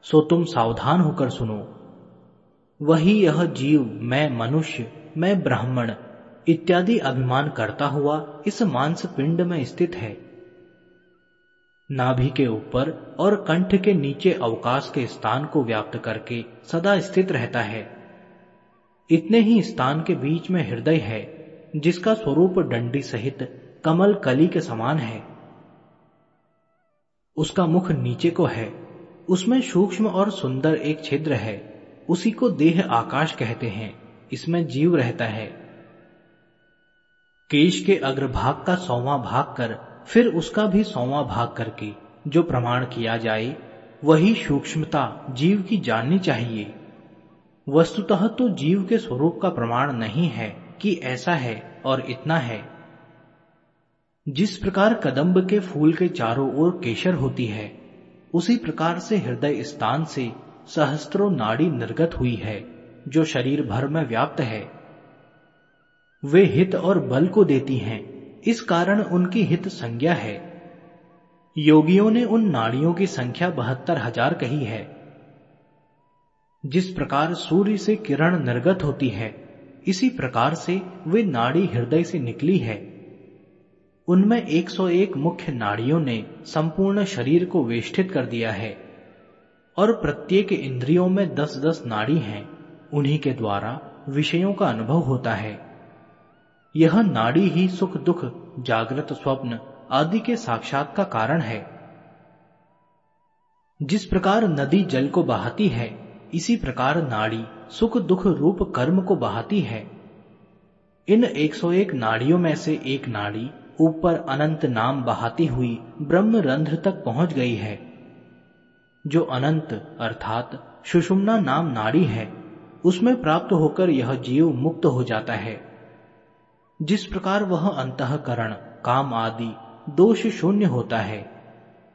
सो तुम सावधान होकर सुनो। वही यह जीव, मैं मनुष्य, मैं ब्राह्मण इत्यादि अभिमान करता हुआ इस मांस पिंड में स्थित है। नाभि के ऊपर और कंठ के नीचे अवकाश के स्थान को व्याप्त करके सदा स्थित रहता है। इतने ही स्थान के बीच में हृदय है। जिसका स्वरूप डंडी सहित कमल कली के समान है। उसका मुख नीचे को है। उसमें सूक्ष्म और सुंदर एक छिद्र है। उसी को देह आकाश कहते हैं। इसमें जीव रहता है। केश के अग्रभाग का सौवा भाग कर, फिर उसका भी सौवा भाग करके जो प्रमाण किया जाए, वही सूक्ष्मता जीव की जाननी चाहिए। वस्तुतः तो जीव के स्वरूप का प्रमाण नहीं है। कि ऐसा है और इतना है। जिस प्रकार कदम्ब के फूल के चारों ओर केशर होती है, उसी प्रकार से हृदय स्थान से सहस्त्रों नाड़ी निर्गत हुई है, जो शरीर भर में व्याप्त है। वे हित और बल को देती हैं, इस कारण उनकी हित संज्ञा है। योगियों ने उन नाड़ियों की संख्या बहत्तर हज़ार कही है। जिस प्रकार सूर्य से किरण निर्गत होती है इसी प्रकार से वे नाड़ी हृदय से निकली है। उनमें 101 मुख्य नाड़ियों ने संपूर्ण शरीर को वेष्टित कर दिया है और प्रत्येक इंद्रियों में 10-10 नाड़ी हैं। उन्हीं के द्वारा विषयों का अनुभव होता है। यह नाड़ी ही सुख, दुख, जागृत, स्वप्न आदि के साक्षात का कारण है। जिस प्रकार नदी जल को बहाती है, इसी प्रकार नाड़ी सुख दुख रूप कर्म को बहाती है। इन 101 नाड़ियों में से एक नाड़ी ऊपर अनंत नाम बहाती हुई ब्रह्म रंध्र तक पहुँच गई है। जो अनंत, अर्थात सुषुम्ना नाम नाड़ी है, उसमें प्राप्त होकर यह जीव मुक्त हो जाता है। जिस प्रकार वह अंतकरण, काम आदि, दोष शून्य होता है,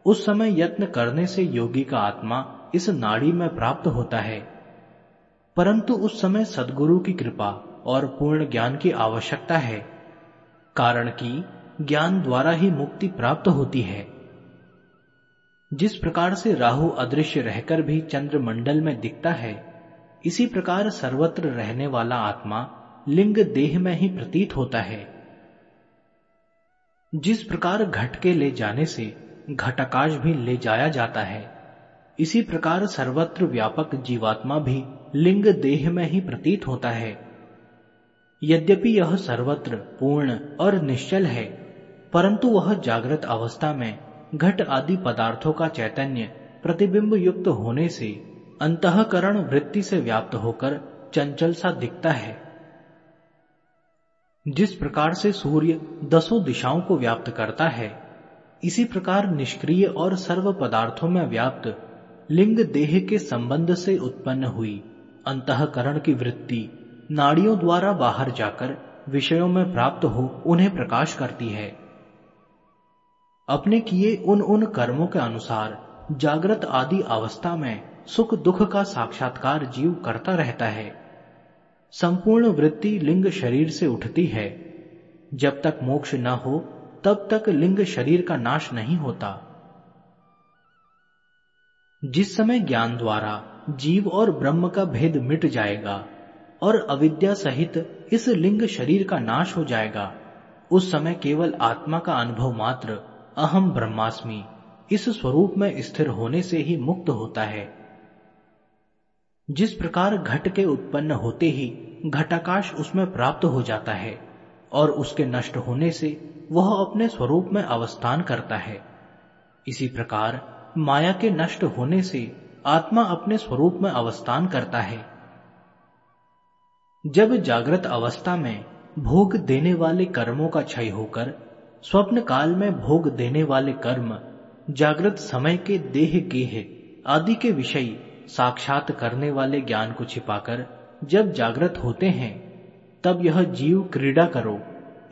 उस समय यत्न करने से योगी का आत्मा इस नाड़ी में प्राप्त होता है। परंतु उस समय सदगुरु की कृपा और पूर्ण ज्ञान की आवश्यकता है, कारण कि ज्ञान द्वारा ही मुक्ति प्राप्त होती है। जिस प्रकार से राहु अदृश्य रहकर भी चंद्रमंडल में दिखता है, इसी प्रकार सर्वत्र रहने वाला आत्मा लिंग देह में ही प्रतीत होता है। जिस प्रकार घट के ले जाने से घटाकाश भी ले जाया जाता है, इसी प्रकार सर्वत्र व्यापक जीवात्मा भी लिंग देह में ही प्रतीत होता है। यद्यपि यह सर्वत्र पूर्ण और निश्चल है, परंतु वह जागृत अवस्था में घट आदि पदार्थों का चैतन्य प्रतिबिंब युक्त होने से अंतकरण वृत्ति से व्याप्त होकर चंचल सा दिखता है। जिस प्रकार से सूर्य दसों दिशाओं को व्याप्त करता है, इसी प्रकार निष्क्रिय और सर्व पदार्थों में व्याप्त लिंग देह के संबंध से उत्पन्न हुई अंतकरण की वृत्ति नाड़ियों द्वारा बाहर जाकर विषयों में प्राप्त हो, उन्हें प्रकाश करती है। अपने किए उन उन कर्मों के अनुसार जागृत आदि अवस्था में सुख दुख का साक्षात्कार जीव करता रहता है। संपूर्ण वृत्ति लिंग शरीर से उठती है। जब तक मोक्ष न हो, तब तक लिंग शरीर का नाश नहीं होता। जिस समय ज्ञान द्वारा जीव और ब्रह्म का भेद मिट जाएगा और अविद्या सहित इस लिंग शरीर का नाश हो जाएगा। उस समय केवल आत्मा का अनुभव मात्र, अहम ब्रह्मास्मि, इस स्वरूप में स्थिर होने से ही मुक्त होता है। जिस प्रकार घट के उत्पन्न होते ही घटाकाश उसमें प्राप्त हो जाता है और उसके नष्ट होने से वह अपने स्वरूप में अवस्थान करता है। इसी प्रकार माया के नष्ट होने से आत्मा अपने स्वरूप में अवस्थान करता है। जब जागृत अवस्था में भोग देने वाले कर्मों का क्षय होकर, स्वप्न काल में भोग देने वाले कर्म, जागृत समय के देह गेह आदि के विषय साक्षात करने वाले ज्ञान को छिपाकर जब जागृत होते हैं, तब यह जीव क्रीड़ा करो।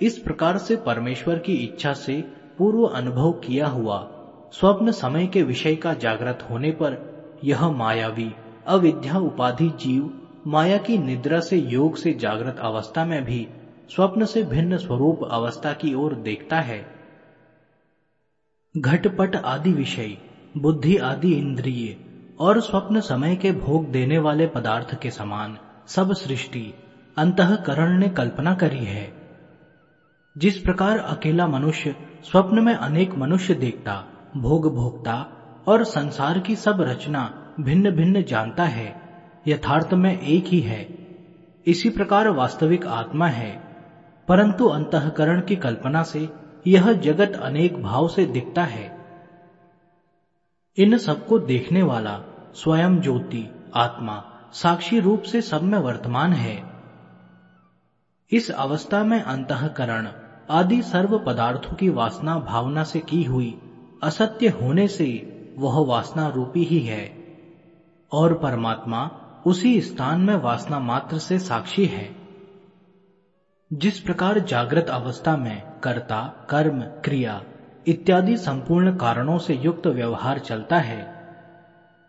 इस प्रकार से परमेश्वर की इच्छा से पूर्व अनुभव किया हुआ स्वप्न समय के विषय का जागृत होने पर यह मायावी, अविद्या उपाधि जीव, माया की निद्रा से योग से जागृत अवस्था में भी स्वप्न से भिन्न स्वरूप अवस्था की ओर देखता है। घटपट आदि विषय, बुद्धि आदि इंद्रिय और स्वप्न समय के भोग देने वाले पदार्थ के समान सब सृष्टि, अंतकरण ने कल्पना करी है। जिस प्रकार अकेला मनुष्य स्वप्न में अनेक मनुष्य देखता, भोग भोगता और संसार की सब रचना भिन्न भिन्न जानता है, यथार्थ में एक ही है। इसी प्रकार वास्तविक आत्मा है। परंतु अंतकरण की कल्पना से यह जगत अनेक भाव से दिखता है। इन सबको देखने वाला स्वयं ज्योति, आत्मा, साक्षी रूप से सब में वर्तमान है। इस अवस्था में अंतकरण आदि सर्व पदार्थों की वासना भावना से की हुई असत्य होने से वह वासना रूपी ही है। और परमात्मा उसी स्थान में वासना मात्र से साक्षी है। जिस प्रकार जागृत अवस्था में कर्ता, कर्म, क्रिया इत्यादि संपूर्ण कारणों से युक्त व्यवहार चलता है,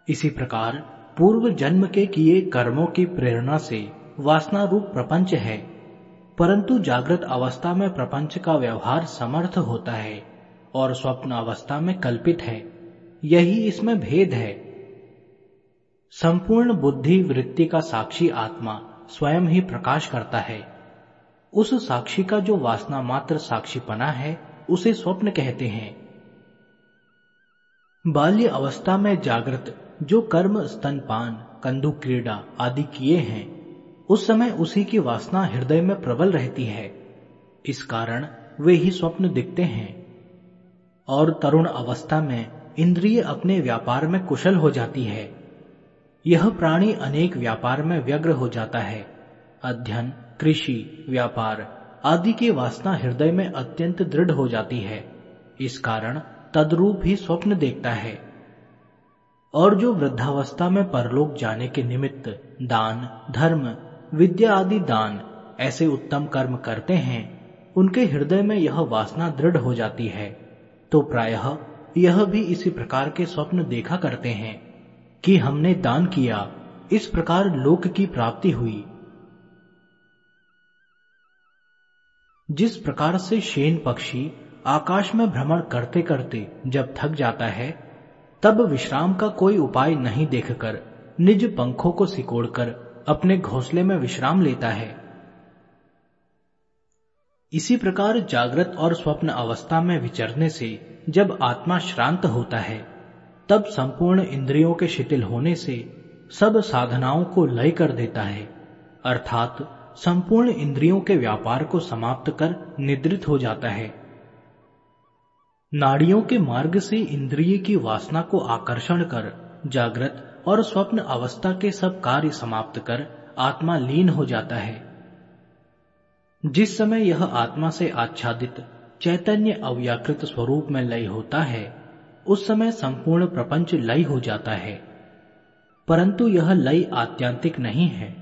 इसी प्रकार पूर्व जन्म के किए कर्मों की प्रेरणा से वासना रूप प्रपंच है, परंतु जागृत अवस्था में प्रपंच का व्यवहार समर्थ होता है और स्वप्न अवस्था में कल्पित है। यही इसमें भेद है। संपूर्ण बुद्धि वृत्ति का साक्षी आत्मा स्वयं ही प्रकाश करता है। उस साक्षी का जो वासना मात्र साक्षीपना है, उसे स्वप्न कहते हैं। बाल्य अवस्था में जागृत जो कर्म, स्तनपान कंदु क्रीड़ा आदि किए हैं, उस समय उसी की वासना हृदय में प्रबल रहती है। इस कारण वे ही स्वप्न दिखते हैं। और तरुण अवस्था में इंद्रिय अपने व्यापार में कुशल हो जाती है। यह प्राणी अनेक व्यापार में व्यग्र हो जाता है। अध्ययन, कृषि, व्यापार आदि की वासना हृदय में अत्यंत दृढ़ हो जाती है। इस कारण तद्रूप ही स्वप्न देखता है। और जो वृद्धावस्था में परलोक जाने के निमित्त दान, धर्म, विद्या आदि दान ऐसे उत्तम कर्म करते हैं, उनके हृदय में यह वासना दृढ़ हो जाती है। तो प्रायः यह भी इसी प्रकार के स्वप्न देखा करते हैं कि हमने दान किया, इस प्रकार लोक की प्राप्ति हुई। जिस प्रकार से शेन पक्षी आकाश में भ्रमण करते करते जब थक जाता है, तब विश्राम का कोई उपाय नहीं देखकर, निज पंखों को सिकोड़कर अपने घोंसले में विश्राम लेता है। इसी प्रकार जागृत और स्वप्न अवस्था में विचरने से जब आत्मा श्रांत होता है, तब संपूर्ण इंद्रियों के शिथिल होने से सब साधनाओं को लय कर देता है। अर्थात संपूर्ण इंद्रियों के व्यापार को समाप्त कर निद्रित हो जाता है। नाड़ियों के मार्ग से इंद्रिय की वासना को आकर्षण कर, जागृत और स्वप्न अवस्था के सब कार्य समाप्त कर आत्मा लीन हो जाता है। जिस समय यह आत्मा से आच्छादित चैतन्य अव्याकृत स्वरूप में लय होता है, उस समय संपूर्ण प्रपंच लय हो जाता है। परंतु यह लय आत्यांतिक नहीं है।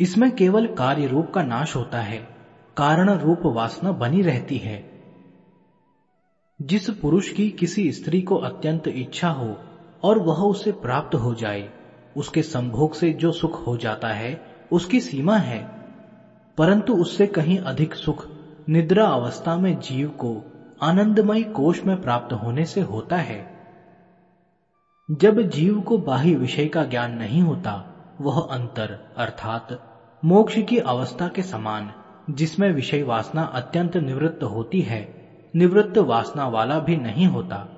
इसमें केवल कार्य रूप का नाश होता है, कारण रूप वासना बनी रहती है। जिस पुरुष की किसी स्त्री को अत्यंत इच्छा हो और वह उसे प्राप्त हो जाए, उसके संभोग से जो सुख हो जाता है, उसकी सीमा है। परंतु उससे कहीं अधिक सुख निद्रा अवस्था में जीव को आनंदमय कोष में प्राप्त होने से होता है। जब जीव को बाह्य विषय का ज्ञान नहीं होता, वह अंतर, अर्थात मोक्ष की अवस्था के समान, जिसमें विषय वासना अत्यंत निवृत्त होती है, निवृत्त वासना वाला भी नहीं होता।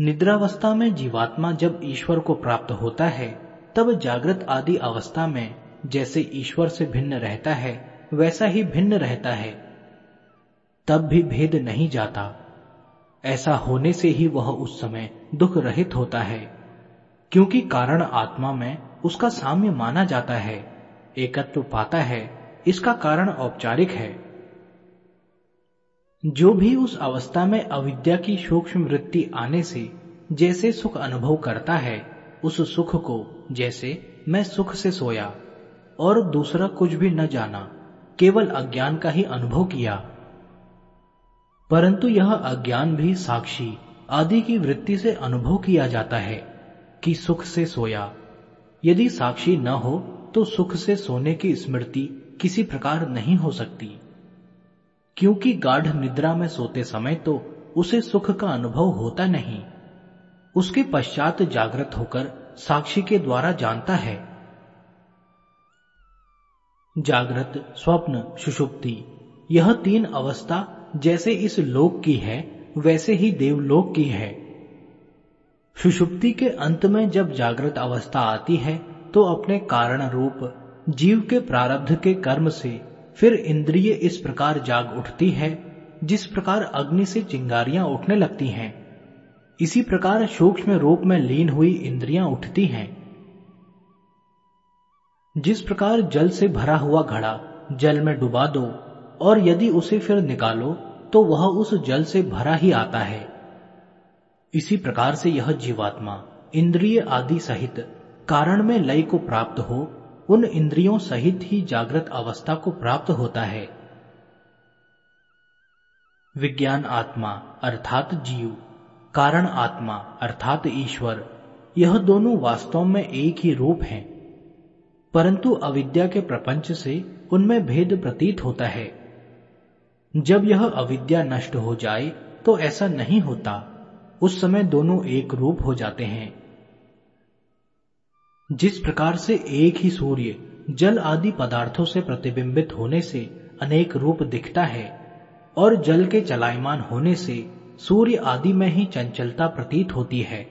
निद्रावस्था में जीवात्मा जब ईश्वर को प्राप्त होता है, तब जागृत आदि अवस्था में जैसे ईश्वर से भिन्न रहता है वैसा ही भिन्न रहता है। तब भी भेद नहीं जाता। ऐसा होने से ही वह उस समय दुख रहित होता है, क्योंकि कारण आत्मा में उसका साम्य माना जाता है, एकत्व पाता है, इसका कारण औपचारिक है। जो भी उस अवस्था में अविद्या की सूक्ष्म वृत्ति आने से जैसे सुख अनुभव करता है, उस सुख को जैसे मैं सुख से सोया, और दूसरा कुछ भी न जाना। केवल अज्ञान का ही अनुभव किया। परंतु यह अज्ञान भी साक्षी आदि की वृत्ति से अनुभव किया जाता है कि सुख से सोया। यदि साक्षी न हो तो सुख से सोने की स्मृति किसी प्रकार नहीं हो सकती। क्योंकि गाढ़ निद्रा में सोते समय तो उसे सुख का अनुभव होता नहीं। उसके पश्चात जागृत होकर साक्षी के द्वारा जानता है। जागृत, स्वप्न, सुषुप्ति। यह तीन अवस्था जैसे इस लोक की है, वैसे ही देवलोक की है। सुषुप्ति के अंत में जब जागृत अवस्था आती है तो अपने कारण रूप, जीव के प्रारब्ध के कर्म से, फिर इंद्रिय इस प्रकार जाग उठती है, जिस प्रकार अग्नि से चिंगारियाँ उठने लगती हैं। इसी प्रकार सूक्ष्म रूप में लीन हुई इंद्रियाँ उठती हैं। जिस प्रकार जल से भरा हुआ घड़ा जल में डुबा दो और यदि उसे फिर निकालो तो वह उस जल से भरा ही आता है। इसी प्रकार से यह जीवात्मा, इंद्रिय आदि सहित, कारण में लय को प्राप्त हो, उन इंद्रियों सहित ही जागृत अवस्था को प्राप्त होता है। विज्ञान आत्मा, अर्थात जीव, कारण आत्मा, अर्थात ईश्वर, यह दोनों वास्तव में एक ही रूप हैं। परंतु अविद्या के प्रपंच से उनमें भेद प्रतीत होता है। जब यह अविद्या नष्ट हो जाए तो ऐसा नहीं होता। उस समय दोनों एक रूप हो जाते हैं। जिस प्रकार से एक ही सूर्य जल आदि पदार्थों से प्रतिबिंबित होने से अनेक रूप दिखता है, और जल के चलायमान होने से सूर्य आदि में ही चंचलता प्रतीत होती है।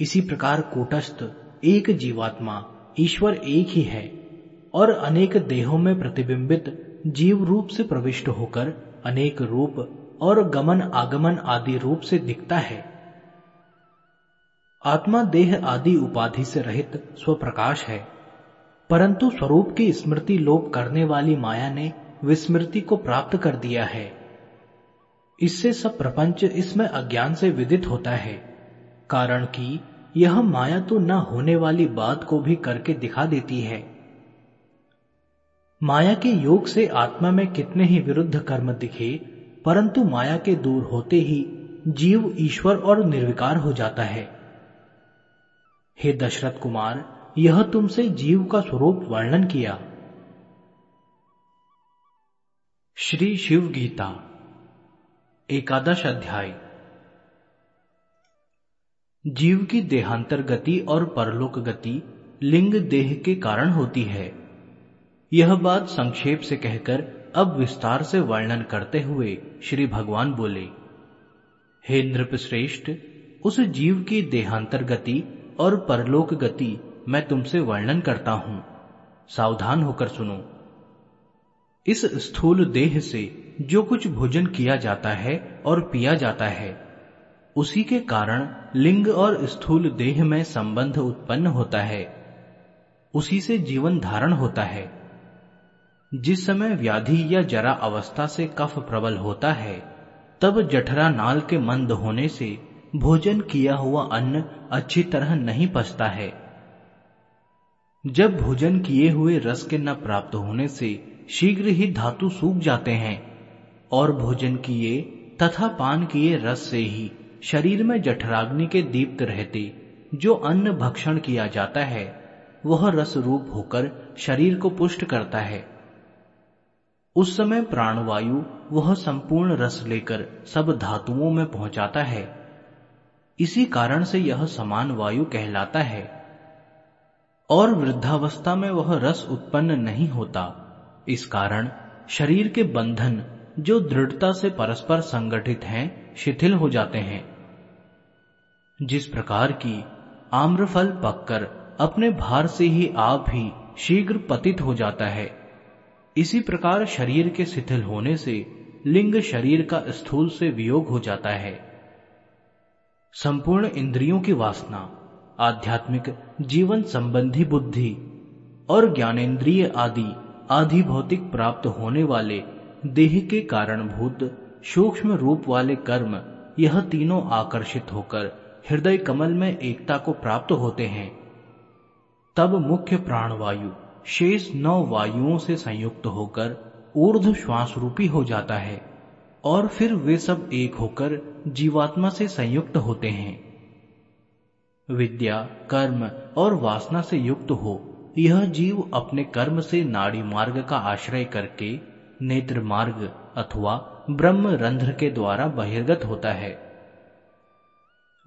इसी प्रकार कूटस्थ, एक जीवात्मा ईश्वर एक ही है और अनेक देहों में प्रतिबिंबित जीव रूप से प्रविष्ट होकर अनेक रूप और गमन आगमन आदि रूप से दिखता है। आत्मा देह आदि उपाधि से रहित स्वप्रकाश है, परंतु स्वरूप की स्मृति लोप करने वाली माया ने विस्मृति को प्राप्त कर दिया है। इससे सब प्रपंच इसमें अज्ञान से विदित होता है, कारण कि यह माया तो न होने वाली बात को भी करके दिखा देती है। माया के योग से आत्मा में कितने ही विरुद्ध कर्म दिखे, परंतु माया के दूर होते ही जीव ईश्वर और निर्विकार हो जाता है। हे दशरथ कुमार, यह तुमसे जीव का स्वरूप वर्णन किया। श्री शिव गीता, एकादश अध्याय। जीव की देहांतर गति और परलोक गति लिंग देह के कारण होती है। यह बात संक्षेप से कहकर अब विस्तार से वर्णन करते हुए श्री भगवान बोले, हे नृपश्रेष्ठ, उस जीव की देहांतर गति और परलोक गति मैं तुमसे वर्णन करता हूँ। सावधान होकर सुनो। इस स्थूल देह से जो कुछ भोजन किया जाता है और पिया जाता है उसी के कारण लिंग और स्थूल देह में संबंध उत्पन्न होता है। उसी से जीवन धारण होता है। जिस समय व्याधि या जरा अवस्था से कफ प्रबल होता है, तब जठरा नाल के मंद होने से भोजन किया हुआ अन्न अच्छी तरह नहीं पचता है। जब भोजन किए हुए रस के न प्राप्त होने से शीघ्र ही धातु सूख जाते हैं और भोजन किए तथा पान किए रस से ही शरीर में जठराग्नि के दीप्त रहते, जो अन्न भक्षण किया जाता है, वह रस रूप होकर शरीर को पुष्ट करता है। उस समय प्राणवायु वह संपूर्ण रस लेकर सब धातुओं में पहुंचाता है। इसी कारण से यह समान वायु कहलाता है। और वृद्धावस्था में वह रस उत्पन्न नहीं होता, इस कारण शरीर के बंधन, जो दृढ़ता से परस्पर संगठित हैं, शिथिल हो जाते हैं। जिस प्रकार की आम्रफल पककर अपने भार से ही आप ही शीघ्र पतित हो जाता है। इसी प्रकार शरीर के शिथिल होने से लिंग शरीर का स्थूल से वियोग हो जाता है। संपूर्ण इंद्रियों की वासना, आध्यात्मिक जीवन संबंधी बुद्धि और ज्ञानेन्द्रिय आदि आधि भौतिक प्राप्त होने वाले देह के कारणभूत, सूक्ष्म रूप वाले कर्म यह तीनों आकर्षित होकर हृदय कमल में एकता को प्राप्त होते हैं। तब मुख्य प्राणवायु, शेष नौ वायुओं से संयुक्त होकर ऊर्ध श्वास रूपी हो जाता है और फिर वे सब एक होकर जीवात्मा से संयुक्त होते हैं। विद्या, कर्म और वासना से युक्त हो, यह जीव अपने कर्म से नाड़ी मार्ग का आश्रय करके नेत्र मार्ग अथवा ब्रह्म रंध्र के द्वारा बहिर्गत होता है।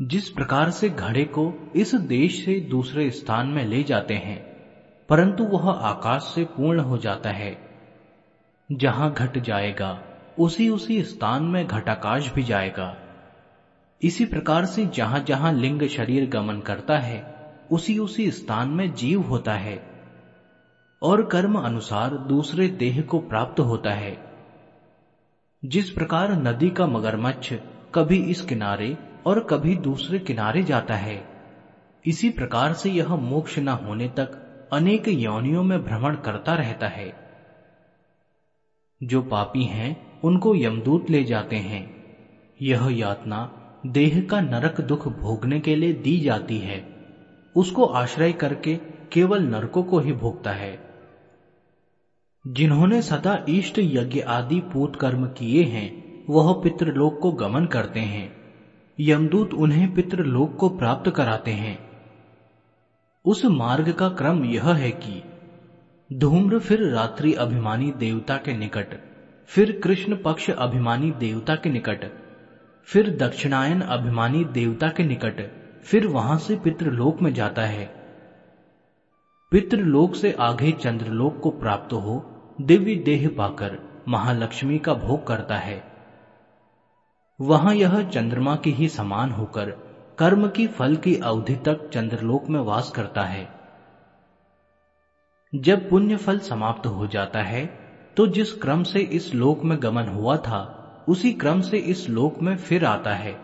जिस प्रकार से घड़े को इस देश से दूसरे स्थान में ले जाते हैं, परंतु वह आकाश से पूर्ण हो जाता है। जहाँ घट जाएगा, उसी उसी स्थान में घटाकाश भी जाएगा। इसी प्रकार से जहाँ जहाँ लिंग शरीर गमन करता है, उसी उसी स्थान में जीव होता है। और कर्म अनुसार दूसरे देह को प्राप्त होता है। जिस प्रकार नदी का मगरमच्छ कभी इस किनारे और कभी दूसरे किनारे जाता है। इसी प्रकार से यह मोक्ष न होने तक अनेक योनियों में भ्रमण करता रहता है। जो पापी हैं, उनको यमदूत ले जाते हैं। यह यातना देह का नरक दुख भोगने के लिए दी जाती है। उसको आश्रय करके केवल नरकों को ही भोगता है। जिन्होंने सदा इष्ट यज्ञ आदि पूत कर्म किए हैं, वह पितृलोक को गमन करते हैं। यमदूत उन्हें पितृलोक को प्राप्त कराते हैं। उस मार्ग का क्रम यह है कि धूम्र फिर रात्रि अभिमानी देवता के निकट, फिर कृष्ण पक्ष अभिमानी देवता के निकट, फिर दक्षिणायन अभिमानी देवता के निकट, फिर वहाँ से पितृलोक में जाता है। पितृलोक से आगे चंद्रलोक को प्राप्त हो, दिव्य देह पाकर महालक्ष्मी का भोग करता है। वहाँ यह चंद्रमा की ही समान होकर कर्म की फल की अवधि तक चंद्रलोक में वास करता है। जब पुण्य फल समाप्त हो जाता है तो जिस क्रम से इस लोक में गमन हुआ था, उसी क्रम से इस लोक में फिर आता है।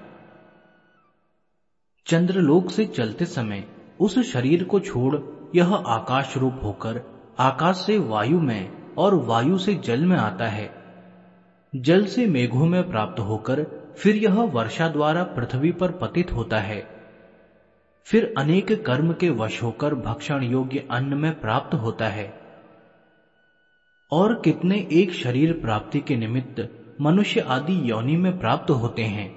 चंद्रलोक से चलते समय उस शरीर को छोड़ यह आकाश रूप होकर आकाश से वायु में और वायु से जल में आता है। जल से मेघों में प्राप्त होकर फिर यह वर्षा द्वारा पृथ्वी पर पतित होता है। फिर अनेक कर्म के वश होकर भक्षण योग्य अन्न में प्राप्त होता है। और कितने एक शरीर प्राप्ति के निमित्त मनुष्य आदि योनि में प्राप्त होते हैं,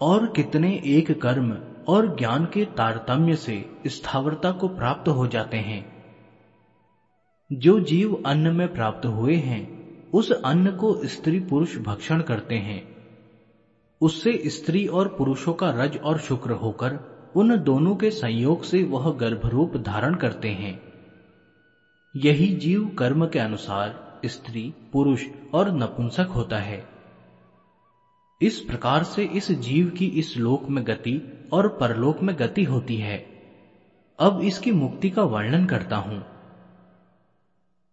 और कितने एक कर्म और ज्ञान के तारतम्य से स्थावरता को प्राप्त हो जाते हैं। जो जीव अन्न में प्राप्त हुए हैं, उस अन्न को स्त्री पुरुष भक्षण करते हैं। उससे स्त्री और पुरुषों का रज और शुक्र होकर उन दोनों के संयोग से वह गर्भरूप धारण करते हैं। यही जीव कर्म के अनुसार स्त्री, पुरुष और नपुंसक होता है। इस प्रकार से इस जीव की इस लोक में गति और परलोक में गति होती है। अब इसकी मुक्ति का वर्णन करता हूँ।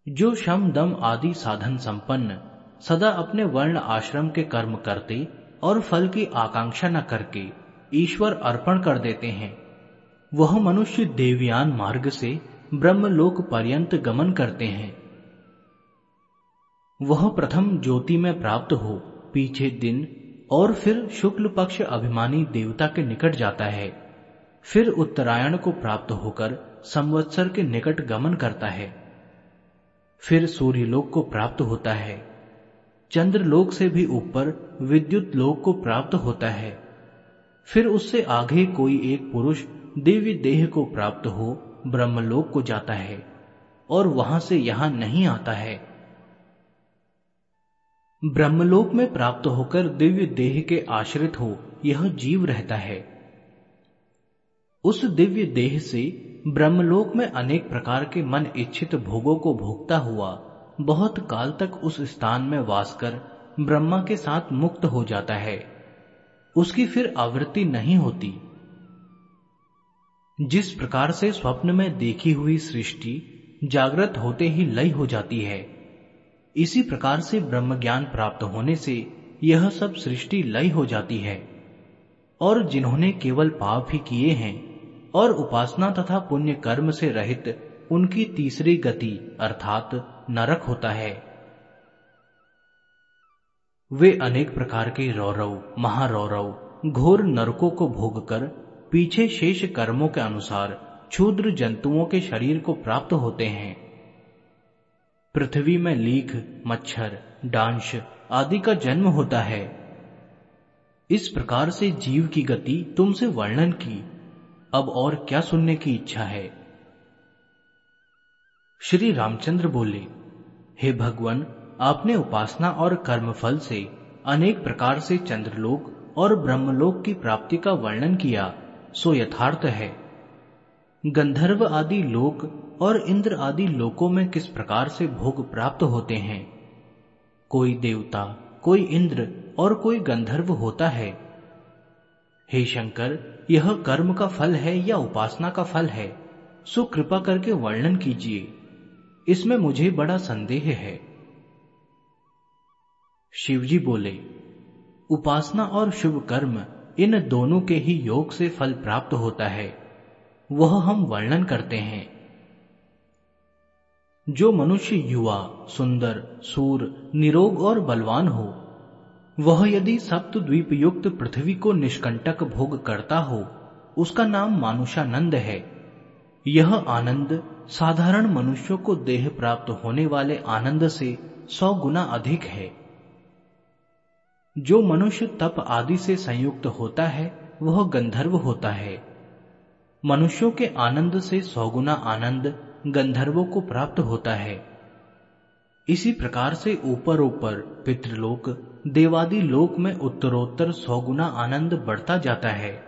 जो शम, दम आदि साधन संपन्न, सदा अपने वर्ण आश्रम के कर्म करते और फल की आकांक्षा न करके ईश्वर अर्पण कर देते हैं। वह मनुष्य देवयान मार्ग से ब्रह्मलोक पर्यंत गमन करते हैं। वह प्रथम ज्योति में प्राप्त हो, पीछे दिन और फिर शुक्ल पक्ष अभिमानी देवता के निकट जाता है। फिर उत्तरायण को प्राप्त होकर संवत्सर के निकट गमन करता है। फिर सूर्यलोक को प्राप्त होता है। चंद्रलोक से भी ऊपर विद्युत लोक को प्राप्त होता है। फिर उससे आगे कोई एक पुरुष देवी देह को प्राप्त हो, ब्रह्मलोक को जाता है और वहाँ से यहाँ नहीं आता है। ब्रह्मलोक में प्राप्त होकर दिव्य देह के आश्रित हो, यह जीव रहता है। उस दिव्य देह से ब्रह्मलोक में अनेक प्रकार के मन इच्छित भोगों को भोगता हुआ बहुत काल तक उस स्थान में वास कर ब्रह्मा के साथ मुक्त हो जाता है। उसकी फिर आवृत्ति नहीं होती। जिस प्रकार से स्वप्न में देखी हुई सृष्टि जागृत होते ही लय हो जाती है, इसी प्रकार से ब्रह्म ज्ञान प्राप्त होने से यह सब सृष्टि लय हो जाती है। और जिन्होंने केवल पाप ही किए हैं और उपासना तथा पुण्य कर्म से रहित उनकी तीसरी गति अर्थात नरक होता है। वे अनेक प्रकार के रौरव, महारौरव, घोर नरकों को भोगकर पीछे शेष कर्मों के अनुसार क्षुद्र जंतुओं के शरीर को प्राप्त होते हैं। पृथ्वी में लीख, मच्छर, डांश आदि का जन्म होता है। इस प्रकार से जीव की गति तुमसे वर्णन की। अब और क्या सुनने की इच्छा है? श्री रामचंद्र बोले हे भगवान, आपने उपासना और कर्मफल से अनेक प्रकार से चंद्रलोक और ब्रह्मलोक की प्राप्ति का वर्णन किया, सो यथार्थ है। गंधर्व आदि लोक और इंद्र आदि लोकों में किस प्रकार से भोग प्राप्त होते हैं? कोई देवता, कोई इंद्र और कोई गंधर्व होता है। हे शंकर, यह कर्म का फल है या उपासना का फल है, सो कृपा करके वर्णन कीजिए। इसमें मुझे बड़ा संदेह है। शिवजी बोले, उपासना और शुभ कर्म इन दोनों के ही योग से फल प्राप्त होता है। वह हम वर्णन करते हैं। जो मनुष्य युवा, सुंदर, सूर, निरोग और बलवान हो, वह यदि सप्त द्वीप युक्त पृथ्वी को निष्कंटक भोग करता हो, उसका नाम मानुषानंद है। यह आनंद साधारण मनुष्यों को देह प्राप्त होने वाले आनंद से सौ गुना अधिक है। जो मनुष्य तप आदि से संयुक्त होता है, वह गंधर्व होता है। मनुष्यों के आनंद से सौ गुना आनंद गंधर्वों को प्राप्त होता है। इसी प्रकार से ऊपर ऊपर पितृलोक, देवादि लोक में उत्तरोत्तर सौ गुना आनंद बढ़ता जाता है।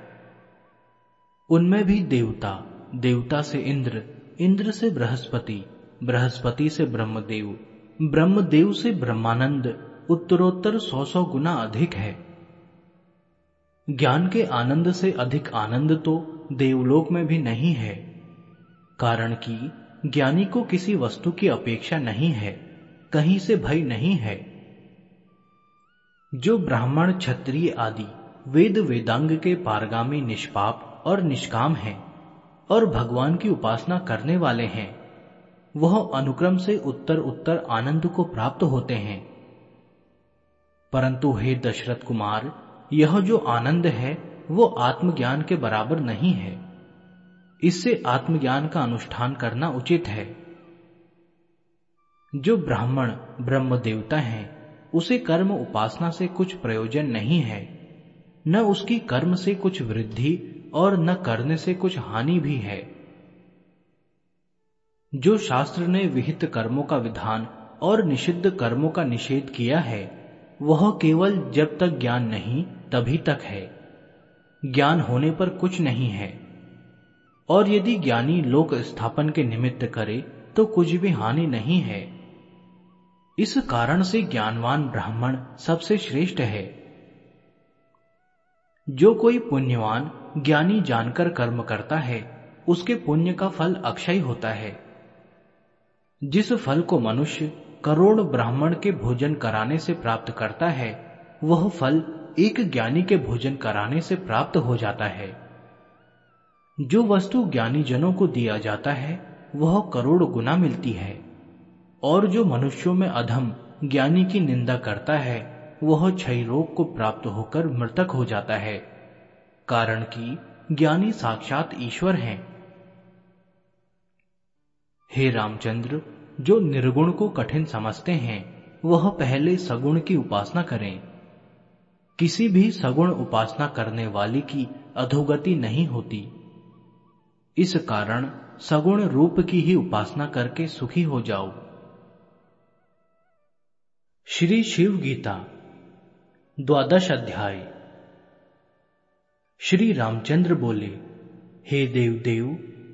उनमें भी देवता देवता से इंद्र इंद्र से बृहस्पति बृहस्पति से ब्रह्मदेव ब्रह्मदेव से ब्रह्मानंद, उत्तरोत्तर सौ सौ गुना अधिक है। ज्ञान के आनंद से अधिक आनंद तो देवलोक में भी नहीं है, कारण कि ज्ञानी को किसी वस्तु की अपेक्षा नहीं है, कहीं से भय नहीं है। जो ब्राह्मण क्षत्रिय आदि वेद वेदांग के पारगामी निष्पाप और निष्काम हैं और भगवान की उपासना करने वाले हैं। वह अनुक्रम से उत्तर उत्तर आनंद को प्राप्त होते हैं। परंतु हे दशरथ कुमार, यह जो आनंद है, वो आत्मज्ञान के बराबर नहीं है। इससे आत्मज्ञान का अनुष्ठान करना उचित है। जो ब्राह्मण, ब्रह्म देवता है, उसे कर्म उपासना से कुछ प्रयोजन नहीं है। न उसकी कर्म से कुछ वृद्धि और न करने से कुछ हानि भी है। जो शास्त्र ने विहित कर्मों का विधान और निषिद्ध कर्मों का निषेध किया है, वह केवल जब तक ज्ञान नहीं, तभी तक है। ज्ञान होने पर कुछ नहीं है। और यदि ज्ञानी लोक स्थापन के निमित्त करे तो कुछ भी हानि नहीं है। इस कारण से ज्ञानवान ब्राह्मण सबसे श्रेष्ठ है। जो कोई पुण्यवान ज्ञानी जानकर कर्म करता है, उसके पुण्य का फल अक्षय होता है। जिस फल को मनुष्य करोड़ ब्राह्मण के भोजन कराने से प्राप्त करता है, वह फल एक ज्ञानी के भोजन कराने से प्राप्त हो जाता है। जो वस्तु ज्ञानी जनों को दिया जाता है, वह करोड़ गुना मिलती है। और जो मनुष्यों में अधम ज्ञानी की निंदा करता है, वह क्षय रोग को प्राप्त होकर मृतक हो जाता है। कारण कि ज्ञानी साक्षात ईश्वर हैं। हे रामचंद्र, जो निर्गुण को कठिन समझते हैं, वह पहले सगुण की उपासना करें। किसी भी सगुण उपासना करने वाली की अधोगति नहीं होती। इस कारण सगुण रूप की ही उपासना करके सुखी हो जाओ। श्री शिव गीता, द्वादश अध्याय। श्री रामचंद्र बोले, हे देव देव,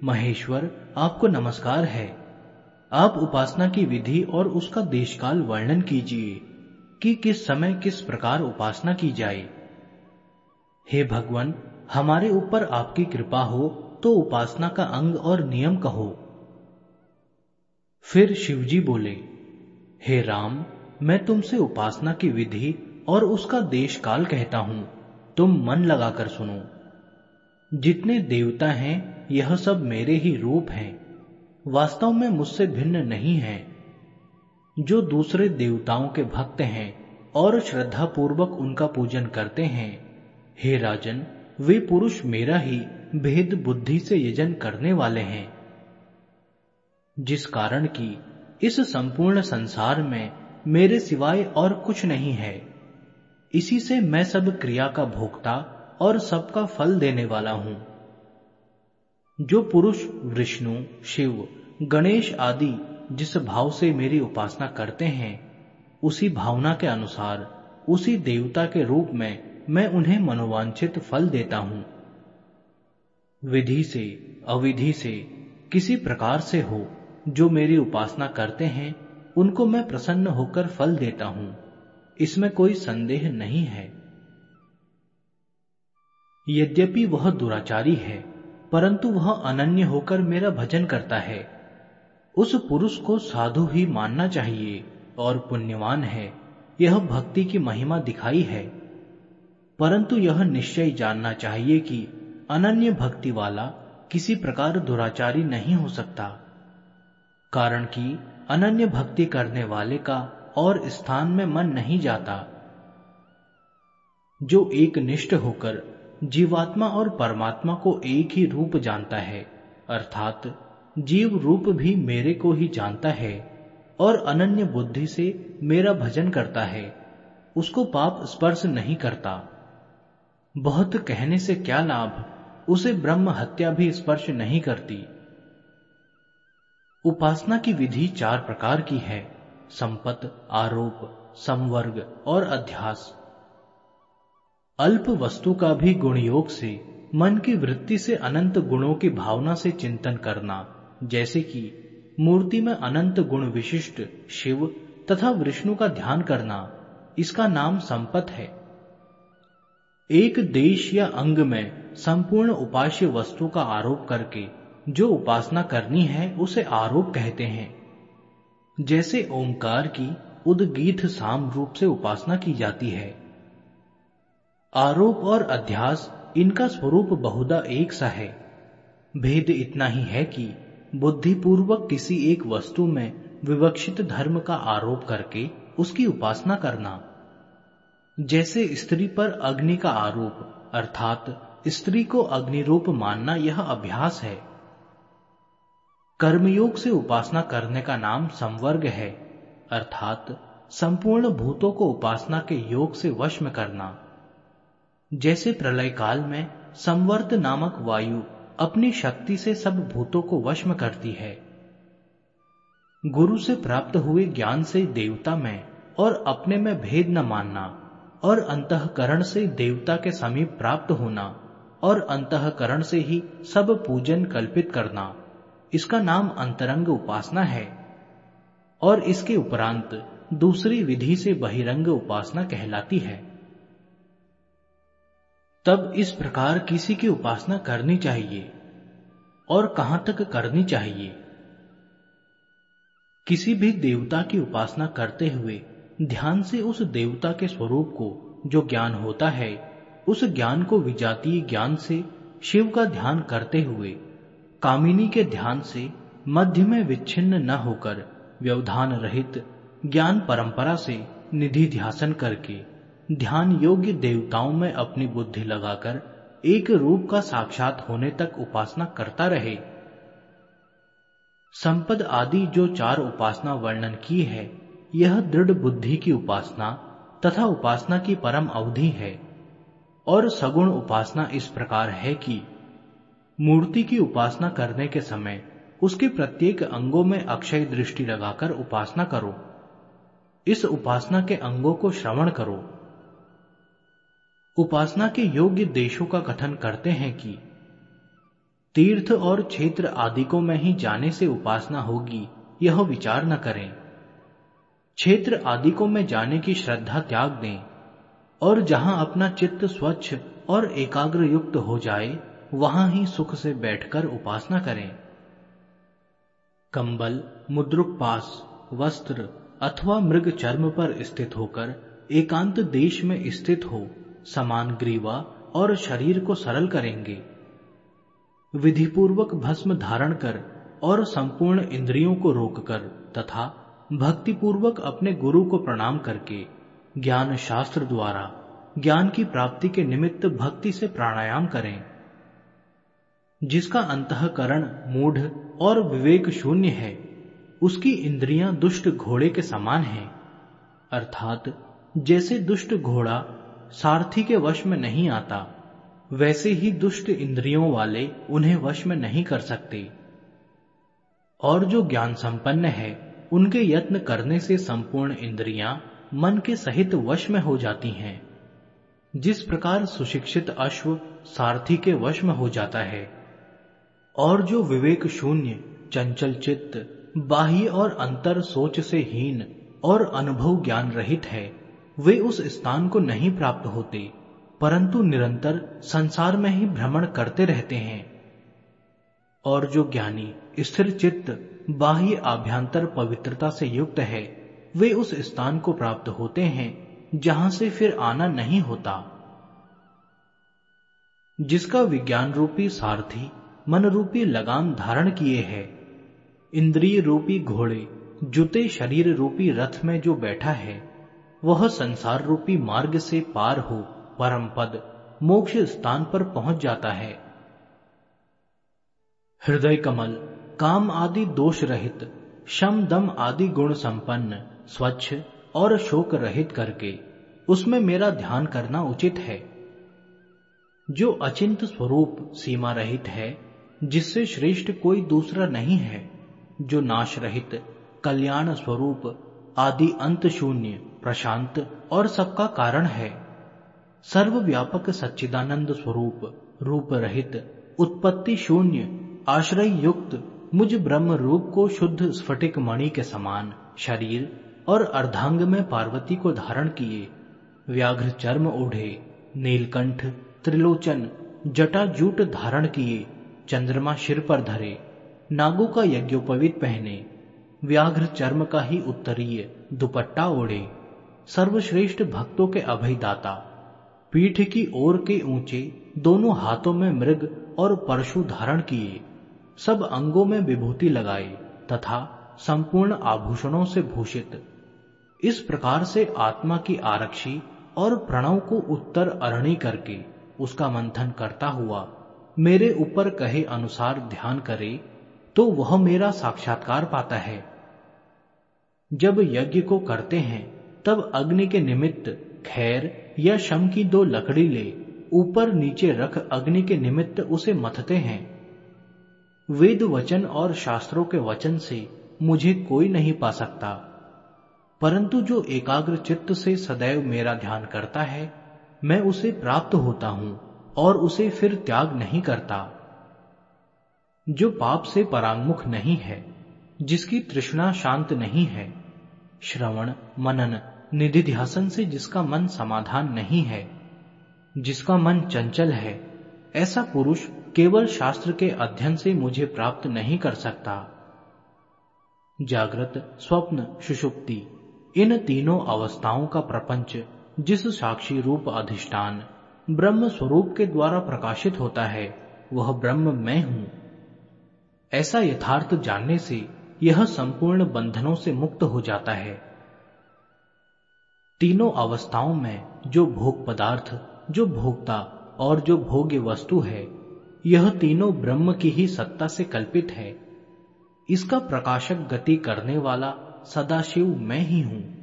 महेश्वर, आपको नमस्कार है। आप उपासना की विधि और उसका देशकाल वर्णन कीजिए, कि किस समय किस प्रकार उपासना की जाए। हे भगवान, हमारे ऊपर आपकी कृपा हो तो उपासना का अंग और नियम कहो। फिर शिवजी बोले, हे राम, मैं तुमसे उपासना की विधि और उसका देश काल कहता हूँ। तुम मन लगाकर सुनो। जितने देवता हैं, यह सब मेरे ही रूप हैं। वास्तव में मुझसे भिन्न नहीं है। जो दूसरे देवताओं के भक्त हैं और श्रद्धा पूर्वक उनका पूजन करते हैं, हे राजन, वे पुरुष मेरा ही भेद बुद्धि से यजन करने वाले हैं। जिस कारण की इस संपूर्ण संसार में मेरे सिवाय और कुछ नहीं है। इसी से मैं सब क्रिया का भोक्ता और सबका फल देने वाला हूँ। जो पुरुष, विष्णु, शिव, गणेश आदि जिस भाव से मेरी उपासना करते हैं, उसी भावना के अनुसार, उसी देवता के रूप में मैं उन्हें मनोवांछित फल देता हूँ। विधि से, अविधि से, किसी प्रकार से हो, जो मेरी उपासना करते हैं, उनको मैं प्रसन्न होकर फल देता हूँ। इसमें कोई संदेह नहीं है। यद्यपि वह दुराचारी है, परंतु वह अनन्य होकर मेरा भजन करता है। उस पुरुष को साधु ही मानना चाहिए और पुण्यवान है। यह भक्ति की महिमा दिखाई है। परंतु यह निश्चय जानना चाहिए कि अनन्य भक्ति वाला किसी प्रकार दुराचारी नहीं हो सकता। कारण कि अनन्य भक्ति करने वाले का और स्थान में मन नहीं जाता, जो एक निष्ठ होकर जीवात्मा और परमात्मा को एक ही रूप जानता है, अर्थात जीव रूप भी मेरे को ही जानता है और अनन्य बुद्धि से मेरा भजन करता है, उसको पाप स्पर्श नहीं करता। बहुत कहने से क्या लाभ? उसे ब्रह्म हत्या भी स्पर्श नहीं करती। उपासना की विधि चार प्रकार की है। संपत, आरोप, संवर्ग और अध्यास। अल्प वस्तु का भी गुण योग से मन की वृत्ति से अनंत गुणों की भावना से चिंतन करना, जैसे कि मूर्ति में अनंत गुण विशिष्ट शिव तथा विष्णु का ध्यान करना, इसका नाम संपत है। एक देश या अंग में संपूर्ण उपास्य वस्तु का आरोप करके जो उपासना करनी है, उसे आरोप कहते हैं। जैसे ओंकार की उदगीत साम रूप से उपासना की जाती है। आरोप और अध्यास इनका स्वरूप बहुधा एक सा है। भेद इतना ही है कि बुद्धिपूर्वक किसी एक वस्तु में विवक्षित धर्म का आरोप करके उसकी उपासना करना। जैसे स्त्री पर अग्नि का आरोप, अर्थात स्त्री को अग्निरूप मानना यह अभ्यास है। कर्मयोग से उपासना करने का नाम संवर्ग है, अर्थात संपूर्ण भूतों को उपासना के योग से वश में करना। जैसे प्रलय काल में संवर्त नामक वायु अपनी शक्ति से सब भूतों को वश में करती है। गुरु से प्राप्त हुए ज्ञान से देवता में और अपने में भेद न मानना और अंतकरण से देवता के समीप प्राप्त होना और अंतकरण से ही सब पूजन कल्पित करना। इसका नाम अंतरंग उपासना है और इसके उपरांत दूसरी विधि से बहिरंग उपासना कहलाती है। तब इस प्रकार किसी की उपासना करनी चाहिए और कहाँ तक करनी चाहिए। किसी भी देवता की उपासना करते हुए ध्यान से उस देवता के स्वरूप को जो ज्ञान होता है, उस ज्ञान को विजातीय ज्ञान से शिव का ध्यान करते हुए कामिनी के ध्यान से मध्य में विच्छिन्न न होकर व्यवधान रहित ज्ञान परंपरा से निधि ध्यासन करके ध्यान योग्य देवताओं में अपनी बुद्धि लगाकर एक रूप का साक्षात होने तक उपासना करता रहे। संपद आदि जो चार उपासना वर्णन की है, यह दृढ़ बुद्धि की उपासना तथा उपासना की परम अवधि है। और सगुण उपासना इस प्रकार है कि मूर्ति की उपासना करने के समय उसके प्रत्येक अंगों में अक्षय दृष्टि लगाकर उपासना करो। इस उपासना के अंगों को श्रवण करो। उपासना के योग्य देशों का कथन करते हैं कि तीर्थ और क्षेत्र आदिकों में ही जाने से उपासना होगी, यह विचार न करें। क्षेत्र आदिकों में जाने की श्रद्धा त्याग दें और जहाँ अपना चित्त स्वच्छ और एकाग्र युक्त हो जाए वहाँ ही सुख से बैठकर उपासना करें। कंबल, मुद्रुक पास, वस्त्र अथवा मृग चर्म पर स्थित होकर एकांत देश में स्थित हो, समान ग्रीवा और शरीर को सरल करेंगे। विधिपूर्वक भस्म धारण कर और संपूर्ण इंद्रियों को रोककर तथा भक्तिपूर्वक अपने गुरु को प्रणाम करके ज्ञान शास्त्र द्वारा ज्ञान की प्राप्ति के निमित्त भक्ति से प्राणायाम करें। जिसका अंतकरण मूढ़ और विवेक शून्य है, उसकी इंद्रियाँ दुष्ट घोड़े के समान हैं। अर्थात, जैसे दुष्ट घोड़ा सारथी के वश में नहीं आता, वैसे ही दुष्ट इंद्रियों वाले उन्हें वश में नहीं कर सकते। और जो ज्ञान संपन्न है, उनके यत्न करने से संपूर्ण इंद्रियाँ मन के सहित वश में हो जाती हैं। जिस प्रकार सुशिक्षित अश्व सारथी के वश में हो जाता है और जो विवेक शून्य, चंचल चित्त, बाह्य और अंतर सोच से हीन और अनुभव ज्ञान रहित है, वे उस स्थान को नहीं प्राप्त होते, परंतु निरंतर संसार में ही भ्रमण करते रहते हैं। और जो ज्ञानी, स्थिर चित्त, बाह्य आभ्यंतर पवित्रता से युक्त है, वे उस स्थान को प्राप्त होते हैं, जहाँ से फिर आना नहीं होता। जिसका विज्ञान रूपी सारथी मन रूपी लगाम धारण किए है। इंद्रिय रूपी घोड़े, जुते शरीर रूपी रथ में जो बैठा है, वह संसार रूपी मार्ग से पार हो, परम पद, मोक्ष स्थान पर पहुँच जाता है। हृदय कमल, काम आदि दोष रहित, शम दम आदि गुण संपन्न, स्वच्छ और शोक रहित करके, उसमें मेरा ध्यान करना उचित है। जो अचिंत स्वरूप सीमा रहित है जिससे श्रेष्ठ कोई दूसरा नहीं है, जो नाश रहित कल्याण स्वरूप, आदि अंत शून्य, प्रशांत और सबका कारण है। सर्वव्यापक सच्चिदानंद स्वरूप रूप रहित उत्पत्ति शून्य, आश्रय युक्त, मुझ ब्रह्म रूप को शुद्ध स्फटिक मणि के समान, शरीर और अर्धांग में पार्वती को धारण किए। व्याघ्र चर्म ओढ़े, नीलकंठ, त्रिलोचन जटा जूट धारण किए। चंद्रमा सिर पर धरे, नागों का यज्ञोपवीत पहने, व्याघ्र चर्म का ही उत्तरीय दुपट्टा ओढ़े। सर्वश्रेष्ठ भक्तों के अभयदाता, पीठ की ओर के ऊँचे, दोनों हाथों में मृग और परशु धारण किए, सब अंगों में विभूति लगाए, तथा संपूर्ण आभूषणों से भूषित। इस प्रकार से आत्मा की आरक्षी और प्रणव को उत्तर अरणी करके उसका मंथन करता हुआ मेरे ऊपर कहे अनुसार ध्यान करे तो वह मेरा साक्षात्कार पाता है। जब यज्ञ को करते हैं, तब अग्नि के निमित्त खैर या शम की दो लकड़ी ले, ऊपर नीचे रख अग्नि के निमित्त उसे मथते हैं। वेद वचन और शास्त्रों के वचन से मुझे कोई नहीं पा सकता। परंतु जो एकाग्र चित्त से सदैव मेरा ध्यान करता है, मैं उसे प्राप्त होता हूँ। और उसे फिर त्याग नहीं करता, जो पाप से परांगमुख नहीं है, जिसकी तृष्णा शांत नहीं है, श्रवण, मनन, निधिध्यासन से जिसका मन समाधान नहीं है, जिसका मन चंचल है, ऐसा पुरुष केवल शास्त्र के अध्ययन से मुझे प्राप्त नहीं कर सकता। जागृत, स्वप्न, सुषुप्ति, इन तीनों अवस्थाओं का प्रपंच जिस साक्षी रूप अधिष्ठान। ब्रह्म स्वरूप के द्वारा प्रकाशित होता है, वह ब्रह्म मैं हूँ। ऐसा यथार्थ जानने से यह संपूर्ण बंधनों से मुक्त हो जाता है। तीनों अवस्थाओं में जो भोग पदार्थ, जो भोक्ता और जो भोग्य वस्तु है, यह तीनों ब्रह्म की ही सत्ता से कल्पित है। इसका प्रकाशक गति करने वाला सदाशिव मैं ही हूँ।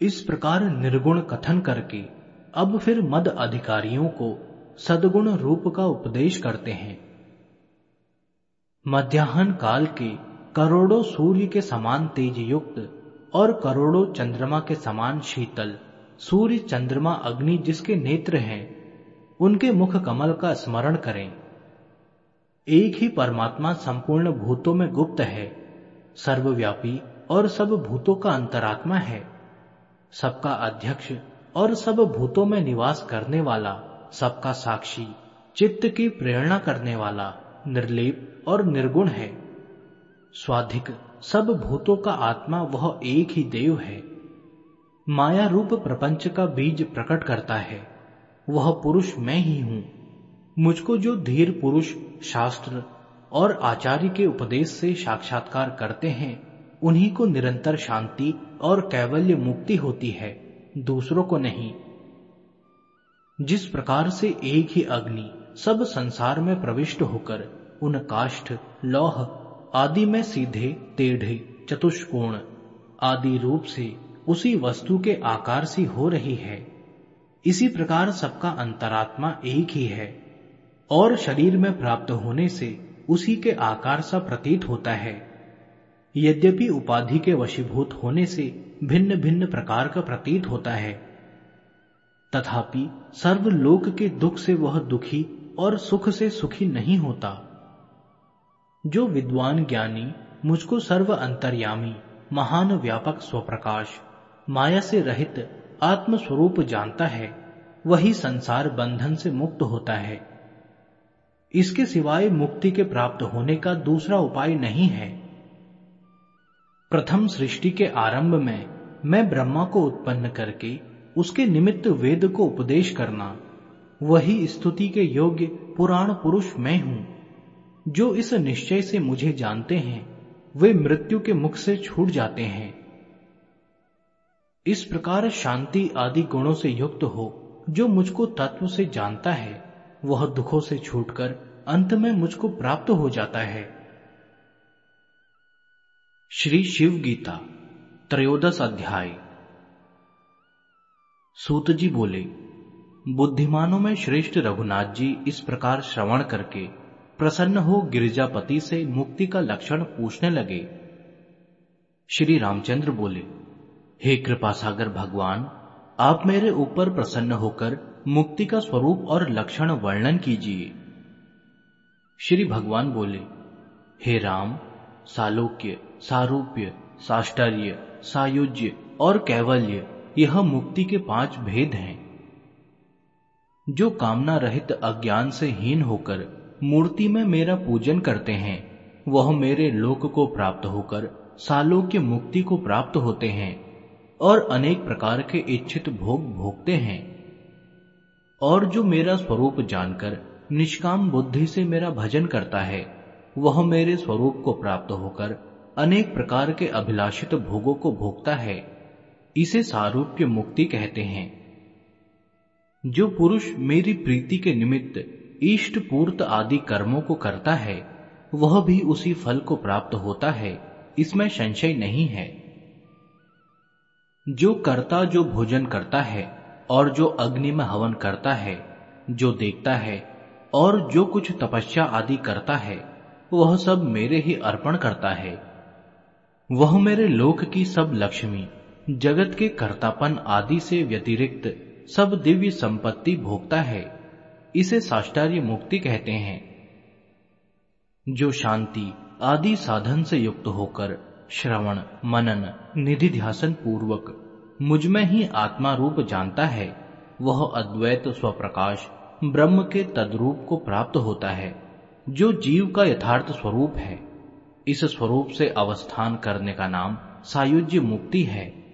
इस प्रकार निर्गुण कथन करके अब फिर मद अधिकारियों को सदगुण रूप का उपदेश करते हैं। मध्याहन काल के करोड़ों सूर्य के समान तेज युक्त और करोड़ों चंद्रमा के समान शीतल, सूर्य चंद्रमा अग्नि जिसके नेत्र हैं, उनके मुख कमल का स्मरण करें। एक ही परमात्मा संपूर्ण भूतों में गुप्त है, सर्वव्यापी और सब भूतों का अंतरात्मा है। सबका अध्यक्ष और सब भूतों में निवास करने वाला, सबका साक्षी, चित्त की प्रेरणा करने वाला, निर्लेप और निर्गुण है। स्वाधिक सब भूतों का आत्मा वह एक ही देव है। माया रूप प्रपंच का बीज प्रकट करता है। वह पुरुष मैं ही हूँ। मुझको जो धीर पुरुष, शास्त्र और आचार्य के उपदेश से साक्षात्कार करते हैं, उन्हीं को निरंतर शांति और कैवल्य मुक्ति होती है। दूसरों को नहीं। जिस प्रकार से एक ही अग्नि सब संसार में प्रविष्ट होकर उन काष्ठ, लौह आदि में सीधे, टेढ़े, चतुष्कोण आदि रूप से उसी वस्तु के आकार सी हो रही है, इसी प्रकार सबका अंतरात्मा एक ही है और शरीर में प्राप्त होने से उसी के आकार सा प्रतीत होता है। यद्यपि उपाधि के वशीभूत होने से भिन्न भिन्न प्रकार का प्रतीत होता है। तथापि, सर्वलोक के दुख से वह दुखी और सुख से सुखी नहीं होता। जो विद्वान ज्ञानी मुझको सर्व अंतर्यामी, महान व्यापक स्वप्रकाश, माया से रहित आत्म स्वरूप जानता है, वही संसार बंधन से मुक्त होता है। इसके सिवाय मुक्ति के प्राप्त होने का दूसरा उपाय नहीं है। प्रथम सृष्टि के आरंभ में मैं ब्रह्मा को उत्पन्न करके उसके निमित्त वेद को उपदेश करना, वही स्तुति के योग्य पुराण पुरुष मैं हूँ। जो इस निश्चय से मुझे जानते हैं, वे मृत्यु के मुख से छूट जाते हैं। इस प्रकार शांति आदि गुणों से युक्त हो, जो मुझको तत्व से जानता है, वह दुखों से छूटकर अंत में मुझको प्राप्त हो जाता है। श्री शिव गीता, त्रयोदश अध्याय। सूत जी बोले, बुद्धिमानों में श्रेष्ठ रघुनाथ जी इस प्रकार श्रवण करके प्रसन्न हो गिरिजापति से मुक्ति का लक्षण पूछने लगे। श्री रामचंद्र बोले, हे कृपा सागर भगवान, आप मेरे ऊपर प्रसन्न होकर मुक्ति का स्वरूप और लक्षण वर्णन कीजिए श्री भगवान बोले, हे राम, सालोक्य सारूप्य, साष्टर्य, सायुज्य और कैवल्य यह मुक्ति के पाँच भेद हैं। जो कामना रहित अज्ञान से हीन होकर मूर्ति में मेरा पूजन करते हैं, वह मेरे लोक को प्राप्त होकर सालों मुक्ति को प्राप्त होते हैं और अनेक प्रकार के इच्छित भोग भोगते हैं। और जो मेरा स्वरूप जानकर निष्काम बुद्धि से मेरा भजन करता है, वह मेरे स्वरूप को प्राप्त होकर अनेक प्रकार के अभिलाषित भोगों को भोगता है। इसे सारूप्य मुक्ति कहते हैं। जो पुरुष मेरी प्रीति के निमित्त इष्ट पूर्त आदि कर्मों को करता है, वह भी उसी फल को प्राप्त होता है। इसमें संशय नहीं है। जो कर्ता जो भोजन करता है, और जो अग्नि में हवन करता है, जो देखता है, और जो कुछ तपस्या आदि करता है, वह सब मेरे ही अर्पण करता है। वह मेरे लोक की सब लक्ष्मी, जगत के कर्तापन आदि से व्यतिरिक्त सब दिव्य संपत्ति भोगता है। इसे साष्टार्य मुक्ति कहते हैं। जो शांति आदि साधन से युक्त होकर श्रवण, मनन, निधि ध्यासन पूर्वक मुझमें ही आत्मा रूप जानता है, वह अद्वैत स्वप्रकाश ब्रह्म के तद्रूप को प्राप्त होता है, जो जीव का यथार्थ स्वरूप है। इस स्वरूप से अवस्थान करने का नाम सायुज्य मुक्ति है।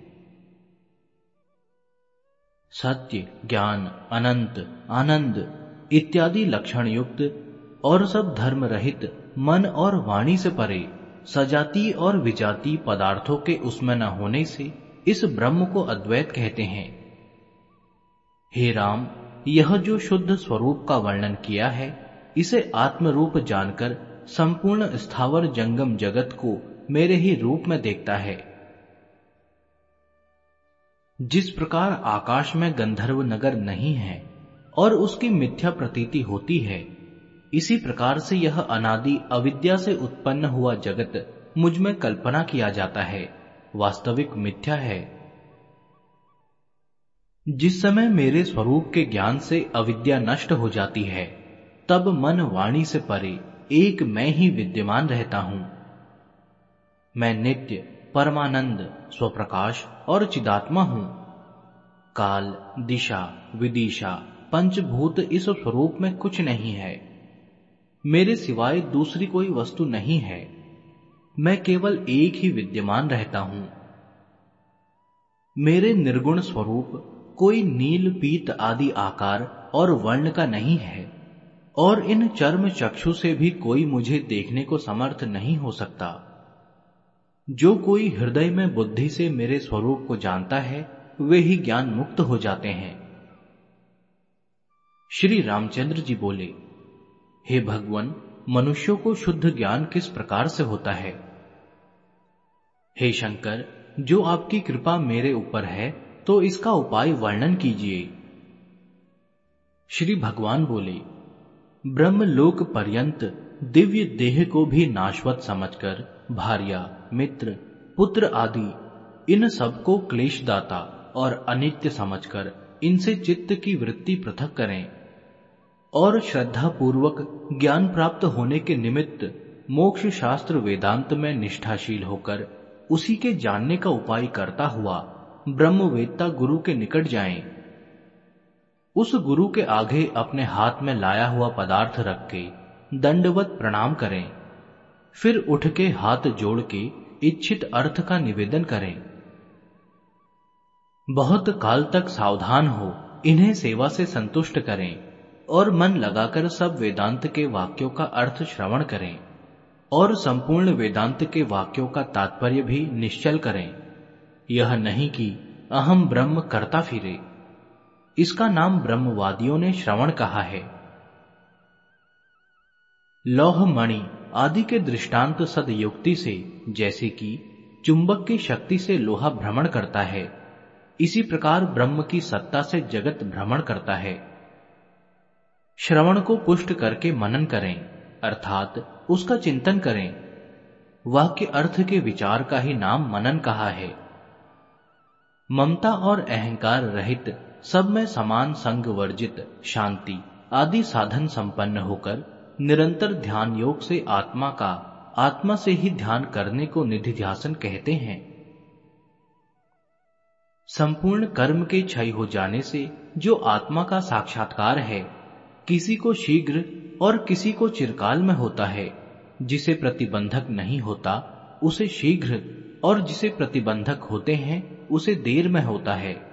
सत्य, ज्ञान, अनंत, आनंद इत्यादि लक्षण युक्त और सब धर्म रहित मन और वाणी से परे सजाती और विजाती पदार्थों के उसमें न होने से इस ब्रह्म को अद्वैत कहते हैं। हे राम, यह जो शुद्ध स्वरूप का वर्णन किया है, इसे आत्म रूप जानकर संपूर्ण स्थावर जंगम जगत को मेरे ही रूप में देखता है। जिस प्रकार आकाश में गंधर्व नगर नहीं है और उसकी मिथ्या प्रतीति होती है, इसी प्रकार से यह अनादि अविद्या से उत्पन्न हुआ जगत मुझमें कल्पना किया जाता है, वास्तविक मिथ्या है। जिस समय मेरे स्वरूप के ज्ञान से अविद्या नष्ट हो जाती है, तब मन वाणी से परे एक मैं ही विद्यमान रहता हूँ। मैं नित्य, परमानंद, स्वप्रकाश और चिदात्मा हूँ। काल, दिशा, विदिशा, पंचभूत इस स्वरूप में कुछ नहीं है। मेरे सिवाय दूसरी कोई वस्तु नहीं है। मैं केवल एक ही विद्यमान रहता हूँ। मेरे निर्गुण स्वरूप कोई नील, पीत आदि आकार और वर्ण का नहीं है। और इन चर्म चक्षु से भी कोई मुझे देखने को समर्थ नहीं हो सकता। जो कोई हृदय में बुद्धि से मेरे स्वरूप को जानता है, वे ही ज्ञान मुक्त हो जाते हैं। श्री रामचंद्र जी बोले, हे भगवान, मनुष्यों को शुद्ध ज्ञान किस प्रकार से होता है? हे शंकर, जो आपकी कृपा मेरे ऊपर है तो इसका उपाय वर्णन कीजिए श्री भगवान बोले ब्रह्मलोक पर्यंत दिव्य देह को भी नाशवत समझकर भार्या, मित्र, पुत्र आदि, इन सबको क्लेशदाता और अनित्य समझकर इनसे चित्त की वृत्ति पृथक करें और श्रद्धा पूर्वक ज्ञान प्राप्त होने के निमित्त मोक्ष शास्त्र वेदांत में निष्ठाशील होकर उसी के जानने का उपाय करता हुआ ब्रह्मवेत्ता गुरु के निकट जाएँ। उस गुरु के आगे अपने हाथ में लाया हुआ पदार्थ रख के दंडवत प्रणाम करें। फिर उठ के हाथ जोड़ के इच्छित अर्थ का निवेदन करें। बहुत काल तक सावधान हो, इन्हें सेवा से संतुष्ट करें और मन लगाकर सब वेदांत के वाक्यों का अर्थ श्रवण करें और संपूर्ण वेदांत के वाक्यों का तात्पर्य भी निश्चल करें। यह नहीं कि अहम ब्रह्म करता फिरे। इसका नाम ब्रह्मवादियों ने श्रवण कहा है। लौह मणि आदि के दृष्टांत सदयुक्ति से, जैसे कि चुंबक की शक्ति से लोहा भ्रमण करता है, इसी प्रकार ब्रह्म की सत्ता से जगत भ्रमण करता है। श्रवण को पुष्ट करके मनन करें, अर्थात उसका चिंतन करें। वाक्य अर्थ के विचार का ही नाम मनन कहा है। ममता और अहंकार रहित सब में समान संग वर्जित शांति आदि साधन संपन्न होकर निरंतर ध्यान योग से आत्मा का, आत्मा से ही ध्यान करने को निधि ध्यासन कहते हैं। संपूर्ण कर्म के क्षय हो जाने से जो आत्मा का साक्षात्कार है, किसी को शीघ्र और किसी को चिरकाल में होता है। जिसे प्रतिबंधक नहीं होता, उसे शीघ्र और जिसे प्रतिबंधक होते हैं, उसे देर में होता है।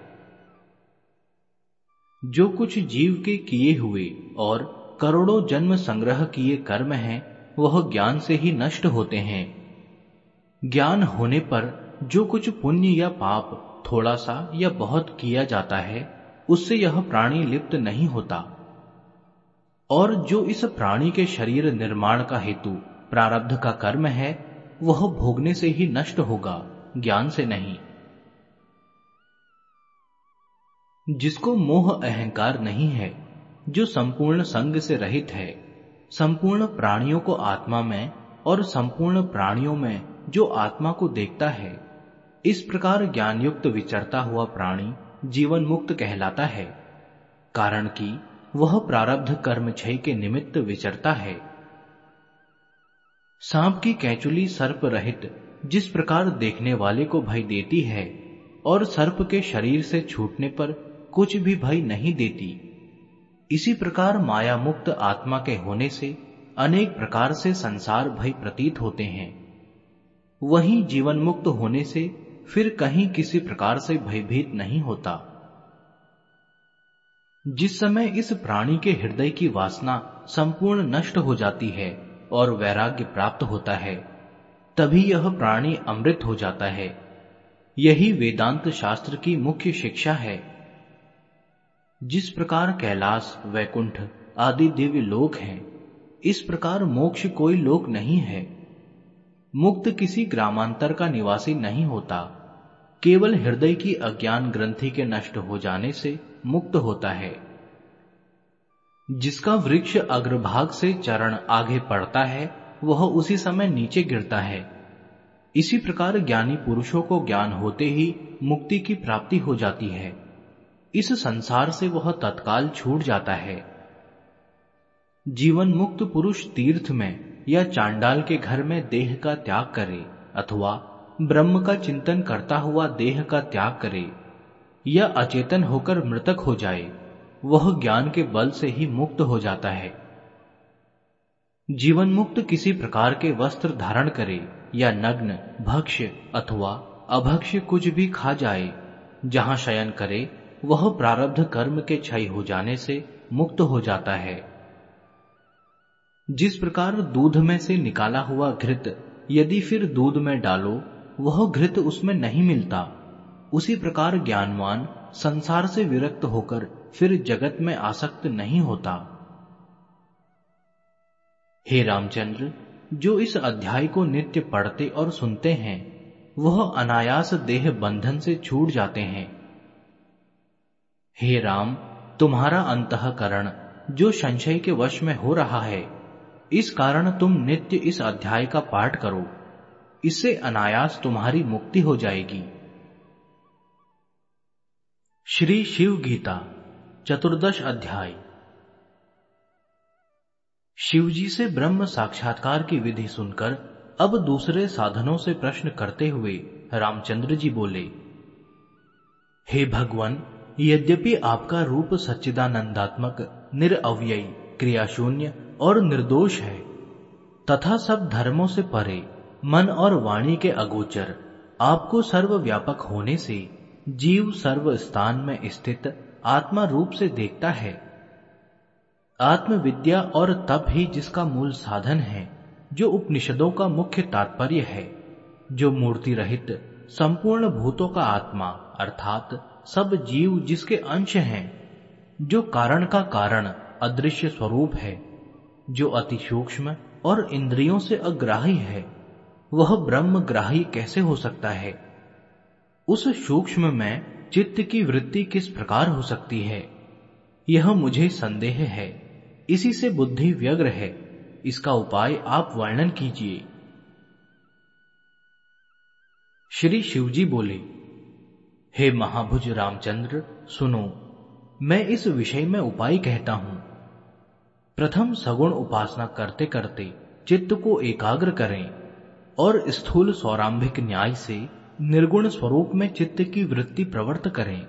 जो कुछ जीव के किए हुए और करोड़ों जन्म संग्रह किए कर्म हैं, वह ज्ञान से ही नष्ट होते हैं। ज्ञान होने पर जो कुछ पुण्य या पाप थोड़ा सा या बहुत किया जाता है, उससे यह प्राणी लिप्त नहीं होता। और जो इस प्राणी के शरीर निर्माण का हेतु प्रारब्ध का कर्म है, वह भोगने से ही नष्ट होगा, ज्ञान से नहीं। जिसको मोह अहंकार नहीं है, जो संपूर्ण संग से रहित है, संपूर्ण प्राणियों को आत्मा में और संपूर्ण प्राणियों में जो आत्मा को देखता है, इस प्रकार ज्ञान युक्त विचरता हुआ प्राणी जीवन मुक्त कहलाता है। कारण कि वह प्रारब्ध कर्म क्षय के निमित्त विचरता है। सांप की कैचुली सर्प रहित जिस प्रकार देखने वाले को भय देती है और सर्प के शरीर से छूटने पर कुछ भी भय नहीं देती। इसी प्रकार माया मुक्त आत्मा के होने से अनेक प्रकार से संसार भय प्रतीत होते हैं। वहीं जीवन मुक्त होने से फिर कहीं किसी प्रकार से भयभीत नहीं होता। जिस समय इस प्राणी के हृदय की वासना संपूर्ण नष्ट हो जाती है और वैराग्य प्राप्त होता है, तभी यह प्राणी अमृत हो जाता है। यही वेदांत शास्त्र की मुख्य शिक्षा है। जिस प्रकार कैलाश, वैकुंठ आदि दिव्य लोक हैं, इस प्रकार मोक्ष कोई लोक नहीं है। मुक्त किसी ग्रामांतर का निवासी नहीं होता, केवल हृदय की अज्ञान ग्रंथि के नष्ट हो जाने से मुक्त होता है। जिसका वृक्ष अग्रभाग से चरण आगे पड़ता है, वह उसी समय नीचे गिरता है। इसी प्रकार ज्ञानी पुरुषों को ज्ञान होते ही मुक्ति की प्राप्ति हो जाती है। इस संसार से वह तत्काल छूट जाता है। जीवन मुक्त पुरुष तीर्थ में या चांडाल के घर में देह का त्याग करे, अथवा ब्रह्म का चिंतन करता हुआ देह का त्याग करे, या अचेतन होकर मृतक हो जाए, वह ज्ञान के बल से ही मुक्त हो जाता है। जीवन मुक्त किसी प्रकार के वस्त्र धारण करे, या नग्न, भक्ष्य, अथवा अभक्ष्य कुछ भी खा जाए, जहाँ शयन करे वह प्रारब्ध कर्म के क्षय हो जाने से मुक्त हो जाता है। जिस प्रकार दूध में से निकाला हुआ घृत यदि फिर दूध में डालो, वह घृत उसमें नहीं मिलता। उसी प्रकार ज्ञानवान संसार से विरक्त होकर फिर जगत में आसक्त नहीं होता। हे रामचंद्र, जो इस अध्याय को नित्य पढ़ते और सुनते हैं, वह अनायास देह बंधन से छूट जाते हैं। हे राम, तुम्हारा अंतकरण जो संशय के वश में हो रहा है, इस कारण तुम नित्य इस अध्याय का पाठ करो। इससे अनायास तुम्हारी मुक्ति हो जाएगी। श्री शिव गीता, चतुर्दश अध्याय। शिवजी से ब्रह्म साक्षात्कार की विधि सुनकर अब दूसरे साधनों से प्रश्न करते हुए रामचंद्र जी बोले, हे भगवान यद्यपि आपका रूप सच्चिदानंदात्मक निरअव्ययी क्रियाशून्य और निर्दोष है, तथा सब धर्मों से परे, मन और वाणी के अगोचर, आपको सर्वव्यापक होने से, जीव सर्व स्थान में स्थित आत्मा रूप से देखता है। आत्मविद्या और तप ही जिसका मूल साधन है, जो उपनिषदों का मुख्य तात्पर्य है, जो मूर्ति रहित संपूर्ण भूतों का आत्मा, अर्थात सब जीव जिसके अंश हैं, जो कारण का कारण अदृश्य स्वरूप है, जो अति सूक्ष्म और इंद्रियों से अग्राही है, वह ब्रह्म ग्राही कैसे हो सकता है? उस सूक्ष्म में चित्त की वृत्ति किस प्रकार हो सकती है? यह मुझे संदेह है। इसी से बुद्धि व्यग्र है। इसका उपाय आप वर्णन कीजिए। श्री शिवजी बोले हे महाभुज रामचंद्र, सुनो, मैं इस विषय में उपाय कहता हूँ। प्रथम सगुण उपासना करते करते चित्त को एकाग्र करें और स्थूल सौरांभिक न्याय से निर्गुण स्वरूप में चित्त की वृत्ति प्रवर्त करें।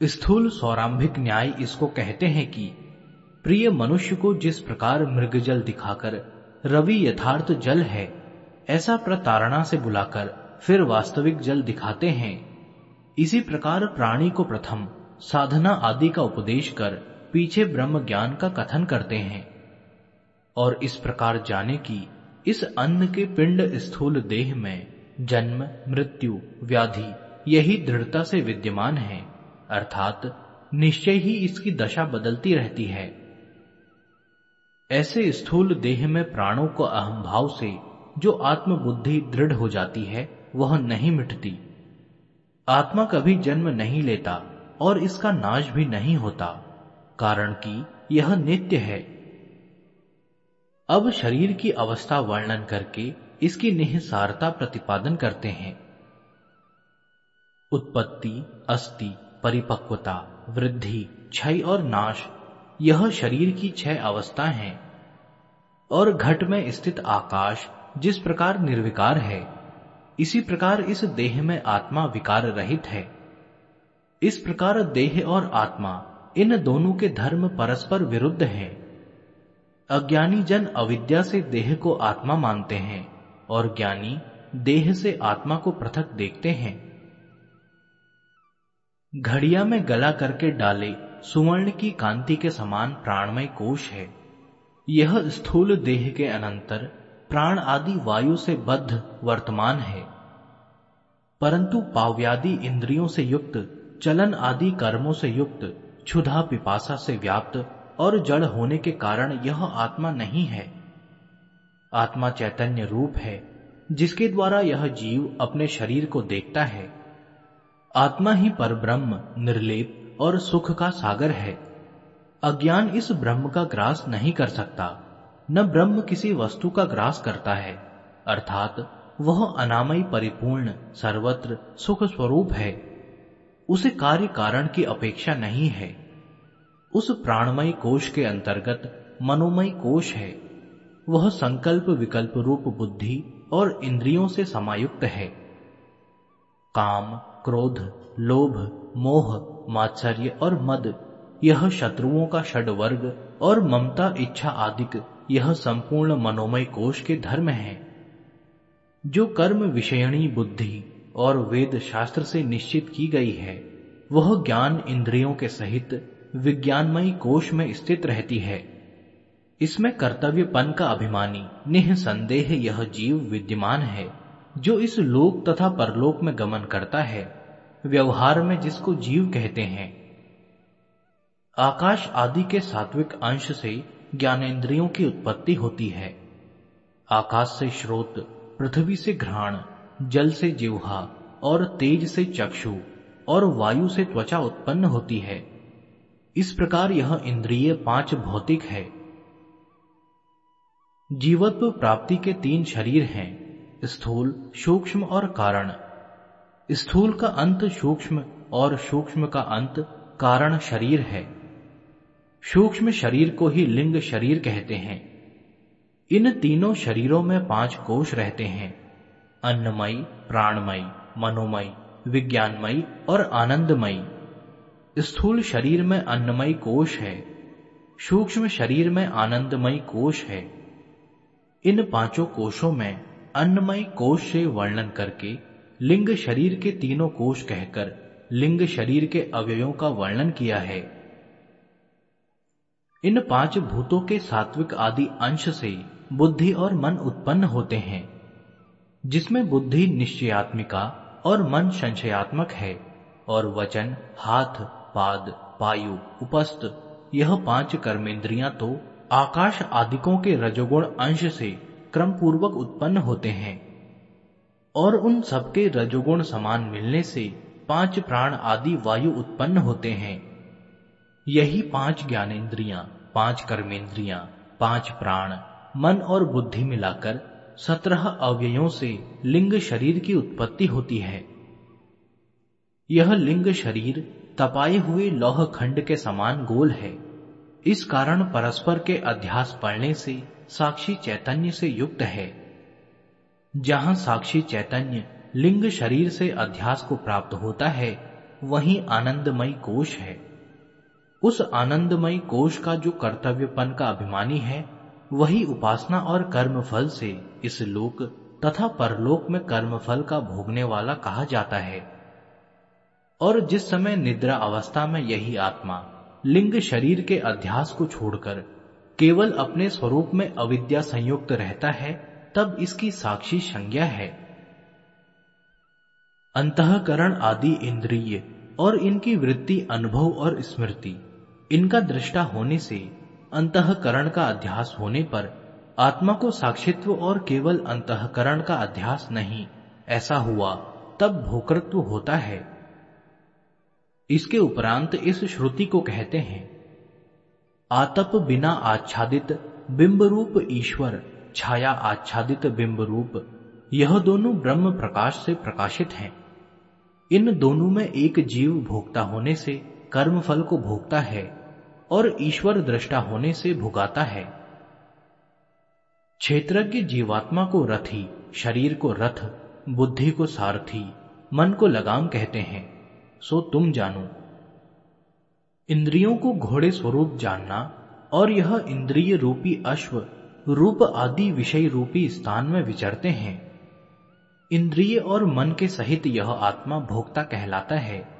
स्थूल सौरांभिक न्याय इसको कहते हैं कि प्रिय मनुष्य को जिस प्रकार मृगजल दिखाकर रवि यथार्थ जल है, ऐसा प्रतारणा से बुलाकर फिर वास्तविक जल दिखाते हैं। इसी प्रकार प्राणी को प्रथम साधना आदि का उपदेश कर पीछे ब्रह्म ज्ञान का कथन करते हैं। और इस प्रकार जाने की इस अन्न के पिंड स्थूल देह में जन्म, मृत्यु, व्याधि यही दृढ़ता से विद्यमान है। अर्थात निश्चय ही इसकी दशा बदलती रहती है। ऐसे स्थूल देह में प्राणों को अहम भाव से जो आत्मबुद्धि दृढ़ हो जाती है, वह नहीं मिटती। आत्मा कभी जन्म नहीं लेता और इसका नाश भी नहीं होता, कारण कि यह नित्य है। अब शरीर की अवस्था वर्णन करके इसकी निहिसारता प्रतिपादन करते हैं। उत्पत्ति अस्ति परिपक्वता, वृद्धि, क्षय और नाश, यह शरीर की छह अवस्था हैं। और घट में स्थित आकाश जिस प्रकार निर्विकार है इसी प्रकार इस देह में आत्मा विकार रहित है। इस प्रकार देह और आत्मा, इन दोनों के धर्म परस्पर विरुद्ध हैं। अज्ञानी जन अविद्या से देह को आत्मा मानते हैं और ज्ञानी देह से आत्मा को पृथक देखते हैं। घड़िया में गला करके डाले सुवर्ण की कांति के समान प्राणमय कोश है। यह स्थूल देह के अनंतर प्राण आदि वायु से बद्ध वर्तमान है। परंतु पाव्यादि इंद्रियों से युक्त, चलन आदि कर्मों से युक्त, क्षुधा पिपासा से व्याप्त और जड़ होने के कारण यह आत्मा नहीं है। आत्मा चैतन्य रूप है, जिसके द्वारा यह जीव अपने शरीर को देखता है। आत्मा ही पर ब्रह्म निर्लेप और सुख का सागर है। अज्ञान इस ब्रह्म का ग्रास नहीं कर सकता। न ब्रह्म किसी वस्तु का ग्रास करता है, अर्थात वह अनामय परिपूर्ण, सर्वत्र सुख स्वरूप है। उसे कार्य कारण की अपेक्षा नहीं है। उस प्राणमय कोश के अंतर्गत मनोमय कोश है। वह संकल्प विकल्प रूप बुद्धि और इंद्रियों से समायुक्त है। काम, क्रोध, लोभ, मोह, मात्सर्य और मद, यह शत्रुओं का षड वर्ग और ममता इच्छा आदि यह संपूर्ण मनोमय कोश के धर्म है। जो कर्म विषयणी बुद्धि और वेद शास्त्र से निश्चित की गई है, वह ज्ञान इंद्रियों के सहित विज्ञानमयी कोश में स्थित रहती है। इसमें कर्तव्यपन का अभिमानी निसंदेह यह जीव विद्यमान है, जो इस लोक तथा परलोक में गमन करता है, व्यवहार में जिसको जीव कहते हैं। आकाश आदि के सात्विक अंश से ज्ञानेन्द्रियों की उत्पत्ति होती है। आकाश से श्रोत पृथ्वी से घ्राण, जल से जिह्वा और तेज से चक्षु और वायु से त्वचा उत्पन्न होती है। इस प्रकार यह इंद्रिय पाँच भौतिक है। जीवत्व प्राप्ति के तीन शरीर हैं, स्थूल, सूक्ष्म और कारण। स्थूल का अंत सूक्ष्म और सूक्ष्म का अंत कारण शरीर है। सूक्ष्म शरीर को ही लिंग शरीर कहते हैं। इन तीनों शरीरों में पाँच कोश रहते हैं। अन्नमयी, प्राणमयी, मनोमयी, विज्ञानमयी और आनंदमयी। स्थूल शरीर में अन्नमयी कोश है। सूक्ष्म शरीर में आनंदमयी कोश है। इन पाँचों कोशों में अन्नमयी कोश से वर्णन करके लिंग शरीर के तीनों कोश कहकर लिंग शरीर के अवयवों का वर्णन किया है। इन पाँच भूतों के सात्विक आदि अंश से बुद्धि और मन उत्पन्न होते हैं, जिसमें बुद्धि निश्चयात्मिका और मन संशयात्मक है, और वचन, हाथ, पाद, पायु, उपस्थ, यह पाँच कर्मेंद्रियाँ तो आकाश आदिकों के रजोगुण अंश से क्रम पूर्वक उत्पन्न होते हैं, और उन सबके रजोगुण समान मिलने से पाँच प्राण आदि वायु उत्पन्न होते हैं। यही पाँच ज्ञानेन्द्रियाँ पाँच कर्मेंद्रियाँ, पाँच प्राण, मन और बुद्धि मिलाकर सत्रह अव्ययों से लिंग शरीर की उत्पत्ति होती है। यह लिंग शरीर तपाए हुए लौह खंड के समान गोल है। इस कारण परस्पर के अध्यास पढ़ने से साक्षी चैतन्य से युक्त है। जहाँ साक्षी चैतन्य लिंग शरीर से अध्यास को प्राप्त होता है, वहीं आनंदमय कोश है। उस आनंदमयी कोश का जो कर्तव्यपन का अभिमानी है, वही उपासना और कर्म फल से इस लोक तथा परलोक में कर्म फल का भोगने वाला कहा जाता है। और जिस समय निद्रा अवस्था में यही आत्मा लिंग शरीर के अध्यास को छोड़कर केवल अपने स्वरूप में अविद्या संयुक्त रहता है, तब इसकी साक्षी संज्ञा है। अंतकरण आदि इंद्रिय और इनकी वृत्ति अनुभव और स्मृति इनका दृष्टा होने से, अंतकरण का अध्यास होने पर आत्मा को साक्षित्व और केवल अंतकरण का अध्यास नहीं, ऐसा हुआ, तब भोक्तृत्व होता है। इसके उपरांत इस श्रुति को कहते हैं, आतप बिना आच्छादित बिंब रूप ईश्वर, छाया आच्छादित बिंब रूप यह दोनों ब्रह्म प्रकाश से प्रकाशित हैं। इन दोनों में एक जीव भोक्ता होने से कर्म फल को भोगता है और ईश्वर दृष्टा होने से भुगाता है। क्षेत्रज्ञ जीवात्मा को रथी, शरीर को रथ, बुद्धि को सारथी, मन को लगाम कहते हैं, सो तुम जानो। इंद्रियों को घोड़े स्वरूप जानना और यह इंद्रिय रूपी अश्व, रूप आदि विषय रूपी स्थान में विचरते हैं। इंद्रिय और मन के सहित यह आत्मा भोक्ता कहलाता है।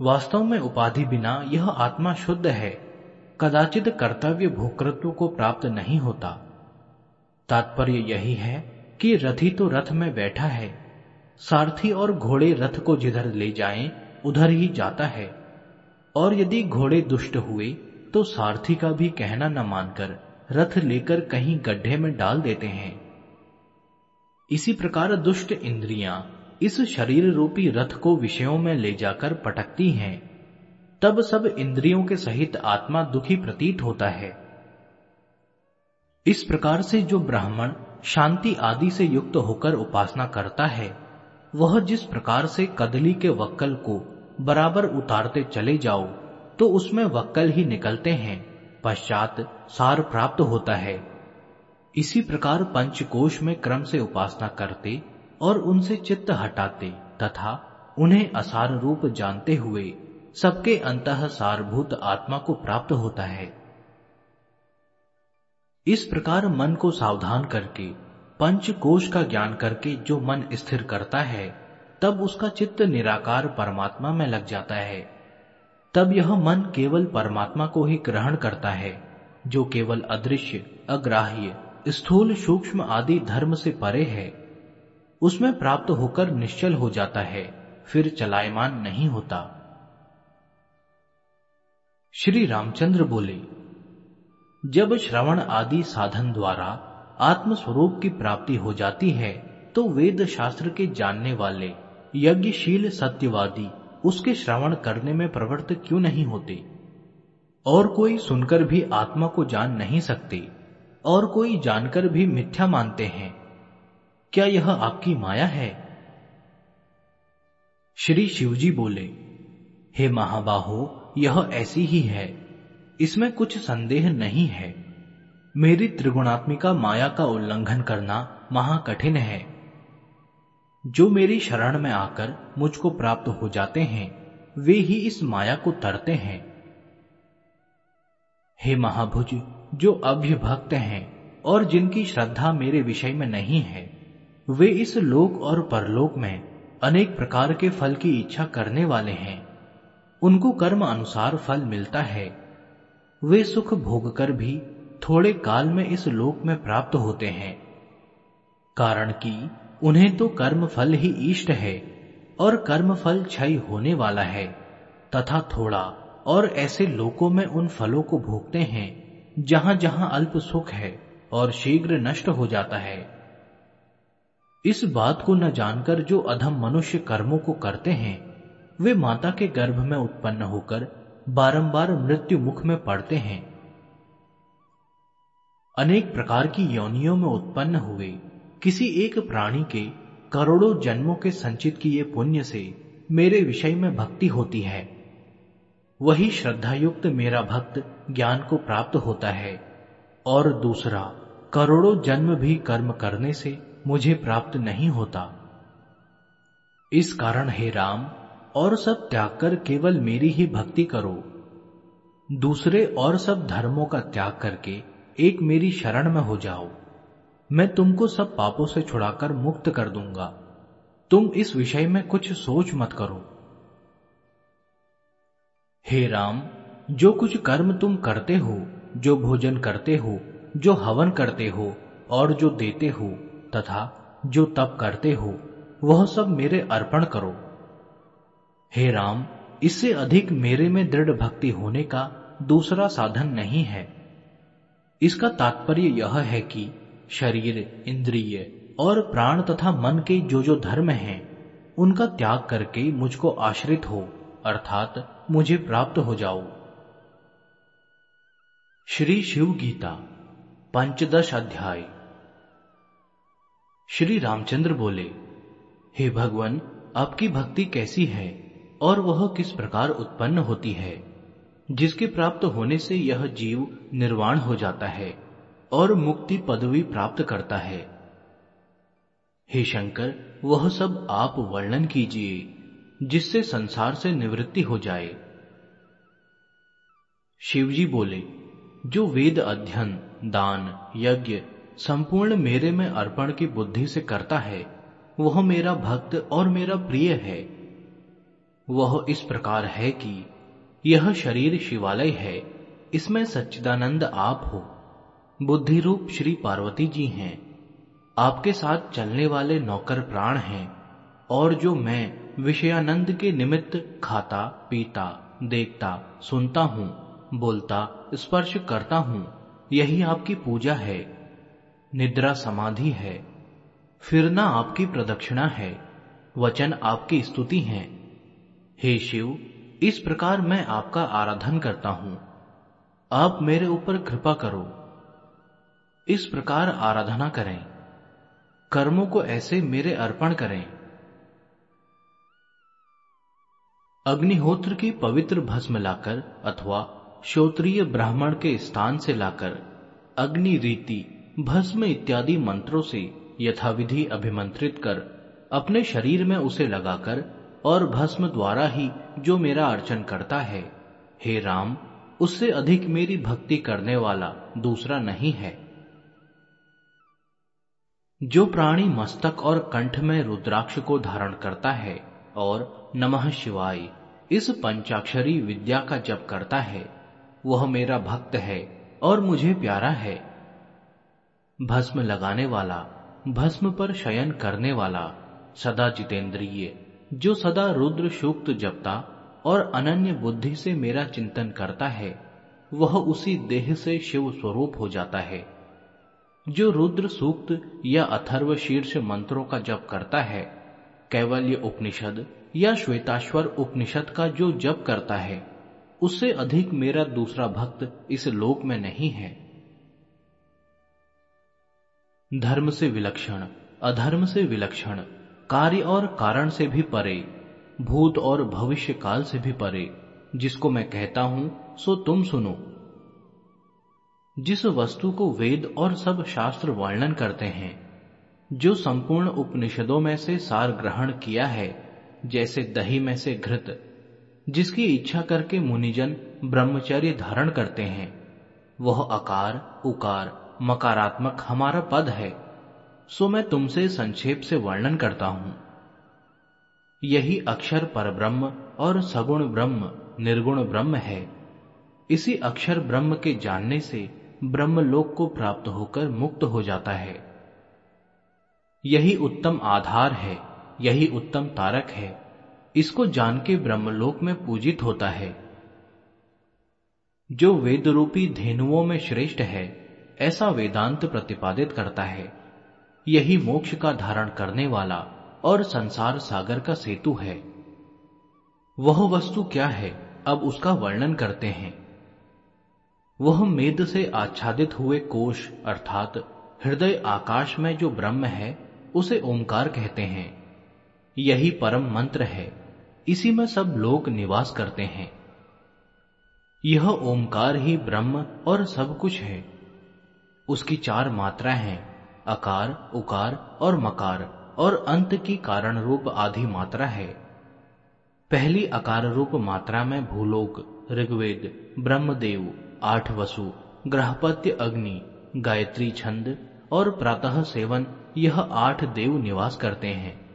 वास्तव में उपाधि बिना यह आत्मा शुद्ध है। कदाचित कर्तव्य भोक्तृत्व को प्राप्त नहीं होता। तात्पर्य यही है कि रथी तो रथ में बैठा है। सारथी और घोड़े रथ को जिधर ले जाएँ, उधर ही जाता है। और यदि घोड़े दुष्ट हुए तो सारथी का भी कहना न मानकर रथ लेकर कहीं गड्ढे में डाल देते हैं। इसी प्रकार दुष्ट इंद्रियाँ इस शरीर रूपी रथ को विषयों में ले जाकर पटकती हैं, तब सब इंद्रियों के सहित आत्मा दुखी प्रतीत होता है। इस प्रकार से जो ब्राह्मण शांति आदि से युक्त होकर उपासना करता है, वह जिस प्रकार से कदली के वक्कल को बराबर उतारते चले जाओ तो उसमें वक्कल ही निकलते हैं, पश्चात सार प्राप्त होता है। इसी प्रकार पंचकोश में क्रम से उपासना करते और उनसे चित्त हटाते तथा उन्हें असार रूप जानते हुए सबके अंत सारभूत आत्मा को प्राप्त होता है। इस प्रकार मन को सावधान करके पंच कोश का ज्ञान करके जो मन स्थिर करता है, तब उसका चित्त निराकार परमात्मा में लग जाता है। तब यह मन केवल परमात्मा को ही ग्रहण करता है, जो केवल अदृश्य, अग्राह्य, स्थूल सूक्ष्म आदि धर्म से परे है। उसमें प्राप्त होकर निश्चल हो जाता है, फिर चलायमान नहीं होता। श्री रामचंद्र बोले, जब श्रवण आदि साधन द्वारा आत्म स्वरूप की प्राप्ति हो जाती है तो वेद शास्त्र के जानने वाले, यज्ञशील सत्यवादी, उसके श्रवण करने में प्रवृत्त क्यों नहीं होते? और कोई सुनकर भी आत्मा को जान नहीं सकते, और कोई जानकर भी मिथ्या मानते हैं। क्या यह आपकी माया है? श्री शिवजी बोले, हे महाबाहो, यह ऐसी ही है। इसमें कुछ संदेह नहीं है। मेरी त्रिगुणात्मिका माया का उल्लंघन करना महाकठिन है। जो मेरी शरण में आकर मुझको प्राप्त हो जाते हैं, वे ही इस माया को तरते हैं। हे महाभुज, जो अभ्य भक्त हैं और जिनकी श्रद्धा मेरे विषय में नहीं है वे इस लोक और परलोक में अनेक प्रकार के फल की इच्छा करने वाले हैं। उनको कर्म अनुसार फल मिलता है। वे सुख भोग कर भी थोड़े काल में इस लोक में प्राप्त होते हैं। कारण कि उन्हें तो कर्म फल ही इष्ट है और कर्म फल क्षय होने वाला है, तथा थोड़ा और ऐसे लोकों में उन फलों को भोगते हैं जहाँ जहाँ अल्प सुख है और शीघ्र नष्ट हो जाता है। इस बात को न जानकर जो अधम मनुष्य कर्मों को करते हैं, वे माता के गर्भ में उत्पन्न होकर बारंबार मृत्यु मुख में पड़ते हैं। अनेक प्रकार की योनियों में उत्पन्न हुए किसी एक प्राणी के करोड़ों जन्मों के संचित किए पुण्य से मेरे विषय में भक्ति होती है। वही श्रद्धायुक्त मेरा भक्त ज्ञान को प्राप्त होता है और दूसरा करोड़ों जन्म भी कर्म करने से मुझे प्राप्त नहीं होता। इस कारण हे राम, और सब त्याग कर केवल मेरी ही भक्ति करो। दूसरे और सब धर्मों का त्याग करके एक मेरी शरण में हो जाओ। मैं तुमको सब पापों से छुड़ाकर मुक्त कर दूँगा। तुम इस विषय में कुछ सोच मत करो। हे राम, जो कुछ कर्म तुम करते हो, जो भोजन करते हो, जो हवन करते हो, और जो देते हो तथा जो तप करते हो, वह सब मेरे अर्पण करो। हे राम, इससे अधिक मेरे में दृढ़ भक्ति होने का दूसरा साधन नहीं है। इसका तात्पर्य यह है कि शरीर, इंद्रिय और प्राण तथा मन के जो जो धर्म हैं, उनका त्याग करके मुझको आश्रित हो, अर्थात मुझे प्राप्त हो जाओ। श्री शिव गीता पंचदश अध्याय। श्री रामचंद्र बोले, हे भगवान, आपकी भक्ति कैसी है और वह किस प्रकार उत्पन्न होती है? जिसके प्राप्त होने से यह जीव निर्वाण हो जाता है और मुक्ति पदवी प्राप्त करता है। हे शंकर, वह सब आप वर्णन कीजिए, जिससे संसार से निवृत्ति हो जाए। शिवजी बोले, जो वेद अध्ययन, दान, यज्ञ संपूर्ण मेरे में अर्पण की बुद्धि से करता है। वह मेरा भक्त और मेरा प्रिय है। वह इस प्रकार है कि यह शरीर शिवालय है। इसमें सच्चिदानंद आप हो। बुद्धि रूप श्री पार्वती जी हैं। आपके साथ चलने वाले नौकर प्राण हैं और जो मैं विषयानंद के निमित्त खाता, पीता, देखता, सुनता हूँ, बोलता, स्पर्श करता हूँ, यही आपकी पूजा है। निद्रा समाधि है। फिरना आपकी प्रदक्षिणा है, वचन आपकी स्तुति है। हे शिव, इस प्रकार मैं आपका आराधन करता हूँ। आप मेरे ऊपर कृपा करो। इस प्रकार आराधना करें। कर्मों को ऐसे मेरे अर्पण करें। अग्निहोत्र की पवित्र भस्म लाकर अथवा श्रोत्रीय ब्राह्मण के स्थान से लाकर अग्नि रीति भस्म इत्यादि मंत्रों से यथाविधि अभिमंत्रित कर अपने शरीर में उसे लगाकर और भस्म द्वारा ही जो मेरा अर्चन करता है, हे राम, उससे अधिक मेरी भक्ति करने वाला दूसरा नहीं है। जो प्राणी मस्तक और कंठ में रुद्राक्ष को धारण करता है और नमः शिवाय, इस पंचाक्षरी विद्या का जप करता है, वह मेरा भक्त है और मुझे प्यारा है। भस्म लगाने वाला, भस्म पर शयन करने वाला सदा जितेंद्रिय, जो सदा रुद्र सूक्त जपता और अनन्य बुद्धि से मेरा चिंतन करता है, वह उसी देह से शिव स्वरूप हो जाता है। जो रुद्र सूक्त या अथर्व शीर्ष मंत्रों का जप करता है, कैवल्य उपनिषद या श्वेताश्वर उपनिषद का जो जप करता है, उससे अधिक मेरा दूसरा भक्त इस लोक में नहीं है। धर्म से विलक्षण, अधर्म से विलक्षण, कार्य और कारण से भी परे, भूत और भविष्य काल से भी परे। जिसको मैं कहता हूँ, सो तुम सुनो। जिस वस्तु को वेद और सब शास्त्र वर्णन करते हैं, जो संपूर्ण उपनिषदों में से सार ग्रहण किया है, जैसे दही में से घृत, जिसकी इच्छा करके मुनिजन ब्रह्मचर्य धारण करते हैं, वह अकार, उकार मकारात्मक हमारा पद है, सो मैं तुमसे संक्षेप से वर्णन करता हूँ। यही अक्षर पर ब्रह्म और सगुण ब्रह्म, निर्गुण ब्रह्म है। इसी अक्षर ब्रह्म के जानने से ब्रह्म लोक को प्राप्त होकर मुक्त हो जाता है। यही उत्तम आधार है, यही उत्तम तारक है। इसको जान के ब्रह्मलोक में पूजित होता है। जो वेद रूपी धेनुओं में श्रेष्ठ है ऐसा वेदांत प्रतिपादित करता है। यही मोक्ष का धारण करने वाला और संसार सागर का सेतु है। वह वस्तु क्या है, अब उसका वर्णन करते हैं। वह मेद से आच्छादित हुए कोश, अर्थात हृदय आकाश में जो ब्रह्म है, उसे ओंकार कहते हैं। यही परम मंत्र है। इसी में सब लोग निवास करते हैं। यह ओंकार ही ब्रह्म और सब कुछ है। उसकी चार मात्रा हैं, अकार, उकार और मकार, और अंत की कारण रूप आधी मात्रा है। पहली अकार रूप मात्रा में भूलोक, ऋग्वेद, ब्रह्मदेव, आठ वसु, ग्रहपत्य अग्नि, गायत्री छंद और प्रातः सेवन, यह आठ देव निवास करते हैं।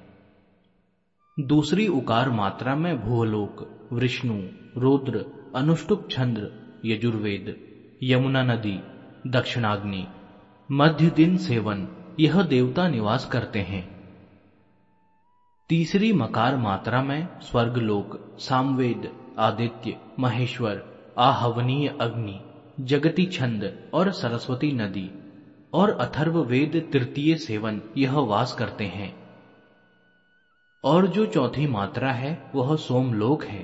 दूसरी उकार मात्रा में भूलोक, विष्णु, रुद्र, अनुष्टुप छंद्र, यजुर्वेद, यमुना नदी दक्षिणाग्नि मध्य दिन सेवन, यह देवता निवास करते हैं। तीसरी मकार मात्रा में स्वर्गलोक, सामवेद, आदित्य, महेश्वर, आहवनीय अग्नि, जगती छंद और सरस्वती नदी और अथर्व वेद तृतीय सेवन, यह वास करते हैं। और जो चौथी मात्रा है, वह सोमलोक है।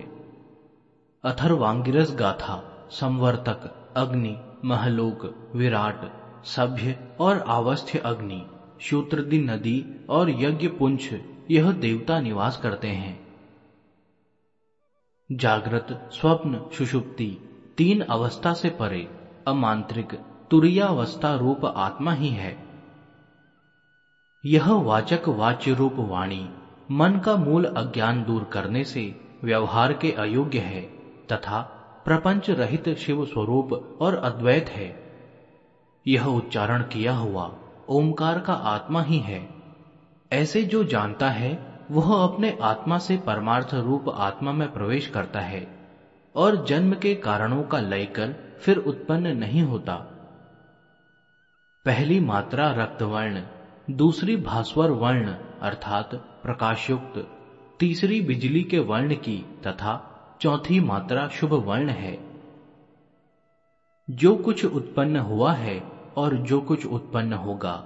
अथर्वांगिरस गाथा, संवर्तक, अग्नि महलोक, विराट, सभ्य और आवस्थ्य अग्नि शूत्रदि नदी और यज्ञ पुंछ, यह देवता निवास करते हैं। जागृत, स्वप्न, सुषुप्ति, तीन अवस्था से परे, अमांत्रिक, तुरियावस्था रूप आत्मा ही है। यह वाचक वाच्य रूप वाणी, मन का मूल अज्ञान दूर करने से व्यवहार के अयोग्य है, तथा प्रपंच रहित शिव स्वरूप और अद्वैत है। यह उच्चारण किया हुआ ओंकार का आत्मा ही है। ऐसे जो जानता है, वह अपने आत्मा से परमार्थ रूप आत्मा में प्रवेश करता है और जन्म के कारणों का लय कर फिर उत्पन्न नहीं होता। पहली मात्रा रक्तवर्ण, दूसरी भास्वर वर्ण, अर्थात प्रकाशयुक्त, तीसरी बिजली के वर्ण की, तथा चौथी मात्रा शुभ वर्ण है। जो कुछ उत्पन्न हुआ है और जो कुछ उत्पन्न होगा।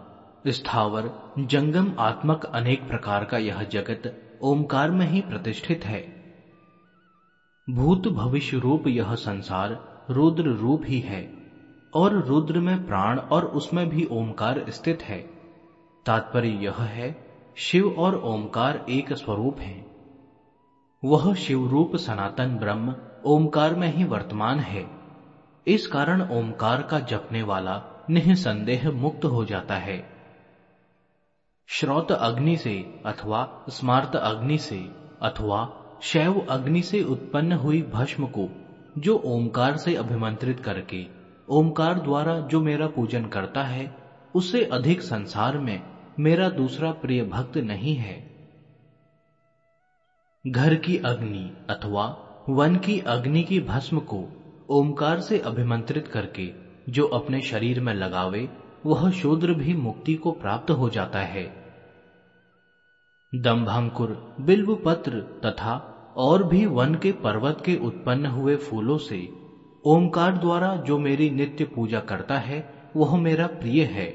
स्थावर, जंगम आत्मक अनेक प्रकार का यह जगत ओमकार में ही प्रतिष्ठित है। भूत भविष्य रूप यह संसार रुद्र रूप ही है और रुद्र में प्राण और उसमें भी ओमकार स्थित है। तात्पर्य यह है, शिव और ओमकार एक स्वरूप है। वह शिव रूप सनातन ब्रह्म ओमकार में ही वर्तमान है। इस कारण ओमकार का जपने वाला निसंदेह मुक्त हो जाता है। श्रोत अग्नि से अथवा स्मार्त अग्नि से अथवा शैव अग्नि से उत्पन्न हुई भस्म को जो ओमकार से अभिमंत्रित करके ओमकार द्वारा जो मेरा पूजन करता है, उससे अधिक संसार में मेरा दूसरा प्रिय भक्त नहीं है। घर की अग्नि अथवा वन की अग्नि की भस्म को ओमकार से अभिमंत्रित करके जो अपने शरीर में लगावे, वह शूद्र भी मुक्ति को प्राप्त हो जाता है। दम्भंकुर बिल्व पत्र तथा और भी वन के पर्वत के उत्पन्न हुए फूलों से ओमकार द्वारा जो मेरी नित्य पूजा करता है, वह मेरा प्रिय है।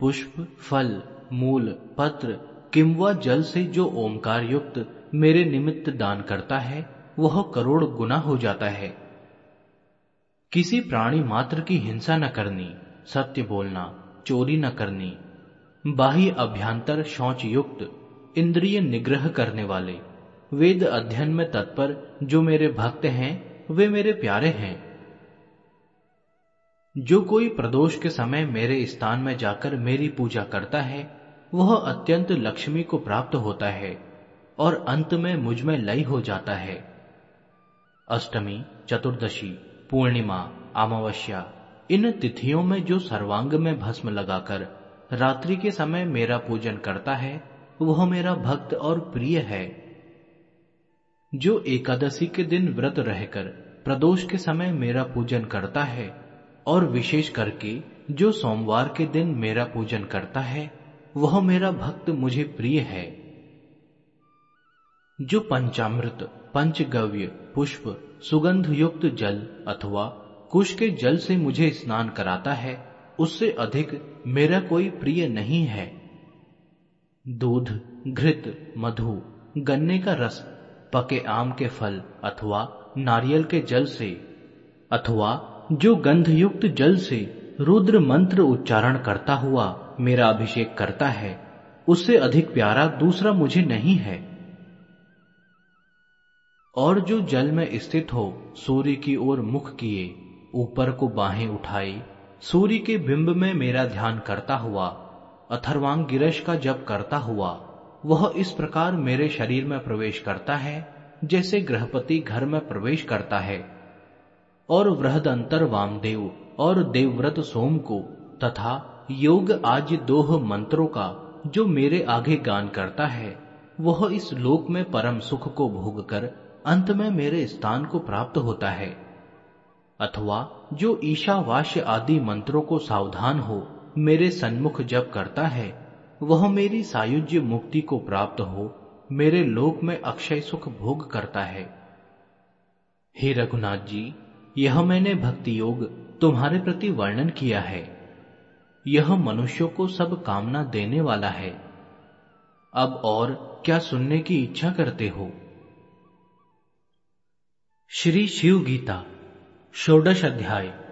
पुष्प, फल, मूल, पत्र किंवा जल से जो ओमकार युक्त मेरे निमित्त दान करता है, वह करोड़ गुना हो जाता है। किसी प्राणी मात्र की हिंसा न करनी, सत्य बोलना, चोरी न करनी, बाह्य अभ्यंतर शौच युक्त इंद्रिय निग्रह करने वाले, वेद अध्ययन में तत्पर जो मेरे भक्त हैं, वे मेरे प्यारे हैं। जो कोई प्रदोष के समय मेरे स्थान में जाकर मेरी पूजा करता है वह अत्यंत लक्ष्मी को प्राप्त होता है और अंत में मुझमें लय हो जाता है। अष्टमी, चतुर्दशी, पूर्णिमा, अमावस्या, इन तिथियों में जो सर्वांग में भस्म लगाकर रात्रि के समय मेरा पूजन करता है, वह मेरा भक्त और प्रिय है। जो एकादशी के दिन व्रत रहकर प्रदोष के समय मेरा पूजन करता है और विशेष करके जो सोमवार के दिन मेरा पूजन करता है वह मेरा भक्त मुझे प्रिय है। जो पंचामृत, पंचगव्य, पुष्प सुगंध युक्त जल अथवा कुश के जल से मुझे स्नान कराता है, उससे अधिक मेरा कोई प्रिय नहीं है। दूध, घृत, मधु, गन्ने का रस, पके आम के फल अथवा नारियल के जल से अथवा जो गंधयुक्त जल से रुद्र मंत्र उच्चारण करता हुआ मेरा अभिषेक करता है, उससे अधिक प्यारा दूसरा मुझे नहीं है। और जो जल में स्थित हो, सूर्य की ओर मुख किए, ऊपर को बाहें उठाए सूर्य के बिंब में मेरा ध्यान करता हुआ अथर्वांग गिरश का जप करता हुआ, वह इस प्रकार मेरे शरीर में प्रवेश करता है, जैसे गृहपति घर में प्रवेश करता है। और वृहद अंतर वामदेव और देवव्रत सोम को तथा योग आज दोह मंत्रों का, जो मेरे आगे गान करता है, वह इस लोक में परम सुख को भोग कर अंत में मेरे स्थान को प्राप्त होता है। अथवा जो ईशावास्य आदि मंत्रों को सावधान हो, मेरे सन्मुख जप करता है, वह मेरी सायुज्य मुक्ति को प्राप्त हो, मेरे लोक में अक्षय सुख भोग करता है। हे रघुनाथ जी, यह मैंने भक्ति योग तुम्हारे प्रति वर्णन किया है। यह मनुष्यों को सब कामना देने वाला है। अब और क्या सुनने की इच्छा करते हो? श्री शिव गीता, षोडश अध्याय।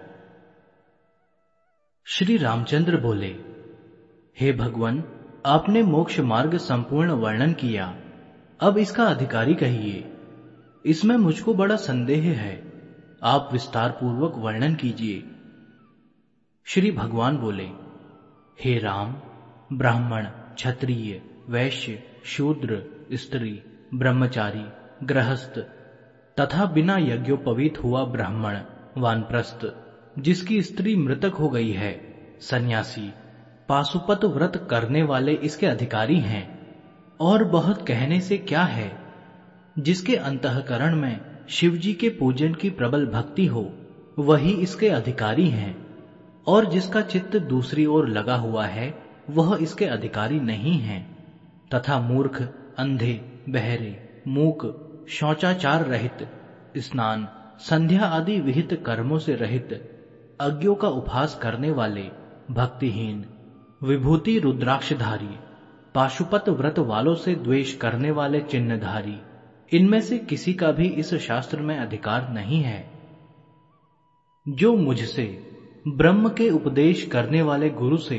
श्री रामचंद्र बोले, हे भगवान, आपने मोक्ष मार्ग संपूर्ण वर्णन किया। अब इसका अधिकारी कहिए। इसमें मुझको बड़ा संदेह है। आप विस्तार पूर्वक वर्णन कीजिए। श्री भगवान बोले हे राम, ब्राह्मण, क्षत्रिय, वैश्य, शूद्र, स्त्री, ब्रह्मचारी, गृहस्थ, तथा बिना यज्ञोपवीत हुआ ब्राह्मण, वानप्रस्थ, जिसकी स्त्री मृतक हो गई है, सन्यासी, पाशुपत व्रत करने वाले इसके अधिकारी हैं, और बहुत कहने से क्या है? जिसके अंतकरण में शिवजी के पूजन की प्रबल भक्ति हो, वही इसके अधिकारी हैं। और जिसका चित्त दूसरी ओर लगा हुआ है, वह इसके अधिकारी नहीं है। तथा मूर्ख, अंधे, बहरे, मूक, शौचाचार रहित, स्नान, संध्या आदि विहित कर्मों से रहित, अज्ञों का उपहास करने वाले, भक्तिहीन, विभूति रुद्राक्षधारी, पाशुपत व्रत वालों से द्वेष करने वाले चिन्हधारी, इनमें से किसी का भी इस शास्त्र में अधिकार नहीं है। जो मुझसे ब्रह्म के उपदेश करने वाले गुरु से,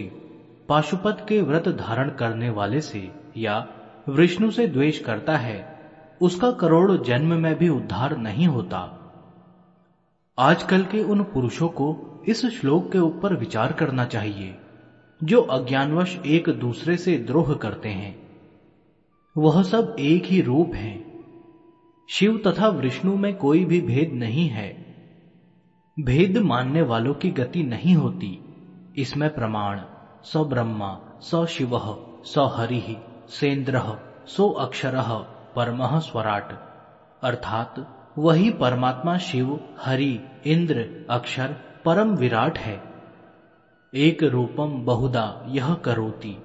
पाशुपत के व्रत धारण करने वाले से, या विष्णु से द्वेष करता है, उसका करोड़ जन्म में भी उद्धार नहीं होता। आजकल के उन पुरुषों को इस श्लोक के ऊपर विचार करना चाहिए, जो अज्ञानवश एक दूसरे से द्रोह करते हैं। वह सब एक ही रूप हैं। शिव तथा विष्णु में कोई भी भेद नहीं है। भेद मानने वालों की गति नहीं होती। इसमें प्रमाण, स ब्रह्मा, स शिव, स हरि सेन्द्र सो अक्षर, परम स्वराट। अर्थात वही परमात्मा शिव, हरि, इंद्र, अक्षर, परम विराट है। एक रूपम बहुदा यह करोति।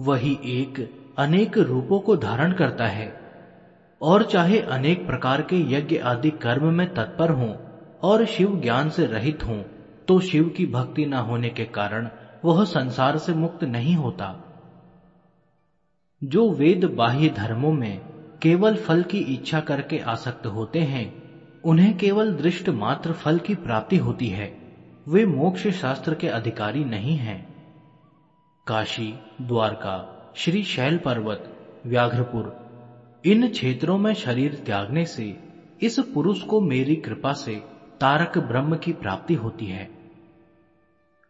वही एक अनेक रूपों को धारण करता है। और चाहे अनेक प्रकार के यज्ञ आदि कर्म में तत्पर हों और शिव ज्ञान से रहित हों तो शिव की भक्ति न होने के कारण वह संसार से मुक्त नहीं होता। जो वेद बाह्य धर्मों में केवल फल की इच्छा करके आसक्त होते हैं, उन्हें केवल दृष्ट मात्र फल की प्राप्ति होती है। वे मोक्ष शास्त्र के अधिकारी नहीं हैं। काशी, द्वारका, श्री शैल पर्वत, व्याघ्रपुर, इन क्षेत्रों में शरीर त्यागने से इस पुरुष को मेरी कृपा से तारक ब्रह्म की प्राप्ति होती है,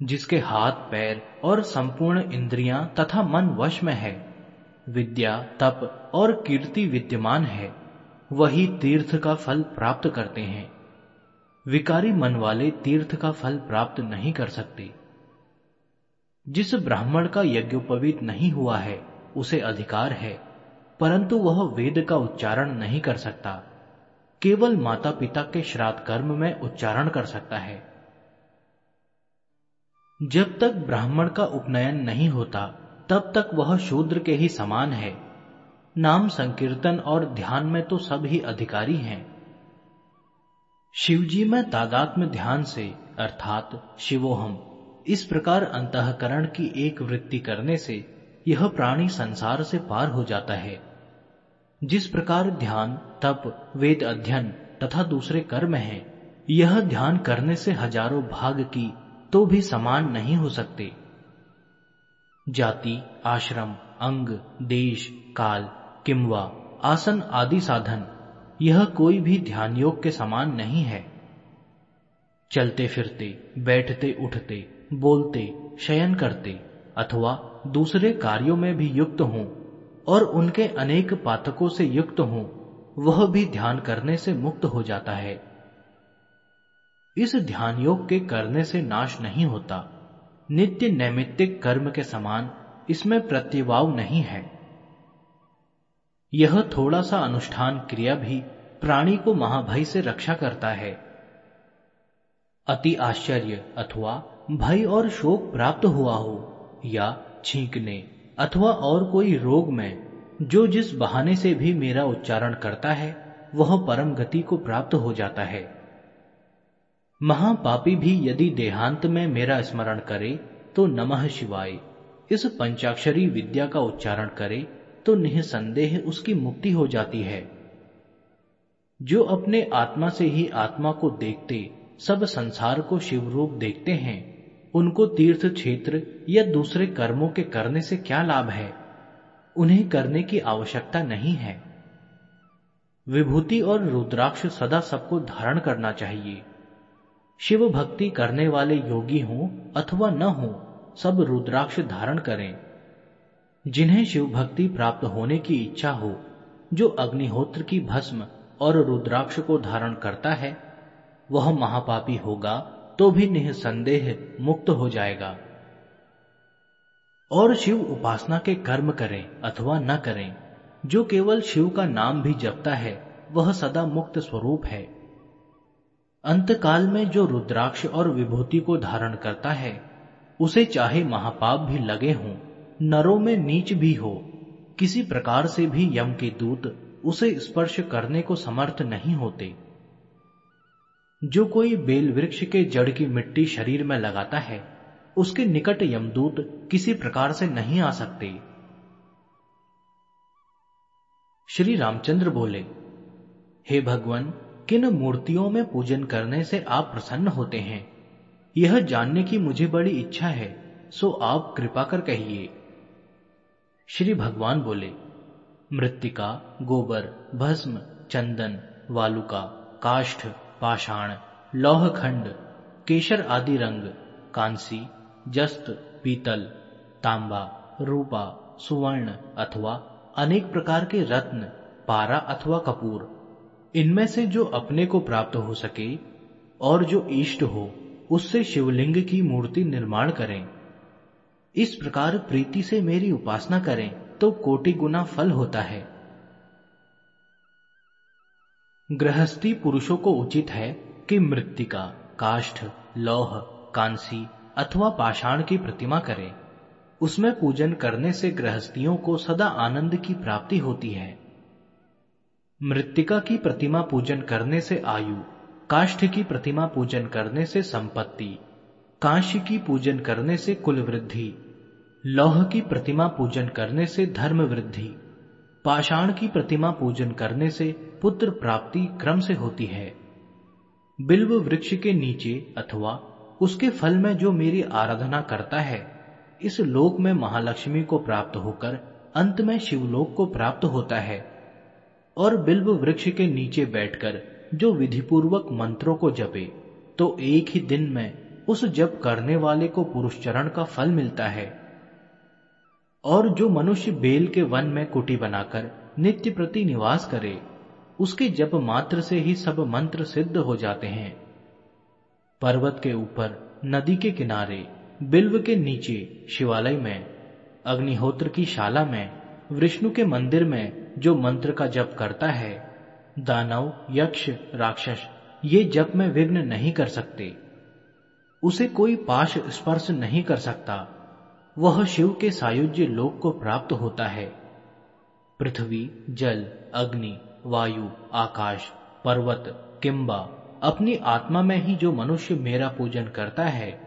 जिसके हाथ, पैर और संपूर्ण इंद्रियाँ तथा मन वश में है। विद्या, तप और कीर्ति विद्यमान है। वही तीर्थ का फल प्राप्त करते हैं। विकारी मन वाले तीर्थ का फल प्राप्त नहीं कर सकते। जिस ब्राह्मण का यज्ञोपवीत नहीं हुआ है, उसे अधिकार है, परंतु वह वेद का उच्चारण नहीं कर सकता। केवल माता पिता के श्राद्ध कर्म में उच्चारण कर सकता है। जब तक ब्राह्मण का उपनयन नहीं होता, तब तक वह शूद्र के ही समान है। नाम संकीर्तन और ध्यान में तो सब ही अधिकारी हैं। शिवजी में तादात्म ध्यान से, अर्थात शिवोहम, इस प्रकार अंतकरण की एक वृत्ति करने से यह प्राणी संसार से पार हो जाता है। जिस प्रकार ध्यान, तप, वेद अध्ययन तथा दूसरे कर्म हैं, यह ध्यान करने से हज़ारों भाग की तो भी समान नहीं हो सकते। जाति, आश्रम, अंग, देश, काल किमवा आसन आदि साधन, यह कोई भी ध्यान योग के समान नहीं है। चलते फिरते, बैठते उठते, बोलते, शयन करते, अथवा दूसरे कार्यों में भी युक्त हों और उनके अनेक पातकों से युक्त हों, वह भी ध्यान करने से मुक्त हो जाता है। इस ध्यान योग के करने से नाश नहीं होता। नित्य नैमित्तिक कर्म के समान इसमें प्रत्यवाव नहीं है। यह थोड़ा सा अनुष्ठान क्रिया भी प्राणी को महाभय से रक्षा करता है। अति आश्चर्य अथवा भय और शोक प्राप्त हुआ हो या छींकने। अथवा और कोई रोग में, जो जिस बहाने से भी मेरा उच्चारण करता है, वह परम गति को प्राप्त हो जाता है। महापापी भी यदि देहांत में मेरा स्मरण करे तो नमः शिवाय। इस पंचाक्षरी विद्या का उच्चारण करे तो निसंदेह उसकी मुक्ति हो जाती है। जो अपने आत्मा से ही आत्मा को देखते, सब संसार को शिव रूप देखते हैं उनको तीर्थ क्षेत्र या दूसरे कर्मों के करने से क्या लाभ है? उन्हें करने की आवश्यकता नहीं है। विभूति और रुद्राक्ष सदा सबको धारण करना चाहिए। शिव भक्ति करने वाले योगी हों अथवा न हो, सब रुद्राक्ष धारण करें। जिन्हें शिव भक्ति प्राप्त होने की इच्छा हो, जो अग्निहोत्र की भस्म और रुद्राक्ष को धारण करता है, वह महापापी होगा। तो भी निसंदेह मुक्त हो जाएगा। और शिव उपासना के कर्म करें अथवा न करें, जो केवल शिव का नाम भी जपता है, वह सदा मुक्त स्वरूप है। अंतकाल में जो रुद्राक्ष और विभूति को धारण करता है, उसे चाहे महापाप भी लगे हों, नरों में नीच भी हो, किसी प्रकार से भी यम के दूत उसे स्पर्श करने को समर्थ नहीं होते। जो कोई बेल वृक्ष के जड़ की मिट्टी शरीर में लगाता है, उसके निकट यमदूत किसी प्रकार से नहीं आ सकते। श्री रामचंद्र बोले, हे भगवान, किन मूर्तियों में पूजन करने से आप प्रसन्न होते हैं? यह जानने की मुझे बड़ी इच्छा है, सो आप कृपा कर कहिए। श्री भगवान बोले मृतिका गोबर, भस्म, चंदन, वालुका, काष्ठ पाषाण लौह खंड केशर आदि रंग, कांसी, जस्त, पीतल, तांबा, रूपा, सुवर्ण अथवा अनेक प्रकार के रत्न, पारा अथवा कपूर। इनमें से जो अपने को प्राप्त हो सके और जो इष्ट हो, उससे शिवलिंग की मूर्ति निर्माण करें। इस प्रकार प्रीति से मेरी उपासना करें तो कोटि गुना फल होता है। गृहस्थी पुरुषों को उचित है कि मृतिका, काष्ठ, लौह, कांसी अथवा पाषाण की प्रतिमा करें। उसमें पूजन करने से गृहस्थियों को सदा आनंद की प्राप्ति होती है। मृतिका की प्रतिमा पूजन करने से आयु, काष्ठ की प्रतिमा पूजन करने से संपत्ति, कांशी की पूजन करने से कुल वृद्धि लौह की प्रतिमा पूजन करने से धर्म वृद्धि पाषाण की प्रतिमा पूजन करने से पुत्र प्राप्ति क्रम से होती है। बिल्व वृक्ष के नीचे अथवा उसके फल में जो मेरी आराधना करता है, इस लोक में महालक्ष्मी को प्राप्त होकर अंत में शिवलोक को प्राप्त होता है और बिल्व वृक्ष के नीचे बैठकर जो विधिपूर्वक मंत्रों को जपे तो एक ही दिन में उस जप करने वाले को पुरुष चरण का फल मिलता है। और जो मनुष्य बेल के वन में कुटी बनाकर नित्य प्रति निवास करे उसके जप मात्र से ही सब मंत्र सिद्ध हो जाते हैं। पर्वत के ऊपर, नदी के किनारे, बिल्व के नीचे, शिवालय में, अग्निहोत्र की शाला में, विष्णु के मंदिर में जो मंत्र का जप करता है, दानव, यक्ष, राक्षस, ये जप में विघ्न नहीं कर सकते। उसे कोई पाश स्पर्श नहीं कर सकता। वह शिव के सायुज्य लोक को प्राप्त होता है। पृथ्वी, जल, अग्नि वायु, आकाश, पर्वत, किंबा, अपनी आत्मा में ही जो मनुष्य मेरा पूजन करता है,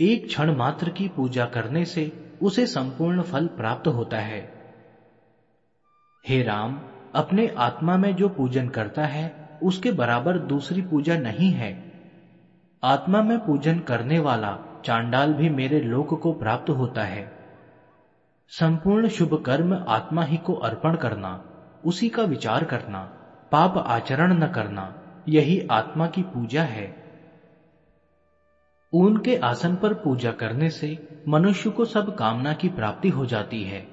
एक क्षण मात्र की पूजा करने से उसे संपूर्ण फल प्राप्त होता है। हे राम, अपने आत्मा में जो पूजन करता है, उसके बराबर दूसरी पूजा नहीं है। आत्मा में पूजन करने वाला चांडाल भी मेरे लोक को प्राप्त होता है। संपूर्ण शुभ कर्म आत्मा ही को अर्पण करना। उसी का विचार करना, पाप आचरण न करना, यही आत्मा की पूजा है। ऊन के आसन पर पूजा करने से मनुष्य को सब कामना की प्राप्ति हो जाती है।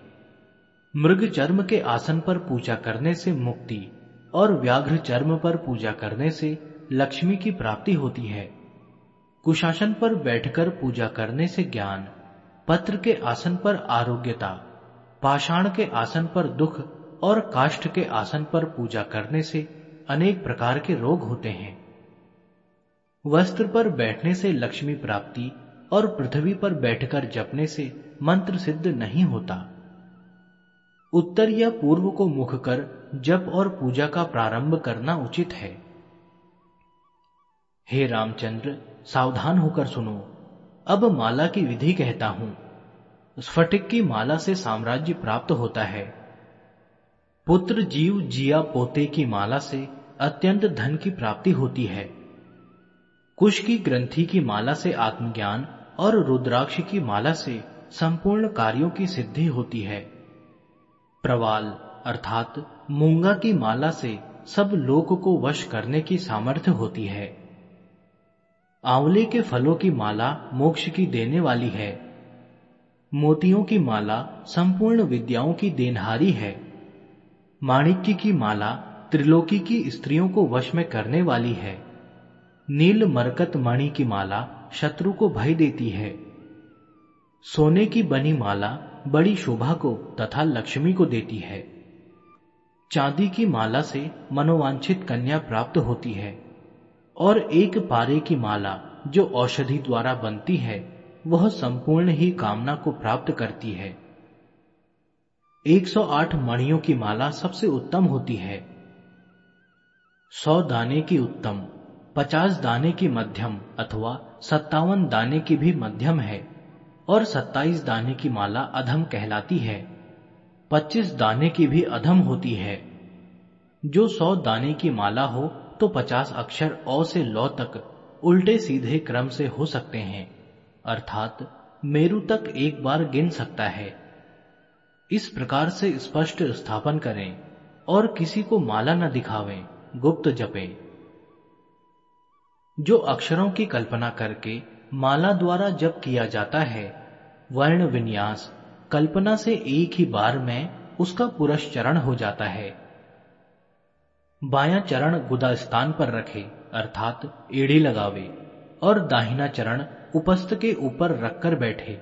मृग चर्म के आसन पर पूजा करने से मुक्ति और व्याघ्र चर्म पर पूजा करने से लक्ष्मी की प्राप्ति होती है। कुशासन पर बैठकर पूजा करने से ज्ञान, पत्र के आसन पर आरोग्यता, पाषाण के आसन पर दुख और काष्ठ के आसन पर पूजा करने से अनेक प्रकार के रोग होते हैं। वस्त्र पर बैठने से लक्ष्मी प्राप्ति और पृथ्वी पर बैठकर जपने से मंत्र सिद्ध नहीं होता। उत्तर या पूर्व को मुख कर जप और पूजा का प्रारंभ करना उचित है। हे रामचंद्र, सावधान होकर सुनो। अब माला की विधि कहता हूँ। स्फटिक की माला से साम्राज्य प्राप्त होता है। पुत्र जीव जिया पोते की माला से अत्यंत धन की प्राप्ति होती है। कुश की ग्रंथि की माला से आत्मज्ञान और रुद्राक्ष की माला से संपूर्ण कार्यों की सिद्धि होती है। प्रवाल, अर्थात मूँगा की माला से सब लोक को वश करने की सामर्थ्य होती है। आंवले के फलों की माला मोक्ष की देने वाली है। मोतियों की माला संपूर्ण विद्याओं की देनहारी है। माणिक्य की माला त्रिलोकी की स्त्रियों को वश में करने वाली है। नील मरकत मणि की माला शत्रु को भय देती है। सोने की बनी माला बड़ी शोभा को तथा लक्ष्मी को देती है। चांदी की माला से मनोवांछित कन्या प्राप्त होती है। और एक पारे की माला जो औषधि द्वारा बनती है, वह संपूर्ण ही कामना को प्राप्त करती है। 108 मणियों की माला सबसे उत्तम होती है। सौ दाने की उत्तम, पचास दाने की मध्यम अथवा सत्तावन दाने की भी मध्यम है और सत्ताईस दाने की माला अधम कहलाती है। पच्चीस दाने की भी अधम होती है। जो सौ दाने की माला हो तो पचास अक्षर औ से लौ तक उल्टे सीधे क्रम से हो सकते हैं, अर्थात मेरु तक एक बार गिन सकता है। इस प्रकार से स्पष्ट स्थापन करें और किसी को माला न दिखावें, गुप्त जपें। जो अक्षरों की कल्पना करके माला द्वारा जप किया जाता है, वर्ण विन्यास, कल्पना से एक ही बार में उसका पुरस्चरण हो जाता है। बायां चरण गुदा स्थान पर रखे, अर्थात एड़ी लगावे, और दाहिना चरण उपस्थ के ऊपर रखकर बैठे।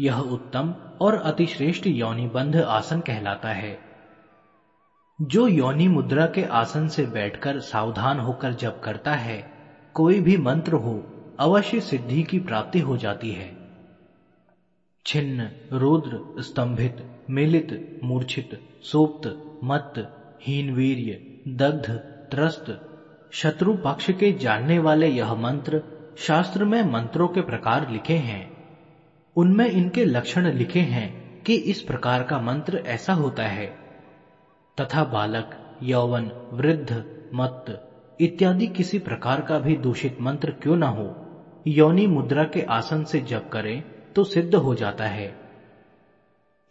यह उत्तम और अतिश्रेष्ठ योनिबंध आसन कहलाता है। जो योनि मुद्रा के आसन से बैठकर सावधान होकर जप करता है, कोई भी मंत्र हो, अवश्य सिद्धि की प्राप्ति हो जाती है। छिन्न, रुद्र, स्तंभित, मिलित, मूर्छित, सोप्त मत हीनवीर्य दग्ध, त्रस्त, शत्रु पक्ष के जानने वाले यह मंत्र शास्त्र में मंत्रों के प्रकार लिखे हैं। उनमें इनके लक्षण लिखे हैं कि इस प्रकार का मंत्र ऐसा होता है। तथा बालक, यौवन, वृद्ध मत इत्यादि किसी प्रकार का भी दूषित मंत्र क्यों ना हो? योनि मुद्रा के आसन से जप करें तो सिद्ध हो जाता है।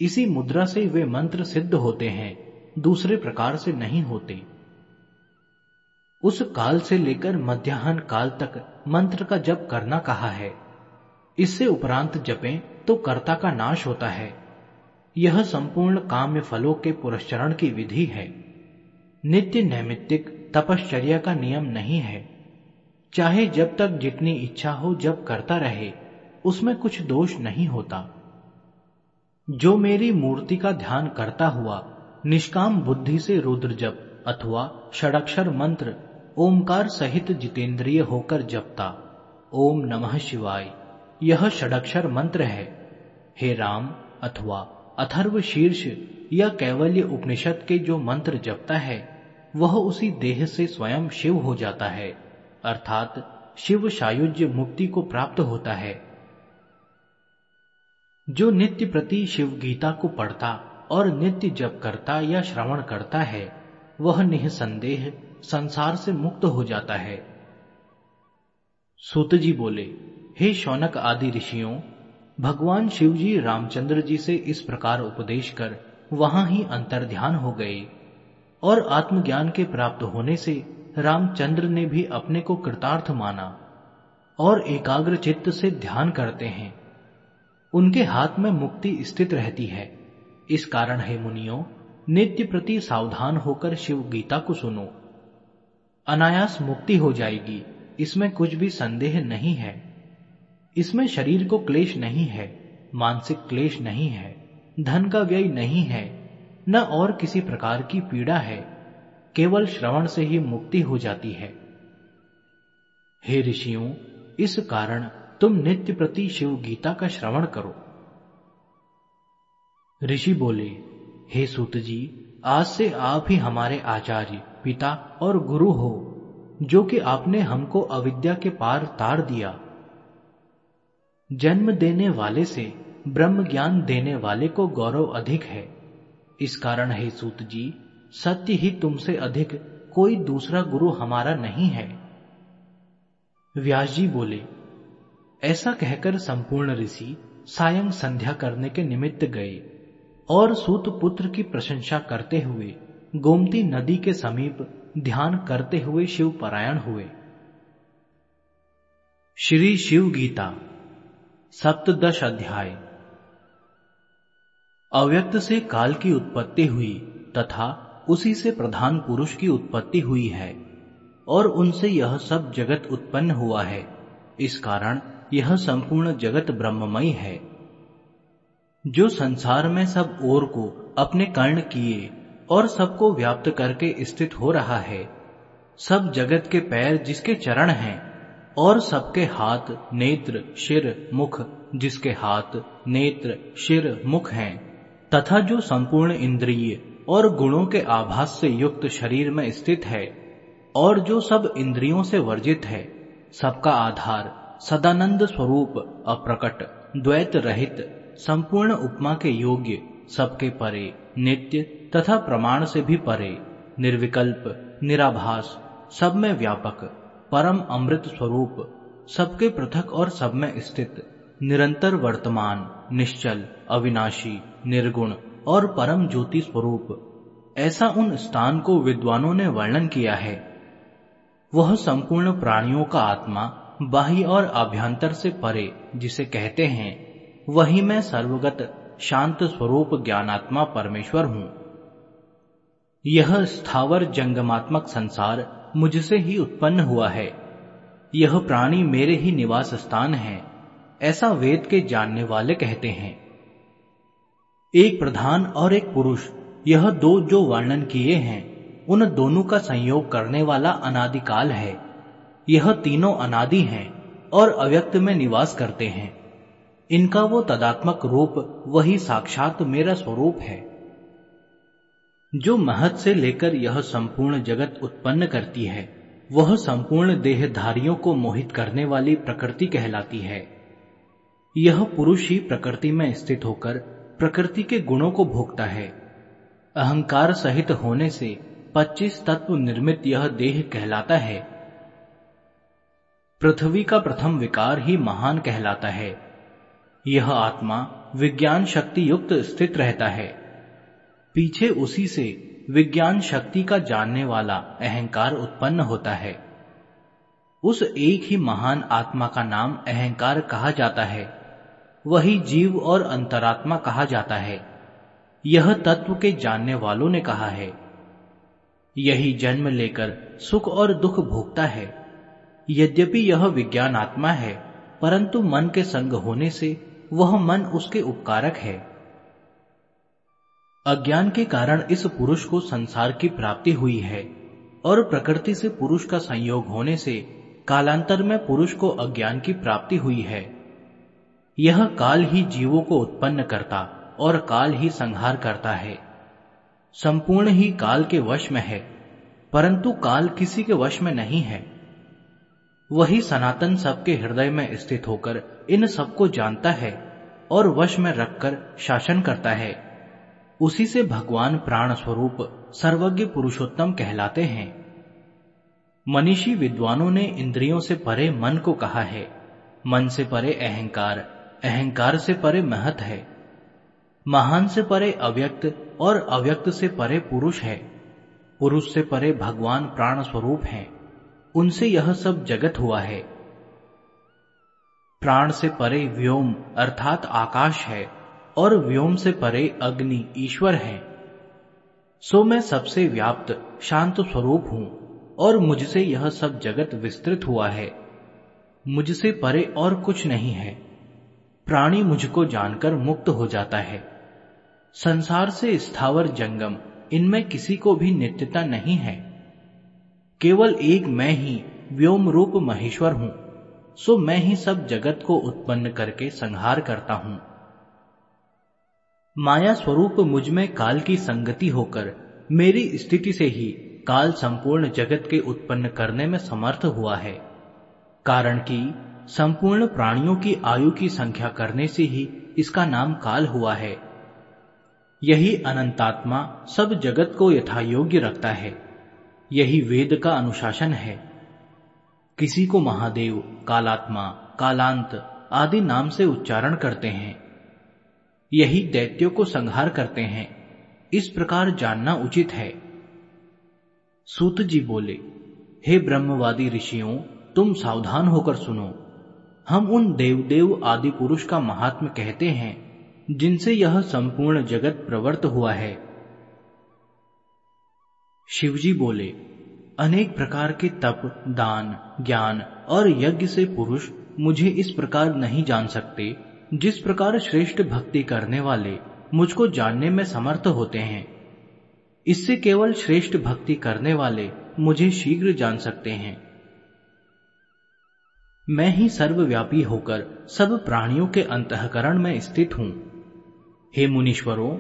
इसी मुद्रा से वे मंत्र सिद्ध होते हैं, दूसरे प्रकार से नहीं होते। उस काल से लेकर मध्याह्न काल तक मंत्र का जप करना कहा है। इससे उपरांत जपें तो कर्ता का नाश होता है। यह संपूर्ण काम्य फलों के पुरस्चरण की विधि है। नित्य नैमित्तिक तपश्चर्या का नियम नहीं है। चाहे जब तक जितनी इच्छा हो जब करता रहे, उसमें कुछ दोष नहीं होता। जो मेरी मूर्ति का ध्यान करता हुआ निष्काम बुद्धि से रुद्र जप अथवा षडक्षर मंत्र ओमकार सहित जितेंद्रिय होकर जपता। ओम नमः शिवाय। यह षडक्षर मंत्र है। हे राम, अथवा अथर्व शीर्ष या कैवल्य उपनिषद के जो मंत्र जपता है, वह उसी देह से स्वयं शिव हो जाता है, अर्थात शिव सायुज्य मुक्ति को प्राप्त होता है। जो नित्य प्रति शिव गीता को पढ़ता और नित्य जप करता या श्रवण करता है, वह निसंदेह संसार से मुक्त हो जाता है। सूत जी बोले हे शौनक आदि ऋषियों, भगवान शिव जी रामचंद्र जी से इस प्रकार उपदेश कर वहाँ ही अंतर ध्यान हो गए और आत्मज्ञान के प्राप्त होने से रामचंद्र ने भी अपने को कृतार्थ माना और एकाग्र चित्त से ध्यान करते हैं। उनके हाथ में मुक्ति स्थित रहती है। इस कारण है मुनियों, नित्य प्रति सावधान होकर शिव गीता को सुनो। अनायास मुक्ति हो जाएगी, इसमें कुछ भी संदेह नहीं है। इसमें शरीर को क्लेश नहीं है, मानसिक क्लेश नहीं है, धन का व्यय नहीं है, न और किसी प्रकार की पीड़ा है, केवल श्रवण से ही मुक्ति हो जाती है। हे ऋषियों, इस कारण तुम नित्य प्रति शिव गीता का श्रवण करो। ऋषि बोले, हे सूत जी, आज से आप ही हमारे आचार्य, पिता और गुरु हो, जो कि आपने हमको अविद्या के पार तार दिया। जन्म देने वाले से, ब्रह्म ज्ञान देने वाले को गौरव अधिक है। इस कारण, है सूत जी, सत्य ही तुमसे अधिक कोई दूसरा गुरु हमारा नहीं है। व्यास जी बोले, ऐसा कहकर संपूर्ण ऋषि सायं संध्या करने के निमित्त गए और सूत पुत्र की प्रशंसा करते हुए गोमती नदी के समीप ध्यान करते हुए शिव परायण हुए। श्री शिव गीता सप्तदश अध्याय। अव्यक्त से काल की उत्पत्ति हुई तथा उसी से प्रधान पुरुष की उत्पत्ति हुई है, और उनसे यह सब जगत उत्पन्न हुआ है। इस कारण यह संपूर्ण जगत ब्रह्ममय है। जो संसार में सब ओर को अपने कर्ण किए और सबको व्याप्त करके स्थित हो रहा है, सब जगत के पैर जिसके चरण हैं और सबके हाथ नेत्र, शिर, मुख, जिसके हाथ नेत्र, शिर, मुख हैं, तथा जो संपूर्ण इंद्रिय और गुणों के आभास से युक्त शरीर में स्थित है, और जो सब इंद्रियों से वर्जित है, सबका आधार सदानंद स्वरूप, अप्रकट, द्वैत रहित, संपूर्ण उपमा के योग्य, सबके परे, नित्य तथा प्रमाण से भी परे, निर्विकल्प, निराभास, सब में व्यापक परम अमृत स्वरूप, सबके पृथक और सब में स्थित, निरंतर वर्तमान, निश्चल, अविनाशी, निर्गुण और परम ज्योति स्वरूप। ऐसा उन स्थान को विद्वानों ने वर्णन किया है। वह संपूर्ण प्राणियों का आत्मा, बाह्य और अभ्यंतर से परे, जिसे कहते हैं, वही मैं सर्वगत, शांत स्वरूप ज्ञानात्मा परमेश्वर हूँ। यह स्थावर जंगमात्मक संसार मुझसे ही उत्पन्न हुआ है। यह प्राणी मेरे ही निवास स्थान है, ऐसा वेद के जानने वाले कहते हैं। एक प्रधान और एक पुरुष, यह दो जो वर्णन किए हैं, उन दोनों का संयोग करने वाला अनादिकाल है। यह तीनों अनादि हैं और अव्यक्त में निवास करते हैं। इनका वो तदात्मक रूप, वही साक्षात मेरा स्वरूप है। जो महत से लेकर यह संपूर्ण जगत उत्पन्न करती है, वह संपूर्ण देहधारियों को मोहित करने वाली प्रकृति कहलाती है। यह पुरुष ही प्रकृति में स्थित होकर प्रकृति के गुणों को भोगता है। अहंकार सहित होने से 25 तत्व निर्मित यह देह कहलाता है। पृथ्वी का प्रथम विकार ही महान कहलाता है। यह आत्मा विज्ञान शक्ति युक्त स्थित रहता है। पीछे उसी से विज्ञान शक्ति का जानने वाला अहंकार उत्पन्न होता है। उस एक ही महान आत्मा का नाम अहंकार कहा जाता है। वही जीव और अंतरात्मा कहा जाता है। यह तत्व के जानने वालों ने कहा है। यही जन्म लेकर सुख और दुख भोगता है। यद्यपि यह विज्ञान आत्मा है, परंतु मन के संग होने से वह मन उसके उपकारक है। अज्ञान के कारण इस पुरुष को संसार की प्राप्ति हुई है, और प्रकृति से पुरुष का संयोग होने से कालांतर में पुरुष को अज्ञान की प्राप्ति हुई है। यह काल ही जीवों को उत्पन्न करता और काल ही संहार करता है। संपूर्ण ही काल के वश में है, परंतु काल किसी के वश में नहीं है। वही सनातन सबके हृदय में स्थित होकर इन सबको जानता है और वश में रखकर शासन करता है। उसी से भगवान प्राण स्वरूप सर्वज्ञ पुरुषोत्तम कहलाते हैं। मनीषी विद्वानों ने इंद्रियों से परे मन को कहा है। मन से परे अहंकार अहंकार से परे महत है। महान से परे अव्यक्त और अव्यक्त से परे पुरुष है। पुरुष से परे भगवान प्राण स्वरूप हैं। उनसे यह सब जगत हुआ है। प्राण से परे व्योम, अर्थात आकाश है। और व्योम से परे अग्नि ईश्वर है। सो मैं सबसे व्याप्त, शांत स्वरूप हूँ, और मुझसे यह सब जगत विस्तृत हुआ है। मुझसे परे और कुछ नहीं है। प्राणी मुझको जानकर मुक्त हो जाता है। संसार से स्थावर जंगम, इनमें किसी को भी नित्यता नहीं है। केवल एक मैं ही, व्योम रूप महेश्वर हूँ। सो मैं ही सब जगत को उत्पन्न करके संहार करता हूँ। माया स्वरूप मुझमें काल की संगति होकर, मेरी स्थिति से ही काल संपूर्ण जगत के उत्पन्न करने में समर्थ हुआ है। कारण कि संपूर्ण प्राणियों की आयु की संख्या करने से ही इसका नाम काल हुआ है। यही अनंतात्मा सब जगत को यथायोग्य रखता है। यही वेद का अनुशासन है। किसी को महादेव, कालात्मा, कालांत आदि नाम से उच्चारण करते हैं। यही दैत्यों को संहार करते हैं। इस प्रकार जानना उचित है। सूत जी बोले, हे ब्रह्मवादी ऋषियों, तुम सावधान होकर सुनो। हम उन देवदेव आदि पुरुष का महात्म कहते हैं, जिनसे यह संपूर्ण जगत प्रवर्त हुआ है। शिवजी बोले, अनेक प्रकार के तप, दान, ज्ञान और यज्ञ से पुरुष मुझे इस प्रकार नहीं जान सकते। जिस प्रकार श्रेष्ठ भक्ति करने वाले मुझको जानने में समर्थ होते हैं, इससे केवल श्रेष्ठ भक्ति करने वाले मुझे शीघ्र जान सकते हैं। मैं ही सर्वव्यापी होकर सब प्राणियों के अंतकरण में स्थित हूँ। हे मुनीश्वरों,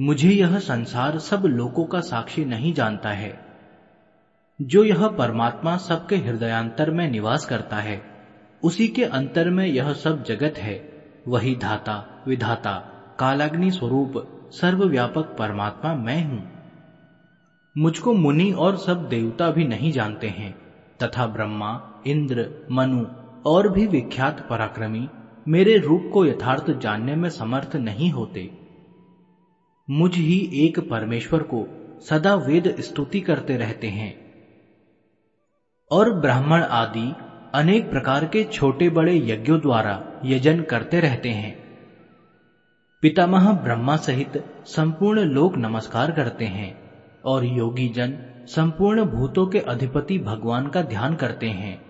मुझे यह संसार सब लोगों का साक्षी नहीं जानता है, जो यह परमात्मा सबके हृदयांतर में निवास करता है, उसी के अंतर में यह सब जगत है। वही धाता, विधाता, कालाग्नि स्वरूप, सर्वव्यापक परमात्मा मैं हूँ। मुझको मुनि और सब देवता भी नहीं जानते हैं, तथा ब्रह्मा, इंद्र, मनु और भी विख्यात पराक्रमी मेरे रूप को यथार्थ जानने में समर्थ नहीं होते। मुझ ही एक परमेश्वर को सदा वेद स्तुति करते रहते हैं। और ब्राह्मण आदि अनेक प्रकार के छोटे बड़े यज्ञों द्वारा यजन करते रहते हैं। पितामह ब्रह्मा सहित संपूर्ण लोग नमस्कार करते हैं और योगी जन संपूर्ण भूतों के अधिपति भगवान का ध्यान करते हैं।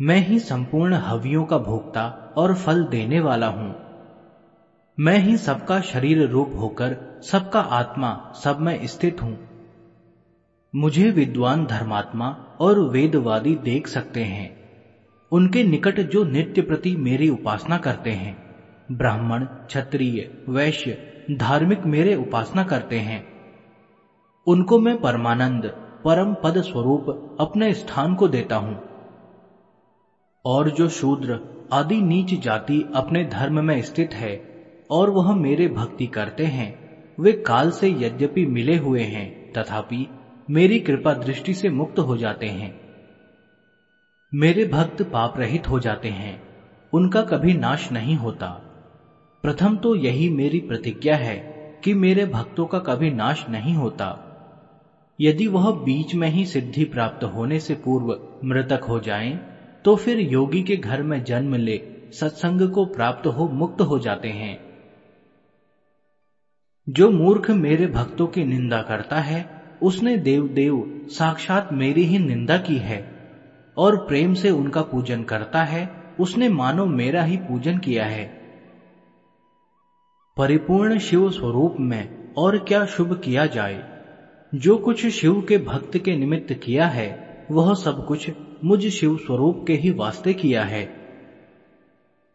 मैं ही संपूर्ण हवियों का भोक्ता और फल देने वाला हूँ। मैं ही सबका शरीर रूप होकर सबका आत्मा सब में स्थित हूँ। मुझे विद्वान धर्मात्मा और वेदवादी देख सकते हैं। उनके निकट जो नित्य प्रति मेरी उपासना करते हैं, ब्राह्मण, क्षत्रिय, वैश्य, धार्मिक मेरे उपासना करते हैं। उनको मैं परमानंद, परम पद स्वरूप अपने स्थान को देता हूँ। और जो शूद्र, आदि नीच जाति अपने धर्म में स्थित है, और वह मेरे भक्ति करते हैं, वे काल से यद्यपि मिले हुए हैं, तथापि मेरी कृपा दृष्टि से मुक्त हो जाते हैं। मेरे भक्त पाप रहित हो जाते हैं। उनका कभी नाश नहीं होता। प्रथम तो यही मेरी प्रतिज्ञा है कि मेरे भक्तों का कभी नाश नहीं होता। यदि वह बीच में ही सिद्धि प्राप्त होने से पूर्व मृतक हो जाएँ, तो फिर योगी के घर में जन्म ले सत्संग को प्राप्त हो मुक्त हो जाते हैं। जो मूर्ख मेरे भक्तों की निंदा करता है उसने देव देव साक्षात मेरी ही निंदा की है और प्रेम से उनका पूजन करता है, उसने मानो मेरा ही पूजन किया है। परिपूर्ण शिव स्वरूप में और क्या शुभ किया जाए? जो कुछ शिव के भक्त के निमित्त किया है, वह सब कुछ मुझ शिव स्वरूप के ही वास्ते किया है।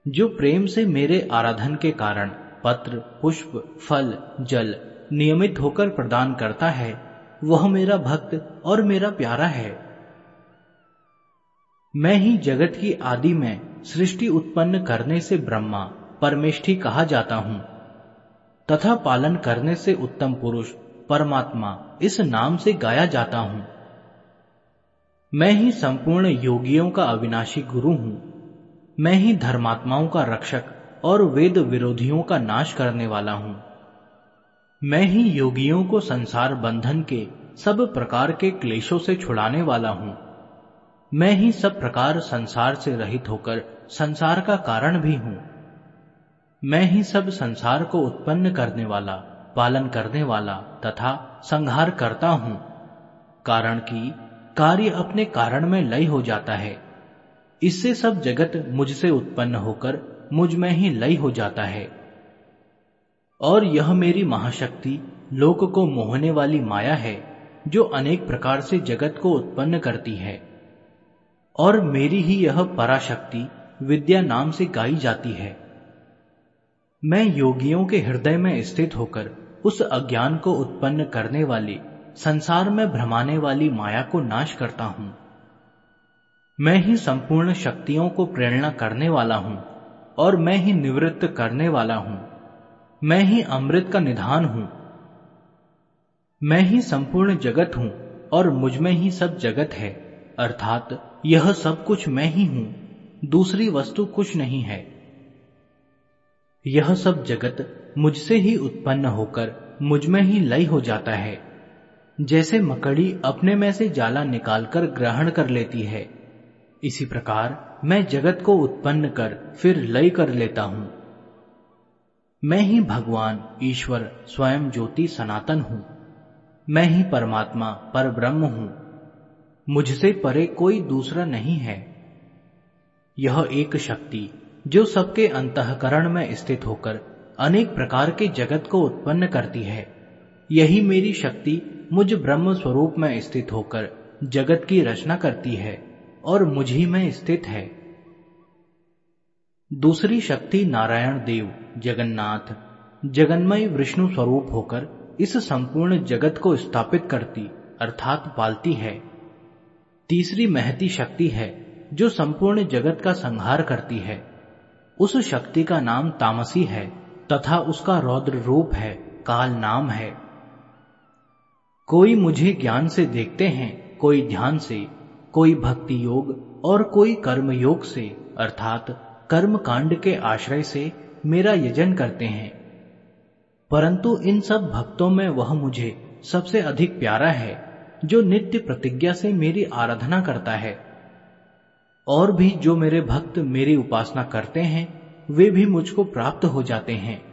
जो प्रेम से मेरे आराधन के कारण पत्र, पुष्प, फल, जल नियमित होकर प्रदान करता है वह मेरा भक्त और मेरा प्यारा है। मैं ही जगत की आदि में सृष्टि उत्पन्न करने से ब्रह्मा, परमेष्ठी कहा जाता हूँ। तथा पालन करने से उत्तम पुरुष, परमात्मा, इस नाम से गाया जाता हूँ। मैं ही संपूर्ण योगियों का अविनाशी गुरु हूँ। मैं ही धर्मात्माओं का रक्षक और वेद विरोधियों का नाश करने वाला हूँ। मैं ही योगियों को संसार बंधन के सब प्रकार के क्लेशों से छुड़ाने वाला हूँ। मैं ही सब प्रकार संसार से रहित होकर संसार का कारण भी हूँ। मैं ही सब संसार को उत्पन्न करने वाला, पालन करने वाला तथा संहार करता हूँ। कारण कि कार्य अपने कारण में लय हो जाता है। इससे सब जगत मुझसे उत्पन्न होकर मुझमें ही लय हो जाता है। और यह मेरी महाशक्ति लोक को मोहने वाली माया है, जो अनेक प्रकार से जगत को उत्पन्न करती है। और मेरी ही यह पराशक्ति विद्या नाम से गाई जाती है। मैं योगियों के हृदय में स्थित होकर उस अज्ञान को उत्पन्न करने वाली, संसार में भ्रमाने वाली माया को नाश करता हूँ। मैं ही संपूर्ण शक्तियों को प्रेरणा करने वाला हूँ, और मैं ही निवृत्त करने वाला हूँ। मैं ही अमृत का निधान हूँ। मैं ही संपूर्ण जगत हूँ और मुझमें ही सब जगत है। अर्थात यह सब कुछ मैं ही हूँ, दूसरी वस्तु कुछ नहीं है। यह सब जगत मुझसे ही उत्पन्न होकर मुझमें ही लय हो जाता है। जैसे मकड़ी अपने में से जाला निकालकर ग्रहण कर लेती है, इसी प्रकार मैं जगत को उत्पन्न कर फिर लय कर लेता हूँ। मैं ही भगवान ईश्वर स्वयं ज्योति सनातन हूँ। मैं ही परमात्मा पर ब्रह्म हूँ। मुझसे परे कोई दूसरा नहीं है। यह एक शक्ति जो सबके अंतकरण में स्थित होकर अनेक प्रकार के जगत को उत्पन्न करती है। यही मेरी शक्ति मुझ ब्रह्म स्वरूप में स्थित होकर जगत की रचना करती है और मुझमें स्थित है। दूसरी शक्ति नारायण देव, जगन्नाथ। जगन्मय विष्णु स्वरूप होकर इस संपूर्ण जगत को स्थापित करती, अर्थात पालती है। तीसरी महती शक्ति है, जो संपूर्ण जगत का संहार करती है। उस शक्ति का नाम तामसी है, तथा उसका रौद्र रूप है, काल नाम है। कोई मुझे ज्ञान से देखते हैं, कोई ध्यान से, कोई भक्ति योग और कोई कर्म योग से, अर्थात कर्म कांड के आश्रय से मेरा यजन करते हैं। परंतु इन सब भक्तों में वह मुझे सबसे अधिक प्यारा है, जो नित्य प्रतिज्ञा से मेरी आराधना करता है। और भी जो मेरे भक्त मेरी उपासना करते हैं, वे भी मुझको प्राप्त हो जाते हैं,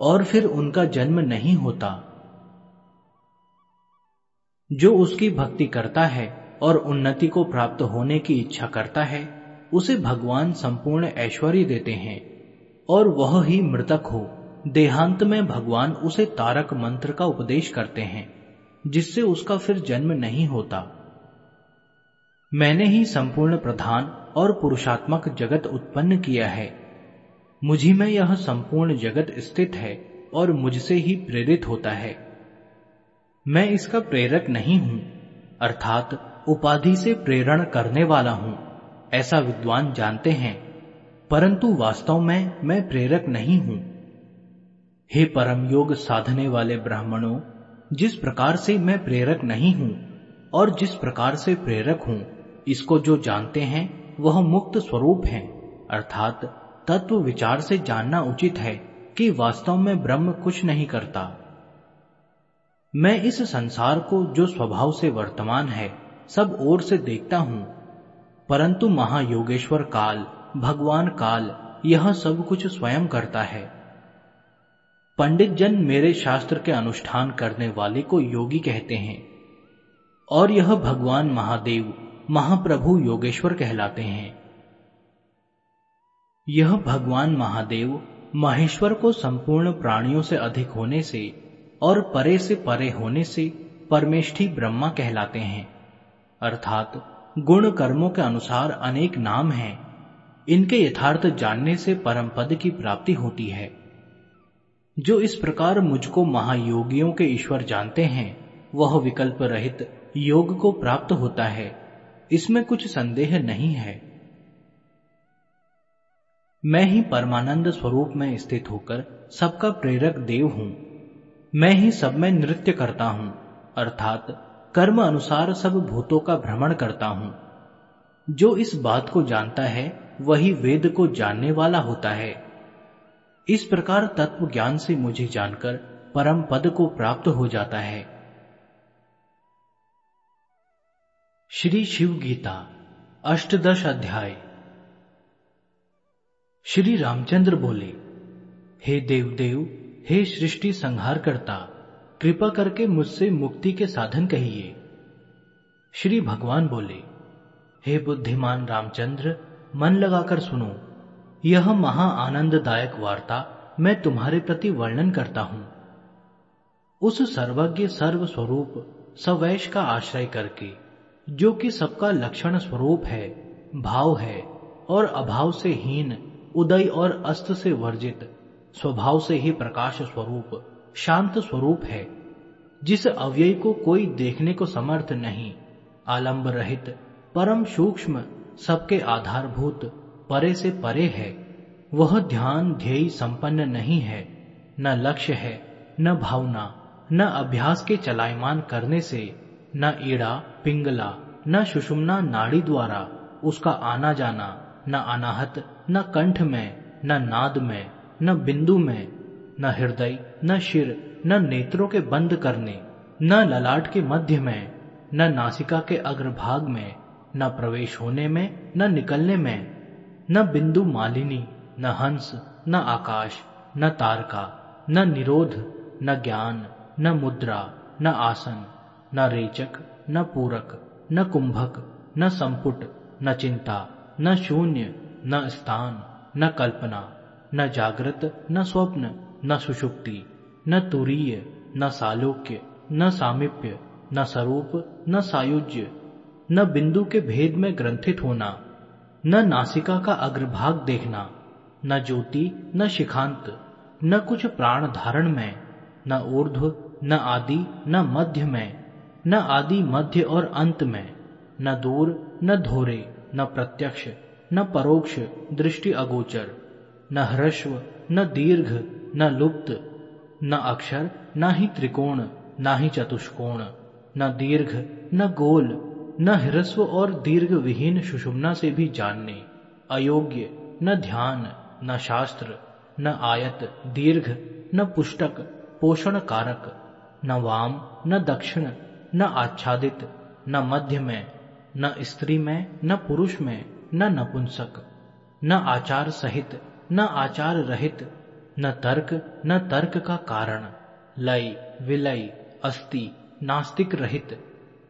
और फिर उनका जन्म नहीं होता। जो उसकी भक्ति करता है और उन्नति को प्राप्त होने की इच्छा करता है उसे भगवान संपूर्ण ऐश्वर्य देते हैं, और वह ही मृतक हो। देहांत में भगवान उसे तारक मंत्र का उपदेश करते हैं, जिससे उसका फिर जन्म नहीं होता। मैंने ही संपूर्ण प्रधान और पुरुषात्मक जगत उत्पन्न किया है। मुझी में यह संपूर्ण जगत स्थित है और मुझसे ही प्रेरित होता है। मैं इसका प्रेरक नहीं हूँ, अर्थात उपाधि से प्रेरण करने वाला हूँ। ऐसा विद्वान जानते हैं, परंतु वास्तव में मैं प्रेरक नहीं हूँ। हे परम योग साधने वाले ब्राह्मणों, जिस प्रकार से मैं प्रेरक नहीं हूँ और जिस प्रकार से प्रेरक हूँ, इसको जो जानते हैं, वह मुक्त स्वरूप है। अर्थात, तत्व विचार से जानना उचित है कि वास्तव में ब्रह्म कुछ नहीं करता। मैं इस संसार को जो स्वभाव से वर्तमान है, सब ओर से देखता हूँ परंतु महायोगेश्वर काल, भगवान काल, यह सब कुछ स्वयं करता है। पंडित जन मेरे शास्त्र के अनुष्ठान करने वाले को योगी कहते हैं और यह भगवान महादेव, महाप्रभु योगेश्वर कहलाते हैं। यह भगवान महादेव, महेश्वर को संपूर्ण प्राणियों से अधिक होने से और परे से परे होने से परमेष्ठी ब्रह्मा कहलाते हैं। अर्थात गुण कर्मों के अनुसार अनेक नाम हैं। इनके यथार्थ जानने से परम पद की प्राप्ति होती है। जो इस प्रकार मुझको महायोगियों के ईश्वर जानते हैं, वह विकल्प रहित योग को प्राप्त होता है। इसमें कुछ संदेह नहीं है। मैं ही परमानंद स्वरूप में स्थित होकर सबका प्रेरक देव हूँ। मैं ही सब में नृत्य करता हूँ, अर्थात कर्म अनुसार सब भूतों का भ्रमण करता हूँ। जो इस बात को जानता है, वही वेद को जानने वाला होता है। इस प्रकार तत्व ज्ञान से मुझे जानकर परम पद को प्राप्त हो जाता है। श्री शिव गीता, अष्टदश अध्याय। श्री रामचंद्र बोले, हे देवदेव देव हे सृष्टि संहार करता कृपा करके मुझसे मुक्ति के साधन कहिए। श्री भगवान बोले, हे बुद्धिमान रामचंद्र, मन लगाकर सुनो। यह महा आनंददायक वार्ता मैं तुम्हारे प्रति वर्णन करता हूँ। उस सर्वज्ञ सर्व स्वरूप सवैश का आश्रय करके, जो कि सबका लक्षण स्वरूप है, भाव है और अभाव से हीन, उदय और अस्त से वर्जित, स्वभाव से ही प्रकाश स्वरूप शांत स्वरूप है, जिस अव्यय को कोई देखने को समर्थ नहीं। आलंब रहित, परम सूक्ष्म, सबके आधारभूत, परे से परे है। वह ध्यान ध्येय संपन्न नहीं है, न लक्ष्य है, न भावना, न अभ्यास के चलायमान करने से, न ईड़ा, पिंगला, न सुषुम्ना नाड़ी द्वारा उसका आना जाना, न अनाहत, न कंठ में न नाद में न बिंदु में न हृदय, न शिर, न नेत्रों के बंद करने, न ललाट के मध्य में, न नासिका के अग्रभाग में, न प्रवेश होने में, न निकलने में, न बिंदु मालिनी, न हंस, न आकाश, न तारका, न निरोध, न ज्ञान, न मुद्रा, न आसन, न रेचक, न पूरक, न कुंभक, न संपुट, न चिंता, न शून्य, न स्थान, न कल्पना, न जागृत, न स्वप्न न सुषुप्ति, न तुरीय, न सालोक्य, न सामिप्य, न स्वरूप न सायुज्य, न बिंदु के भेद में ग्रंथित होना, न नासिका का अग्रभाग देखना, न ज्योति, न शिखांत, न कुछ प्राण धारण में, न ऊर्ध्व, न आदि, न मध्य में, न आदि मध्य और अंत में, न दूर, न धोरे, न प्रत्यक्ष, न परोक्ष, दृष्टि अगोचर, न ह्रस्व, न दीर्घ न लुप्त, न अक्षर, न ही त्रिकोण, न ही चतुष्कोण, न दीर्घ, न गोल, न ह्रस्व और दीर्घ विहीन सुषुम्ना से भी जानने, अयोग्य, न ध्यान, न शास्त्र, न आयत, दीर्घ, न पुष्टक पोषण कारक न वाम, न दक्षिण, न आच्छादित, न मध्य में न स्त्री में न पुरुष में न नपुंसक, न आचार सहित, न आचार रहित न तर्क न तर्क का कारण। लय, विलय अस्ति नास्तिक रहित।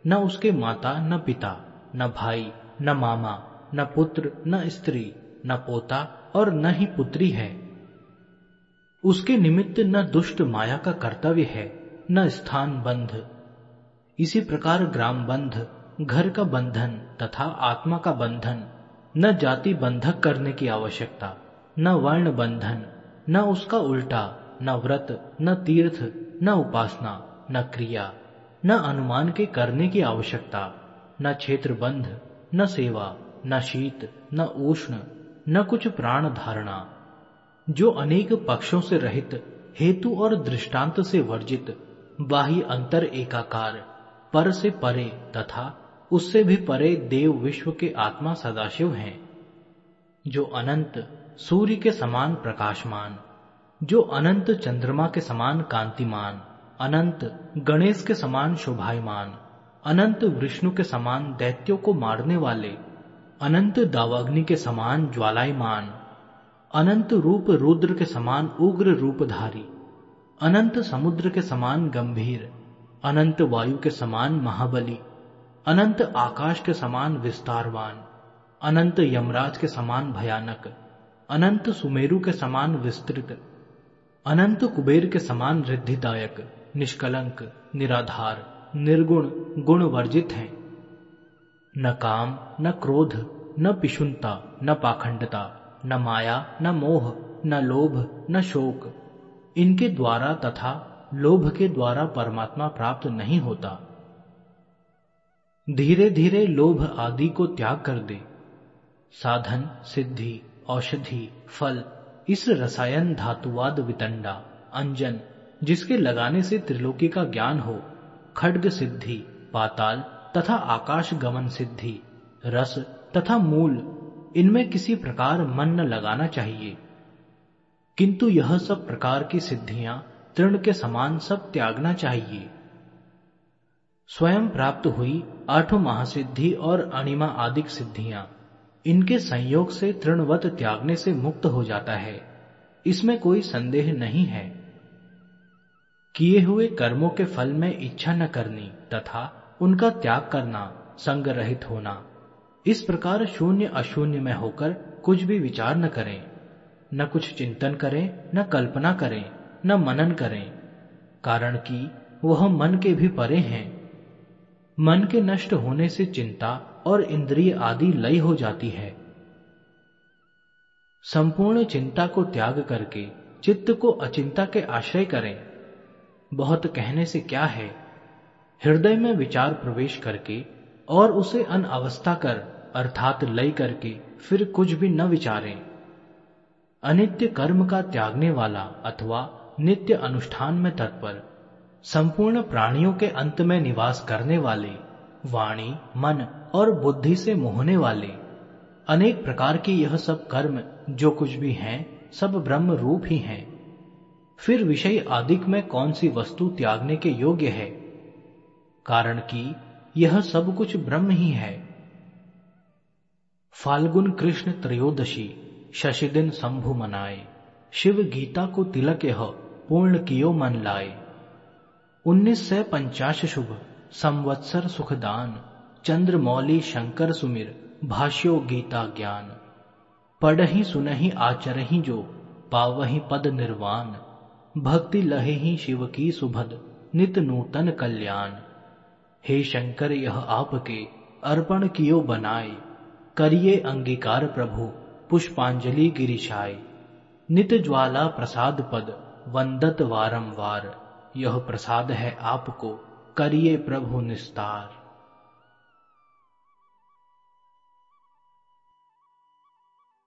न उसके माता, न पिता, न भाई, न मामा, न पुत्र, न स्त्री, न पोता और न ही पुत्री है। उसके निमित्त न दुष्ट माया का कर्तव्य है, न स्थान बंध। इसी प्रकार ग्राम बंध, घर का बंधन तथा आत्मा का बंधन, न जाति बंधक करने की आवश्यकता, न वर्ण बंधन। न उसका उल्टा, न व्रत, न तीर्थ, न उपासना, न क्रिया, न अनुमान के करने की आवश्यकता, न क्षेत्र बंध न सेवा, न शीत, न उष्ण, न कुछ प्राण धारणा। जो अनेक पक्षों से रहित, हेतु और दृष्टांत से वर्जित, बाह्य अंतर एकाकार, पर से परे तथा उससे भी परे देव विश्व के आत्मा सदाशिव हैं। जो अनंत सूर्य के समान प्रकाशमान जो अनंत चंद्रमा के समान कांतिमान अनंत गणेश के समान शोभायमान अनंत विष्णु के समान दैत्यों को मारने वाले अनंत दावाग्नि के समान ज्वालायमान अनंत रूप रुद्र के समान उग्र रूपधारी अनंत समुद्र के समान गंभीर अनंत वायु के समान महाबली अनंत आकाश के समान विस्तारवान अनंत यमराज के समान भयानक अनंत सुमेरु के समान विस्तृत, अनंत कुबेर के समान रिद्धिदायक, निष्कलंक, निराधार, निर्गुण गुण वर्जित हैं। न काम, न क्रोध, न पिशुनता, न पाखंडता, न माया, न मोह, न लोभ, न शोक। इनके द्वारा तथा लोभ के द्वारा परमात्मा प्राप्त नहीं होता। धीरे धीरे लोभ आदि को त्याग कर दे। साधन, सिद्धि औषधि, फल, इस रसायन धातुवाद वितंडा, अंजन, जिसके लगाने से त्रिलोकी का ज्ञान हो, खड्ग सिद्धि, पाताल तथा आकाश गमन सिद्धि, रस तथा मूल, इनमें किसी प्रकार मन न लगाना चाहिए। किंतु यह सब प्रकार की सिद्धियाँ तृण के समान सब त्यागना चाहिए। स्वयं प्राप्त हुई आठों महासिद्धि और अणिमा आदिक सिद्धियाँ। इनके संयोग से तृणवत त्यागने से मुक्त हो जाता है। इसमें कोई संदेह नहीं है। किए हुए कर्मों के फल में इच्छा न करनी तथा उनका त्याग करना संग रहित होना। इस प्रकार शून्य अशून्य में होकर कुछ भी विचार न करें। न कुछ चिंतन करें, न कल्पना करें, न मनन करें। कारण कि वह मन के भी परे हैं। मन के नष्ट होने से चिंता और इंद्रिय आदि लय हो जाती है। संपूर्ण चिंता को त्याग करके, चित्त को अचिंता के आश्रय करें। बहुत कहने से क्या है? हृदय में विचार प्रवेश करके और उसे अन अवस्था कर, अर्थात लय करके, फिर कुछ भी न विचारें। अनित्य कर्म का त्यागने वाला अथवा नित्य अनुष्ठान में तत्पर, संपूर्ण प्राणियों के अंत में निवास करने वाले वाणी, मन और बुद्धि से मोहने वाले अनेक प्रकार के यह सब कर्म, जो कुछ भी हैं, सब ब्रह्म रूप ही हैं। फिर विषय आदिक में कौन सी वस्तु त्यागने के योग्य है? कारण कि यह सब कुछ ब्रह्म ही है। फाल्गुन कृष्ण त्रयोदशी, शशिदिन शंभु मनाए, शिव गीता को तिलक यह पूर्ण कियो मन लाए। उन्नीस सौ पंचाश शुभ, संवत्सर सुखदान। चंद्र मौली शंकर सुमिर, भाष्यो गीता ज्ञान। पढ़ही सुनही आचरही जो, पावही पद निर्वाण। भक्ति लहे शिव की सुभद, नित नूतन कल्याण। हे शंकर, यह आपके अर्पण कियो बनाए। करिए अंगीकार प्रभु, पुष्पांजलि गिरिशाय नित ज्वाला प्रसाद पद, वंदत वारंवार। यह प्रसाद है आपको, करिए प्रभु निस्तार।